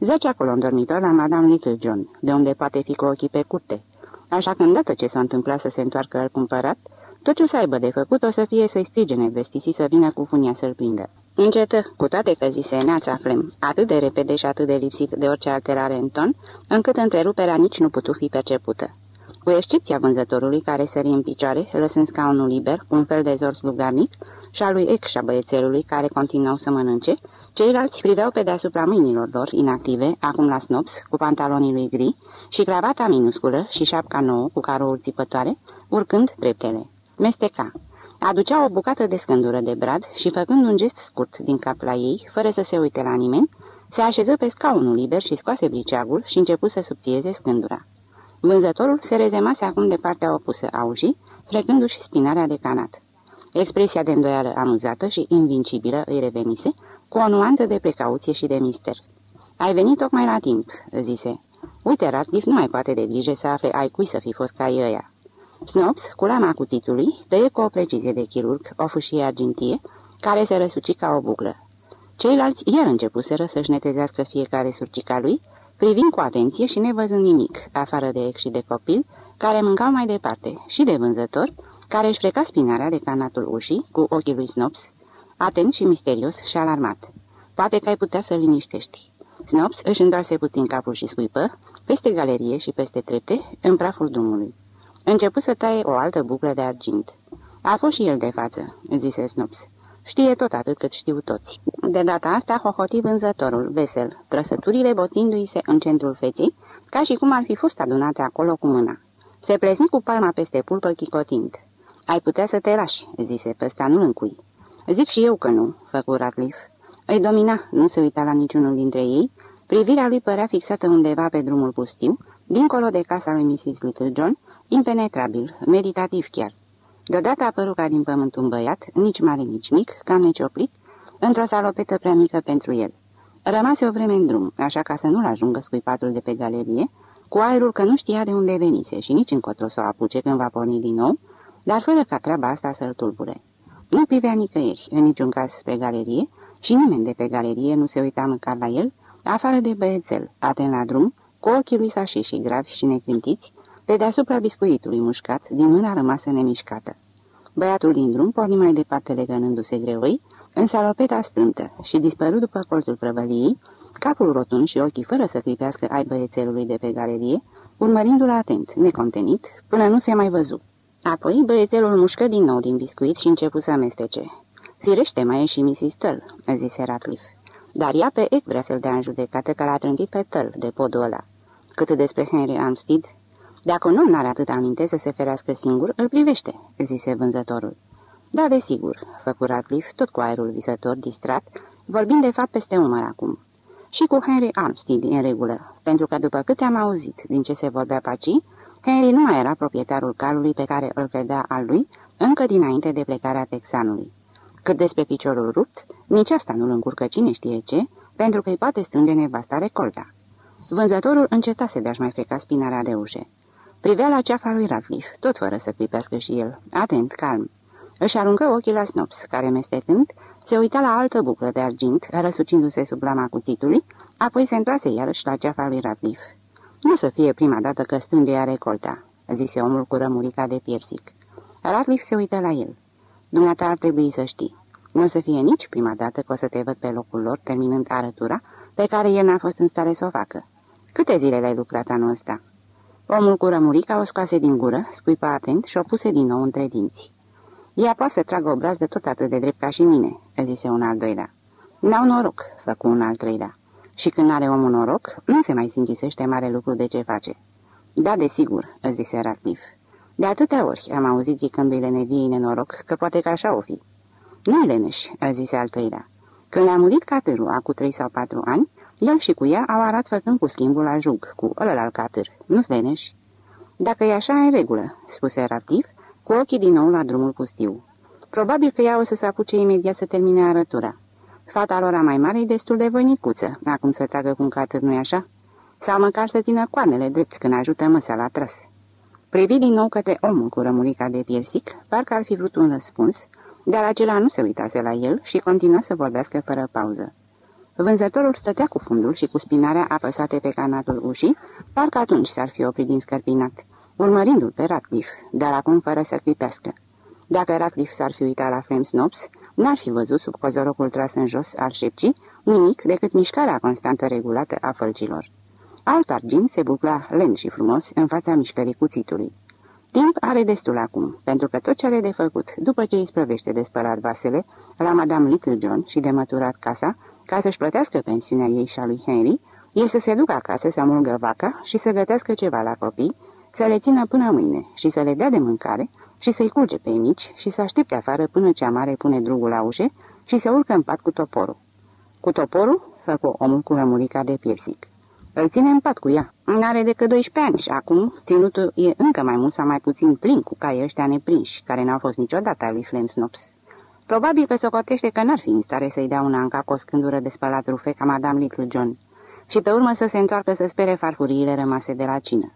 Zace acolo în dormitor la Madame Little John, de unde poate fi cu ochii pe curte. Așa că îndată ce s-a întâmplat să se întoarcă al cumpărat, tot ce o să aibă de făcut o să fie să-i strige nevestisii să vină cu funia să-l prindă. Încetă, cu toate că zise Neața Flem, atât de repede și atât de lipsit de orice alterare în ton, încât întreruperea nici nu putu fi percepută. Cu excepția vânzătorului care sări în picioare, lăsând scaunul liber, cu un fel de zor slugarnic, și a lui Ec și a băiețelului care continuau să mănânce, ceilalți priveau pe deasupra mâinilor lor, inactive, acum la snops, cu pantalonii lui gri și cravata minusculă și șapca nouă cu carouri țipătoare, urcând treptele. Mesteca. Aducea o bucată de scândură de brad și, făcând un gest scurt din cap la ei, fără să se uite la nimeni, se așeză pe scaunul liber și scoase briceagul și începu să subțieze scândura. Vânzătorul se rezemase acum de partea opusă a ușii, frecându-și spinarea de canat. Expresia de îndoială amuzată și invincibilă îi revenise, cu o nuanță de precauție și de mister. Ai venit tocmai la timp," zise. Uite, Ratliff nu mai poate de grijă să afle ai cui să fi fost ca ăia." Snops, cu lama cuțitului, tăie cu o precizie de chirurg o fâșie argintie, care se răsuci ca o buclă. Ceilalți iar începuseră să-și netezească fiecare surcica lui, privind cu atenție și nevăzând nimic, afară de ex și de copil, care mâncau mai departe, și de vânzător, care își freca spinarea de canatul ușii, cu ochii lui Snops, atent și misterios și alarmat. Poate că ai putea să liniștești. Snops își întoarse puțin capul și scuipă, peste galerie și peste trepte, în praful drumului. Începu să taie o altă buclă de argint. A fost și el de față, zise Snops. Știe tot atât cât știu toți. De data asta hohoti vânzătorul, vesel, trăsăturile boțindu-i se în centrul feței, ca și cum ar fi fost adunate acolo cu mâna. Se plesni cu palma peste pulpă chicotind. Ai putea să te lași," zise, pe ăsta nu încui. Zic și eu că nu," făcu Ratliff. Îi domina, nu se uita la niciunul dintre ei, privirea lui părea fixată undeva pe drumul pustiu, dincolo de casa lui Mrs. Little John, impenetrabil, meditativ chiar. Deodată apăru ca din pământ un băiat, nici mare, nici mic, cam necioplit, într-o salopetă prea mică pentru el. Rămase o vreme în drum, așa ca să nu-l ajungă scuipatul de pe galerie, cu aerul că nu știa de unde venise și nici încotro să o apuce când va porni din nou, dar fără ca treaba asta să-l tulbure. Nu privea nicăieri, în niciun caz spre galerie, și nimeni de pe galerie nu se uita măcar la el, afară de băiețel, atent la drum, cu ochii lui sași și gravi și neclintiți, pe deasupra biscuitului mușcat, din mâna rămasă nemișcată. Băiatul din drum porni mai departe legănându-se greoi, în salopeta strâmtă și dispăru după colțul prăvăliei, capul rotund și ochii fără să clipească ai băiețelului de pe galerie, urmărindu-l atent, necontenit, până nu se mai văzu. Apoi băiețelul mușcă din nou din biscuit și începu să amestece. Firește, mai e și Mrs. Tull, zise Ratcliffe. Dar ea pe Eck vrea să-l dea în judecată că l-a trântit pe Tull de podul ăla. Cât despre Henry Armstead, dacă un om n-are atât aminte să se ferească singur, îl privește, zise vânzătorul. Da, desigur, făcu Ratliff, tot cu aerul visător, distrat, vorbind de fapt peste umăr acum. și cu Henry Armstead în regulă, pentru că după câte am auzit din ce se vorbea pe aici, Henry nu mai era proprietarul calului pe care îl credea al lui încă dinainte de plecarea texanului. Cât despre piciorul rupt, nici asta nu-l încurcă cine știe ce, pentru că îi poate strânge nevasta recolta. Vânzătorul încetase de a-și mai freca spinarea de ușe. Privea la ceafa lui Radcliffe, tot fără să clipească și el, atent, calm. Își aruncă ochii la Snops, care, mestecând, se uita la altă buclă de argint, răsucindu-se sub lama cuțitului, apoi se întoarse iarăși la ceafa lui Radcliffe. Nu să fie prima dată că strânge ea recolta," zise omul cu rămurica de piersic. Radcliffe se uită la el. Dumneata ar trebui să știi. Nu o să fie nici prima dată că o să te văd pe locul lor, terminând arătura, pe care el n-a fost în stare să o facă. Câte zile le-ai lucrat anul ăsta?" Omul cu rămurica o scoase din gură, scuipa atent și o puse din nou între dinți. Ea poate să tragă obraz de tot atât de drept ca și mine," zise un al doilea. N-au noroc," făcu un al treilea. Și când are omul noroc, nu se mai sinchisește mare lucru de ce face." Da, desigur," zise Ratcliffe. De atâtea ori am auzit zicându-i neviei nenoroc că poate că așa o fi." Nu-i leneș," zise al treilea. Când a murit catârul acum trei sau patru ani, el și cu ea au arat făcând cu schimbul la jug, cu ălălalt catâr. Nu-s leneș?" Dacă e așa, în regulă," spuse Rativ, cu ochii din nou la drumul pustiu. Probabil că ea o să se apuce imediat să termine arătura. Fata lor mai mare e destul de voinicuță, acum să tragă cu un catâr, nu-i așa? Sau măcar să țină coarnele drept când ajută măsa la tras. Privi din nou către omul cu rămurica de piersic, parcă ar fi vrut un răspuns, dar acela nu se uitase la el și continua să vorbească fără pauză. Vânzătorul stătea cu fundul și cu spinarea apăsate pe canatul ușii, parcă atunci s-ar fi oprit din scărpinat, urmărindu-l pe Ratcliffe, dar acum fără să clipească. Dacă Ratcliffe s-ar fi uitat la Frame Snops, n-ar fi văzut sub cozorocul tras în jos al șepcii nimic decât mișcarea constantă regulată a fălcilor. Alt argint se bucla lent și frumos în fața mișcării cuțitului. Timp are destul acum, pentru că tot ce are de făcut, după ce îi sprăvește de spălat vasele, la Madame Little John și de măturat casa, ca să-și plătească pensiunea ei și a lui Henry, e să se ducă acasă să mulgă vaca și să gătească ceva la copii, să le țină până mâine și să le dea de mâncare și să-i culce pe mici și să aștepte afară până cea mare pune drugul la ușe și se urcă în pat cu toporul. Cu toporul făcu omul cu rămurica de piersic. Îl ține în pat cu ea. N-are decât 12 ani și acum ținutul e încă mai mult sau mai puțin plin cu cai ăștia neprinși, care n-au fost niciodată lui Flem Snops. Probabil că socotește că n-ar fi în stare să-i dea una în cap o scândură de spălat rufe ca Madame Little John și pe urmă să se întoarcă să spere farfuriile rămase de la cină.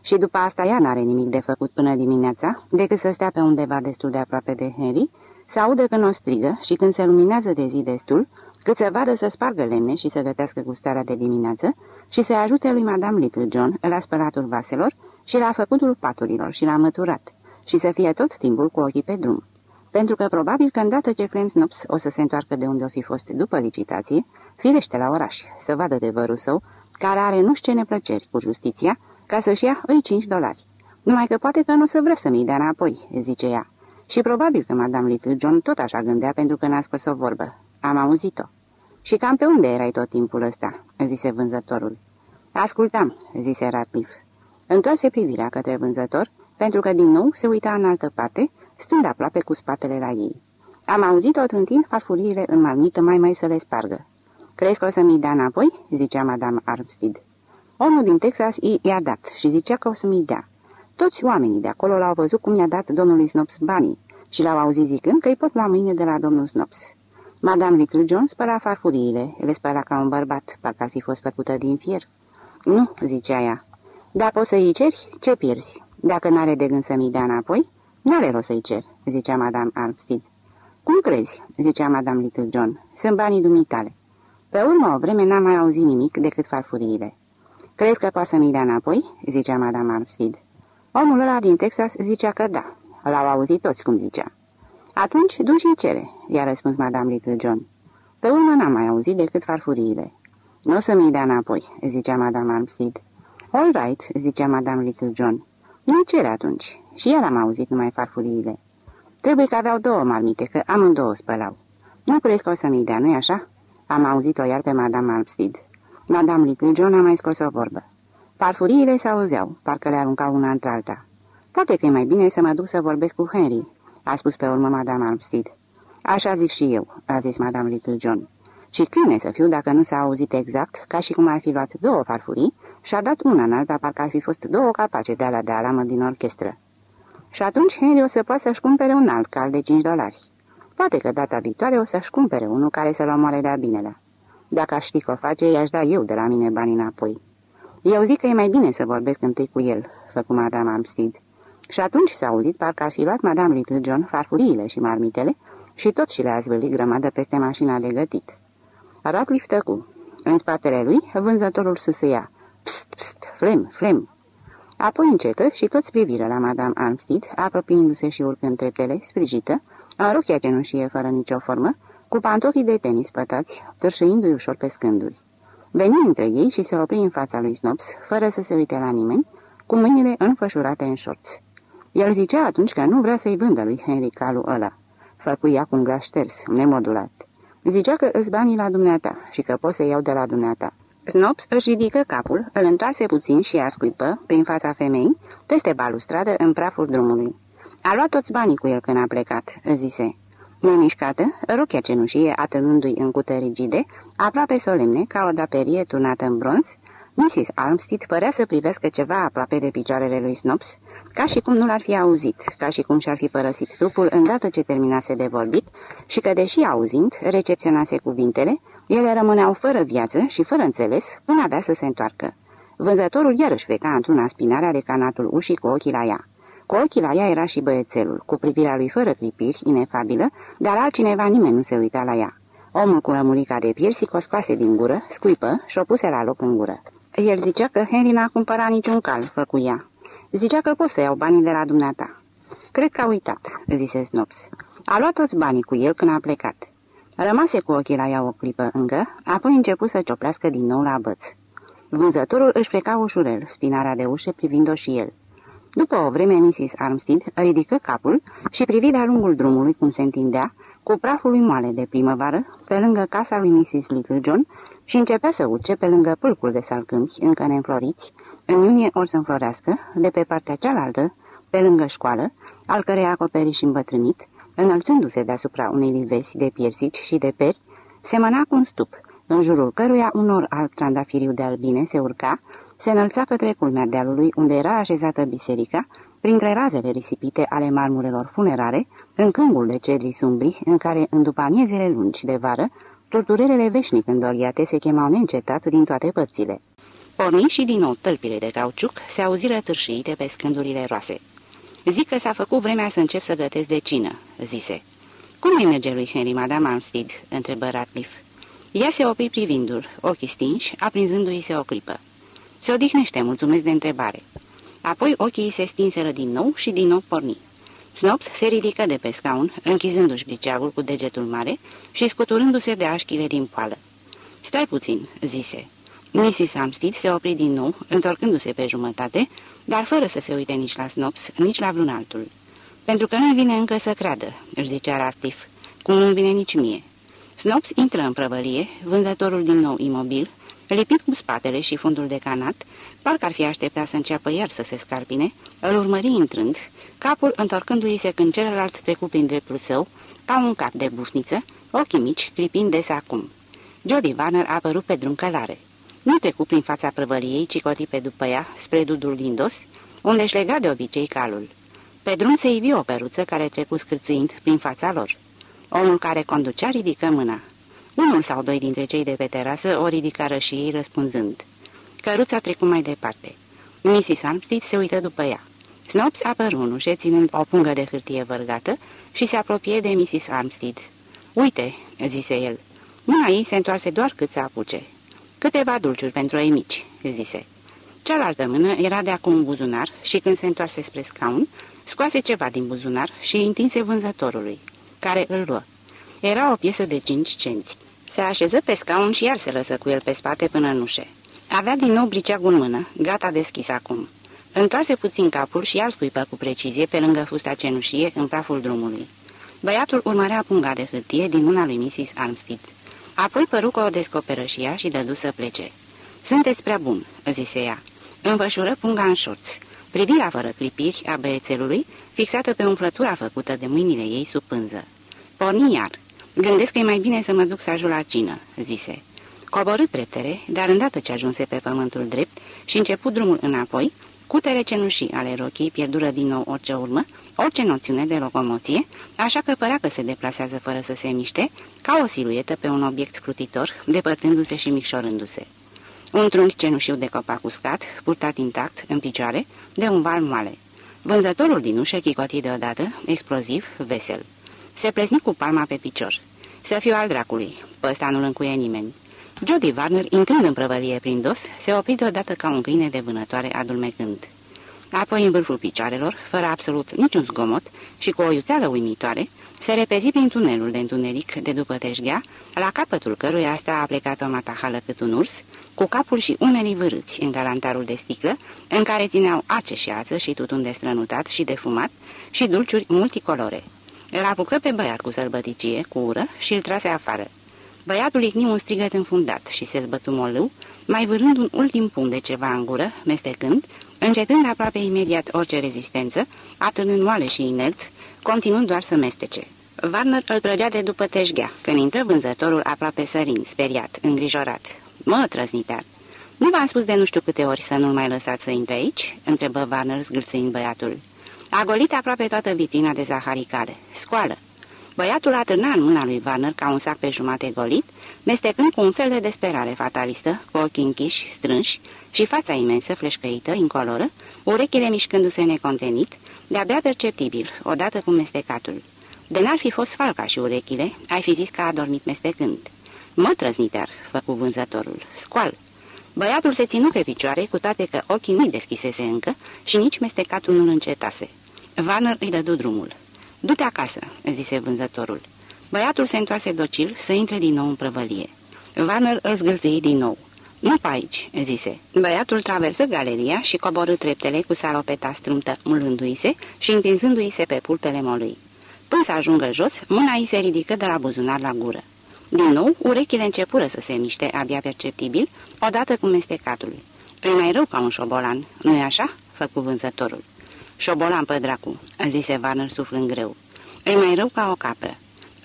Și după asta ea n-are nimic de făcut până dimineața, decât să stea pe undeva destul de aproape de Henry, să audă când o strigă și când se luminează de zi destul, cât să vadă să spargă lemne și să gătească gustarea de dimineață și să ajute lui Madame Little John la spălatul vaselor și la făcutul paturilor și la măturat și să fie tot timpul cu ochii pe drum. Pentru că probabil că îndată ce Flem Snops o să se întoarcă de unde o fi fost după licitație, firește la oraș, să vadă de vărul său, care are nu știu ce neplăceri cu justiția, ca să-și ia îi 5 dolari. Numai că poate că nu o să vrea să mi dea înapoi, zice ea. Și probabil că Madame Little John tot așa gândea pentru că n-a scos o vorbă. Am auzit-o. Și cam pe unde erai tot timpul ăsta?" zise vânzătorul. Ascultam," zise Ratcliffe. Întoarse privirea către vânzător, pentru că din nou se uita în altă parte, stând aproape cu spatele la ei. Am auzit-o trântind farfuriile în marmită mai mai să le spargă. Crezi că o să mi dea înapoi?" zicea Madame Armstead. Omul din Texas i-a dat și zicea că o să mi dea. Toți oamenii de acolo l-au văzut cum i-a dat domnului Snops banii și l-au auzit zicând că îi pot lua mâine de la domnul Snops. Madame Little John spăla farfuriile, le spăla ca un bărbat, parcă ar fi fost făcută din fier. Nu, zicea ea. Dar poți să-i ceri, ce pierzi? Dacă n-are de gând să-mi dea înapoi, n-are rost să-i cer, zicea Madame Armstead. Cum crezi? zicea Madame Little John. Sunt banii dumitale. Pe urmă o vreme n-am mai auzit nimic decât farfuriile. Crezi că poate să-mi dea înapoi? zicea Madame Armstead. Omul ăla din Texas zicea că da. L-au auzit toți cum zicea. Atunci, du și cere, i-a răspuns Madame Little John. Pe urmă n-am mai auzit decât farfuriile. Nu o să mi dea înapoi, zicea Madame Armstead. All right, zicea Madame Little John. Nu cere atunci. Și el am auzit numai farfuriile. Trebuie că aveau două marmite, că amândouă spălau. Nu crezi că o să mi dea, nu-i așa? Am auzit-o iar pe Madame Armstead. Madame Little John a mai scos o vorbă. Farfuriile se auzeau, parcă le aruncau una într-alta. Poate că e mai bine să mă duc să vorbesc cu Henry, a spus pe urmă Madame Armstead. Așa zic și eu, a zis Madame Little John. Și câine să fiu dacă nu s-a auzit exact, ca și cum ar fi luat două farfurii și a dat una în alta, parcă ar fi fost două capace de ala de alamă din orchestră. Și atunci Henry o să poată să-și cumpere un alt cal de 5 dolari. Poate că data viitoare o să-și cumpere unul care să-l omoare de-a binele. Dacă aș ști că o face, i-aș da eu de la mine bani înapoi. Eu zic că e mai bine să vorbesc întâi cu el, făcu Madame Amstead. Și atunci s-a auzit parcă ar fi luat Madame Little John farfuriile și marmitele și tot și le-a zvârlit grămadă peste mașina de gătit. Ratcliffe tăcu. În spatele lui, vânzătorul sâsâia. Pst, pst, flem, flem. Apoi încetă și toți priviră la Madame Armstead, apropiindu-se și urcând treptele, sprijită, în rochia cenușie fără nicio formă, cu pantofii de tenis pătați, târșâindu-i ușor pe scânduri. Veni între ei și se opri în fața lui Snops, fără să se uite la nimeni, cu mâinile înfășurate în șorți. El zicea atunci că nu vrea să-i vândă lui Henry calul ăla. Făcuia cu un glas șters, nemodulat. Zicea că îți banii la dumneata și că poți să iau de la dumneata. Snops își ridică capul, îl întoarse puțin și a scuipă, prin fața femeii, peste balustradă, în praful drumului. A luat toți banii cu el când a plecat, zise. Nemișcată, rochia cenușie atârnându-i în cute rigide, aproape solemne, ca o draperie turnată în bronz, Mrs. Armstead părea să privească ceva aproape de picioarele lui Snops, ca și cum nu l-ar fi auzit, ca și cum și-ar fi părăsit trupul îndată ce terminase de vorbit și că, deși auzind, recepționase cuvintele, ele rămâneau fără viață și fără înțeles până avea să se întoarcă. Vânzătorul iarăși pleca într-una spinarea de canatul ușii cu ochii la ea. Cu ochii la ea era și băiețelul, cu privirea lui fără clipiri, inefabilă, dar altcineva nimeni nu se uita la ea. Omul cu rămurica de piersic o scoase din gură, scuipă și o puse la loc în gură. El zicea că Henry n-a cumpărat niciun cal, făcuia. Zicea că pot să iau banii de la dumneata. Cred că a uitat, zise Snops. A luat toți banii cu el când a plecat. Rămase cu ochii la ea o clipă încă, apoi început să cioplească din nou la băț. Vânzătorul își freca ușurel, spinarea de ușă privind-o și el. După o vreme, Mrs. Armstead ridică capul și privi de-a lungul drumului cum se întindea, cu praful lui moale de primăvară, pe lângă casa lui Mrs. Little John și începea să urce pe lângă pâlcul de salcâmpi, încă neînfloriți, în iunie or să înflorească, de pe partea cealaltă, pe lângă școală, al cărei acoperiș îmbătrânit, înălțându-se deasupra unei livesi de piersici și de peri, semăna cu un stup, în jurul căruia un nor alb trandafiriu de albine se urca, se înălța către culmea dealului unde era așezată biserica, printre razele risipite ale marmurelor funerare, în câmbul de cedri sumbri, în care, în după amiezele lungi de vară, torturerele veșnic îndoriate se chemau neîncetat din toate părțile. Porni și din nou tălpile de cauciuc se auziră târșiite pe scândurile roase. Zic că s-a făcut vremea să încep să gătesc de cină," zise. Cum îi merge lui Henry, Madame Armstead?" întrebă Ratcliffe. Ea se opri privindu-l, ochii stinși, aprinzându-i se o clipă. Se odihnește, mulțumesc de întrebare. Apoi ochii se stinseră din nou și din nou porni. Snops se ridică de pe scaun, închizându-și briceagul cu degetul mare și scuturându-se de așchile din poală. Stai puțin," zise. Mrs. Amstead se opri din nou, întorcându-se pe jumătate, dar fără să se uite nici la Snops, nici la vreun altul. Pentru că nu vine încă să creadă," își zicea Ratif, cum nu vine nici mie." Snops intră în prăvălie, vânzătorul din nou imobil, lipit cu spatele și fundul de canat, parcă ar fi așteptat să înceapă iar să se scarpine, îl urmări intrând, capul întorcându-i se când celălalt trecu prin dreptul său, ca un cap de bufniță, ochii mici clipind des acum. Jody Warner a apărut pe drum călare. Nu trecu prin fața prăvăliei, ci coti pe după ea, spre dudul din dos, unde își lega de obicei calul. Pe drum se ivi o căruță care trecu scârțâind prin fața lor. Omul care conducea ridică mâna. Unul sau doi dintre cei de pe terasă o ridicară și ei răspunzând. Căruța trecu mai departe. Mrs. Armstead se uită după ea. Snops apăru în ușe, ținând o pungă de hârtie vărgată și se apropie de Mrs. Armstead. Uite," zise el. Mâna ei se întoarse doar cât să apuce. Câteva dulciuri pentru ei mici," zise. Cealaltă mână era de acum în buzunar și când se întoarse spre scaun, scoase ceva din buzunar și îi întinse vânzătorului, care îl luă. Era o piesă de cinci cenți. Se așeză pe scaun și iar se lăsă cu el pe spate până în ușe. Avea din nou briceagul în mână, gata deschis acum. Întoarse puțin capul și iar scuipă cu precizie pe lângă fusta cenușie în praful drumului. Băiatul urmărea punga de hârtie din mâna lui Mrs. Armstead. Apoi păru că o descoperă și ea și dădu să plece. Sunteți prea bun," zise ea. Învășură punga în șorț. Privirea fără clipiri a băiețelului, fixată pe umflătura făcută de mâinile ei sub pânză. Porni iar. Gândesc că e mai bine să mă duc să ajung la cină," zise. Coborât treptele, dar îndată ce ajunse pe pământul drept și început drumul înapoi, cutele cenușii ale rochii pierdură din nou orice urmă, orice noțiune de locomoție, așa că părea că se deplasează fără să se miște, ca o siluetă pe un obiect plutitor, depărtându-se și micșorându-se. Un trunchi cenușiu de copac uscat, purtat intact, în picioare, de un val moale. Vânzătorul din ușă chicoti deodată, exploziv, vesel. Se plezni cu palma pe picior. Să fiu al dracului, pe ăsta nu-l încuie nimeni. Jody Warner, intrând în prăvălie prin dos, se opri deodată ca un câine de vânătoare adulmecând. Apoi, în vârful picioarelor, fără absolut niciun zgomot și cu o iuțeală uimitoare, se repezi prin tunelul de întuneric de după teșghea, la capătul căruia asta a plecat o matahală cât un urs, cu capul și umerii vârâți în galantarul de sticlă, în care țineau ace și ață și tutun de strănutat și de fumat și dulciuri multicolore. Îl apucă pe băiat cu sălbăticie, cu ură și îl trase afară. Băiatul icni un strigăt înfundat și se zbătu molâu, mai vârând un ultim punct de ceva în gură, mestecând, încetând aproape imediat orice rezistență, atârnând moale și inert, continuând doar să mestece. Warner îl trăgea de după teșghea, când intră vânzătorul aproape sărind, speriat, îngrijorat. Mă, trăznitar, nu v-am spus de nu știu câte ori să nu-l mai lăsați să intre aici?" întrebă Warner zgâlțâind băiatul. A golit aproape toată vitrina de zaharicale. Scoală. Băiatul atârna în mâna lui Warner ca un sac pe jumate golit, mestecând cu un fel de desperare fatalistă, cu ochii închiși, strânși și fața imensă, fleșcăită, incoloră, urechile mișcându-se necontenit, de-abia perceptibil, odată cu mestecatul. De n-ar fi fost falca și urechile, ai fi zis că a dormit mestecând. Mă trăznitear, făcu vânzătorul, scoal. Băiatul se ținu pe picioare, cu toate că ochii nu-i deschisese încă și nici mestecatul nu-l încetase. Vanner îi dădu drumul. Du-te acasă," zise vânzătorul. Băiatul se întoarse docil să intre din nou în prăvălie. Vanner îl zgâlzii din nou. Nu pe aici," zise. Băiatul traversă galeria și coborâ treptele cu salopeta strâmtă, mulându-i-se și întinzându-i se pe pulpele molui. Până să ajungă jos, mâna îi se ridică de la buzunar la gură. Din nou, urechile începură să se miște abia perceptibil, odată cu mestecatul. E mai rău ca un șobolan, nu-i așa?" făcu vânzătorul. Șobolan pe dracu," zise Warner suflând greu. E mai rău ca o capră.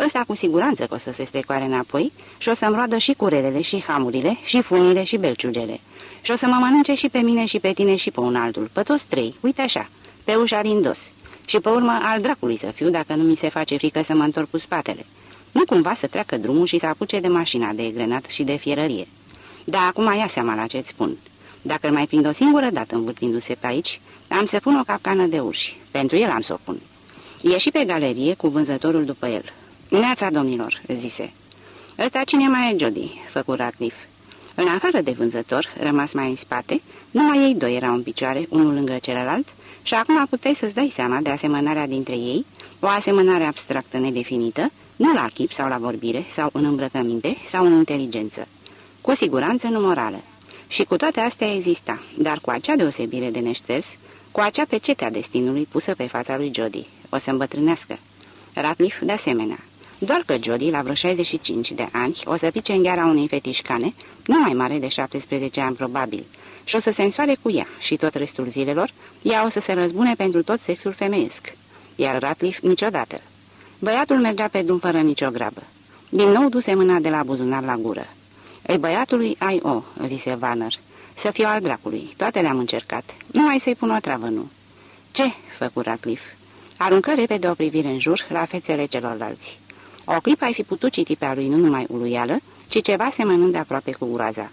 Ăsta cu siguranță că o să se strecoare înapoi și o să-mi roadă și curelele și hamurile și funile și belciugele. Și o să mă mănânce și pe mine și pe tine și pe un altul, pe toți trei, uite așa, pe ușa din dos. Și pe urmă al dracului să fiu dacă nu mi se face frică să mă întorc cu spatele. Nu cumva să treacă drumul și să apuce de mașina de egrenat și de fierărie. Dar acum ia seama la ce-ți spun. Dacă îl mai prind o singură dată învârtindu-se pe aici, am să pun o capcană de uși. Pentru el am să o pun. Ieși pe galerie cu vânzătorul după el. Neața, domnilor, zise. Ăsta cine mai e Jody?" făcu Ratliff. În afară de vânzător, rămas mai în spate, numai ei doi erau în picioare, unul lângă celălalt, și acum puteai să-ți dai seama de asemănarea dintre ei, o asemănare abstractă nedefinită, nu la chip sau la vorbire, sau în îmbrăcăminte, sau în inteligență. Cu siguranță nu morală. Și cu toate astea exista, dar cu acea deosebire de neșters, cu acea pecete a destinului pusă pe fața lui Jody. O să îmbătrânească. Ratliff de asemenea. Doar că Jody, la vreo 65 de ani, o să pice în gheara unei fetișcane, nu mai mare de 17 ani probabil, și o să se însoare cu ea și tot restul zilelor, ea o să se răzbune pentru tot sexul femeiesc. Iar Ratliff niciodată. Băiatul mergea pe drum fără nicio grabă. Din nou duse mâna de la buzunar la gură. Ei, băiatului ai o, zise Vanner. Să fiu al dracului, toate le-am încercat. Nu mai să-i pun o travă, nu. Ce? făcu Ratliff. Aruncă repede o privire în jur la fețele celorlalți. O clipă ai fi putut citi pe a lui nu numai uluială, ci ceva semănând aproape cu uraza.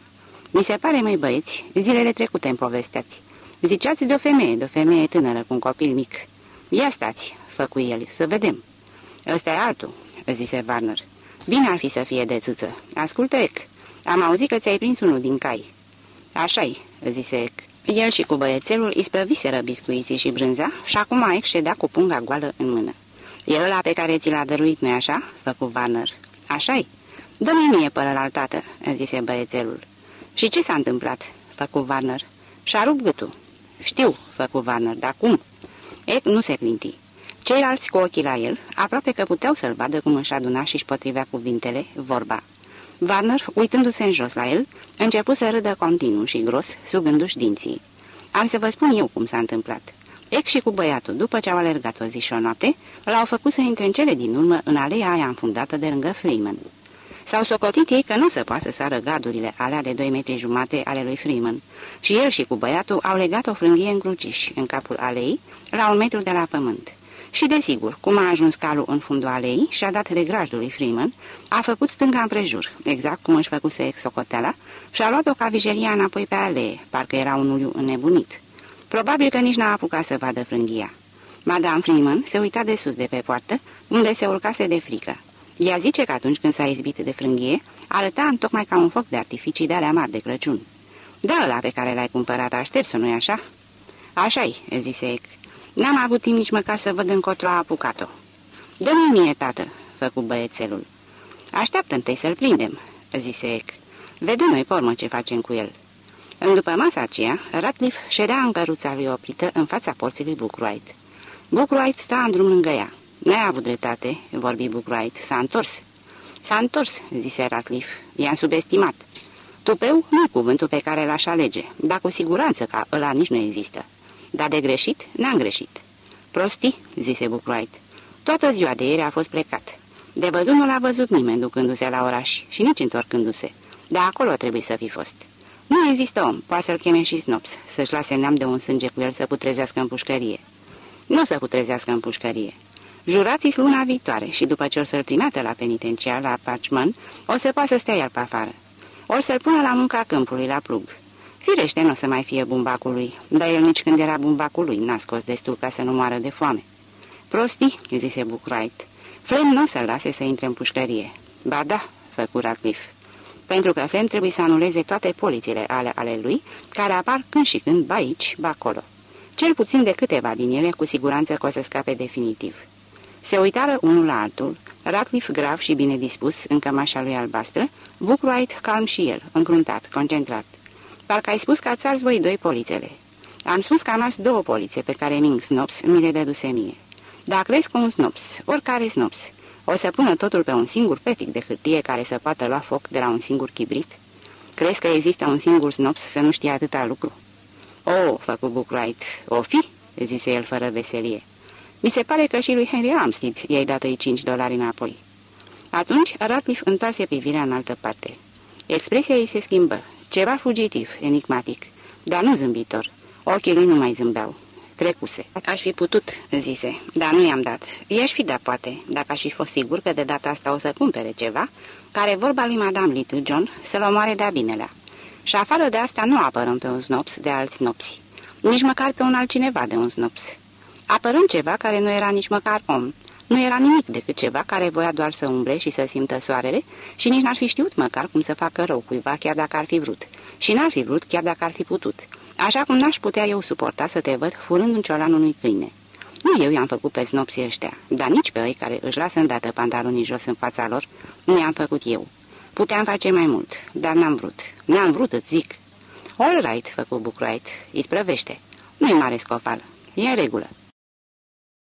Mi se pare, măi băieți, zilele trecute în povesteați. Ziceați de o femeie, de o femeie tânără cu un copil mic. Ia stați, făcu el, să vedem. Ăsta e altul, zise Warner. Bine ar fi să fie de țâță. Ascultă, Ec, am auzit că ți-ai prins unul din cai. Așa-i, zise Ec. El și cu băiețelul isprăviseră biscuiții și brânza și acum Ec ședea cu punga goală în mână. E ăla pe care ți l-a dăruit, nu-i așa?" făcu Warner. Așa-i. Dă-mi mie pără tată," zise băiețelul. Și ce s-a întâmplat?" făcu Warner. Și-a rupt gâtul. Știu," făcu Warner, dar cum?" Ec nu se clinti. Ceilalți cu ochii la el, aproape că puteau să-l vadă cum își aduna și-și potrivea cuvintele, vorba. Warner, uitându-se în jos la el, început să râdă continuu și gros, sugându-și dinții. Am să vă spun eu cum s-a întâmplat. Ec și cu băiatul, după ce au alergat o zi și o noapte, l-au făcut să intre în cele din urmă în aleea aia înfundată de lângă Freeman. S-au socotit ei că nu se poate să sară gardurile alea de 2 metri jumate ale lui Freeman și el și cu băiatul au legat o frânghie în cruciș în capul alei, la un metru de la pământ. Și, desigur, cum a ajuns calul în fundul alei și a dat de grajdul lui Freeman, a făcut stânga împrejur, exact cum își făcuse exocoteala, și a luat-o ca vijelia înapoi pe alee, parcă era un uliu înnebunit. Probabil că nici n-a apucat să vadă frânghia. Madame Freeman se uita de sus de pe poartă, unde se urcase de frică. Ea zice că atunci când s-a izbit de frânghie, arăta tocmai ca un foc de artificii de alea mari de Crăciun. Da, ăla pe care l-ai cumpărat a șters-o, nu-i așa?" Așa-i," zise Ec. N-am avut timp nici măcar să văd încotro a apucat-o." Dă-mi mie, tată," făcu băiețelul. Așteaptă întâi să-l prindem," zise Ec. Vedem noi pormă ce facem cu el." În după masa aceea, Ratcliffe ședea în căruța lui oprită în fața porții lui Bookwright. Bookwright sta în drum lângă ea. N-ai avut dreptate," vorbi Bookwright. S-a întors." S-a întors," zise Ratcliffe. I-am subestimat." Tupeu nu cuvântul pe care l-aș alege, dar cu siguranță că ăla nici nu există. Dar de greșit, n-am greșit." Prostii," zise Bookwright. Toată ziua de ieri a fost plecat. De văzut nu l-a văzut nimeni ducându-se la oraș și nici întorcându-se. Dar acolo trebuie să fi fost. Nu există om, poate să-l cheme și Snops, să-și lase neam de un sânge cu el să putrezească în pușcărie. Nu să putrezească în pușcărie. Jurați luna viitoare și după ce o să-l trimeată la penitenciar, la Parchman, o să poată să stea iar pe afară. O să-l pună la munca câmpului, la plug. Firește nu o să mai fie bumbacul lui, dar el nici când era bumbacul lui n-a scos destul ca să nu moară de foame. Prostii, zise Buckwright. Flem nu o să-l lase să intre în pușcărie. Ba da, făcu Radcliffe. Pentru că Flem trebuie să anuleze toate polițile ale ale lui, care apar când și când, ba aici, ba acolo. Cel puțin de câteva din ele, cu siguranță că o să scape definitiv. Se uitară unul la altul, Ratcliffe grav și bine dispus în cămașa lui albastră, Bookwright calm și el, încruntat, concentrat. Parcă ai spus că ați ars voi doi polițele. Am spus că am ars două polițe pe care Ming Snops mi le dăduse mie. Dacă crezi că un Snops, oricare Snops, o să pună totul pe un singur petic de hârtie care să poată lua foc de la un singur chibrit? Crezi că există un singur Snops să nu știe atâta lucru? O, oh, făcu Bookwright, o fi? zise el fără veselie. Mi se pare că și lui Henry Armstead i-ai dat ei 5 dolari înapoi. Atunci Radcliffe întoarse privirea în altă parte. Expresia ei se schimbă, ceva fugitiv, enigmatic, dar nu zâmbitor. Ochii lui nu mai zâmbeau. Trecuse. Aș fi putut, zise, dar nu i-am dat. I-aș fi dat, poate, dacă aș fi fost sigur că de data asta o să cumpere ceva, care vorba lui Madame Little John să-l omoare de-a binelea. Și afară de asta nu apărăm pe un snops de alți nopsi, nici măcar pe un altcineva de un snops. Apărăm ceva care nu era nici măcar om. Nu era nimic decât ceva care voia doar să umble și să simtă soarele și nici n-ar fi știut măcar cum să facă rău cuiva chiar dacă ar fi vrut. Și n-ar fi vrut chiar dacă ar fi putut. Așa cum n-aș putea eu suporta să te văd furând un ciolan unui câine. Nu eu i-am făcut pe snopsii ăștia, dar nici pe ei care își lasă îndată pantalonii jos în fața lor, nu i-am făcut eu. Puteam face mai mult, dar n-am vrut. N-am vrut, îți zic. All right, făcut Buckwright, îi sprăvește. Nu-i mare scofală. E în regulă.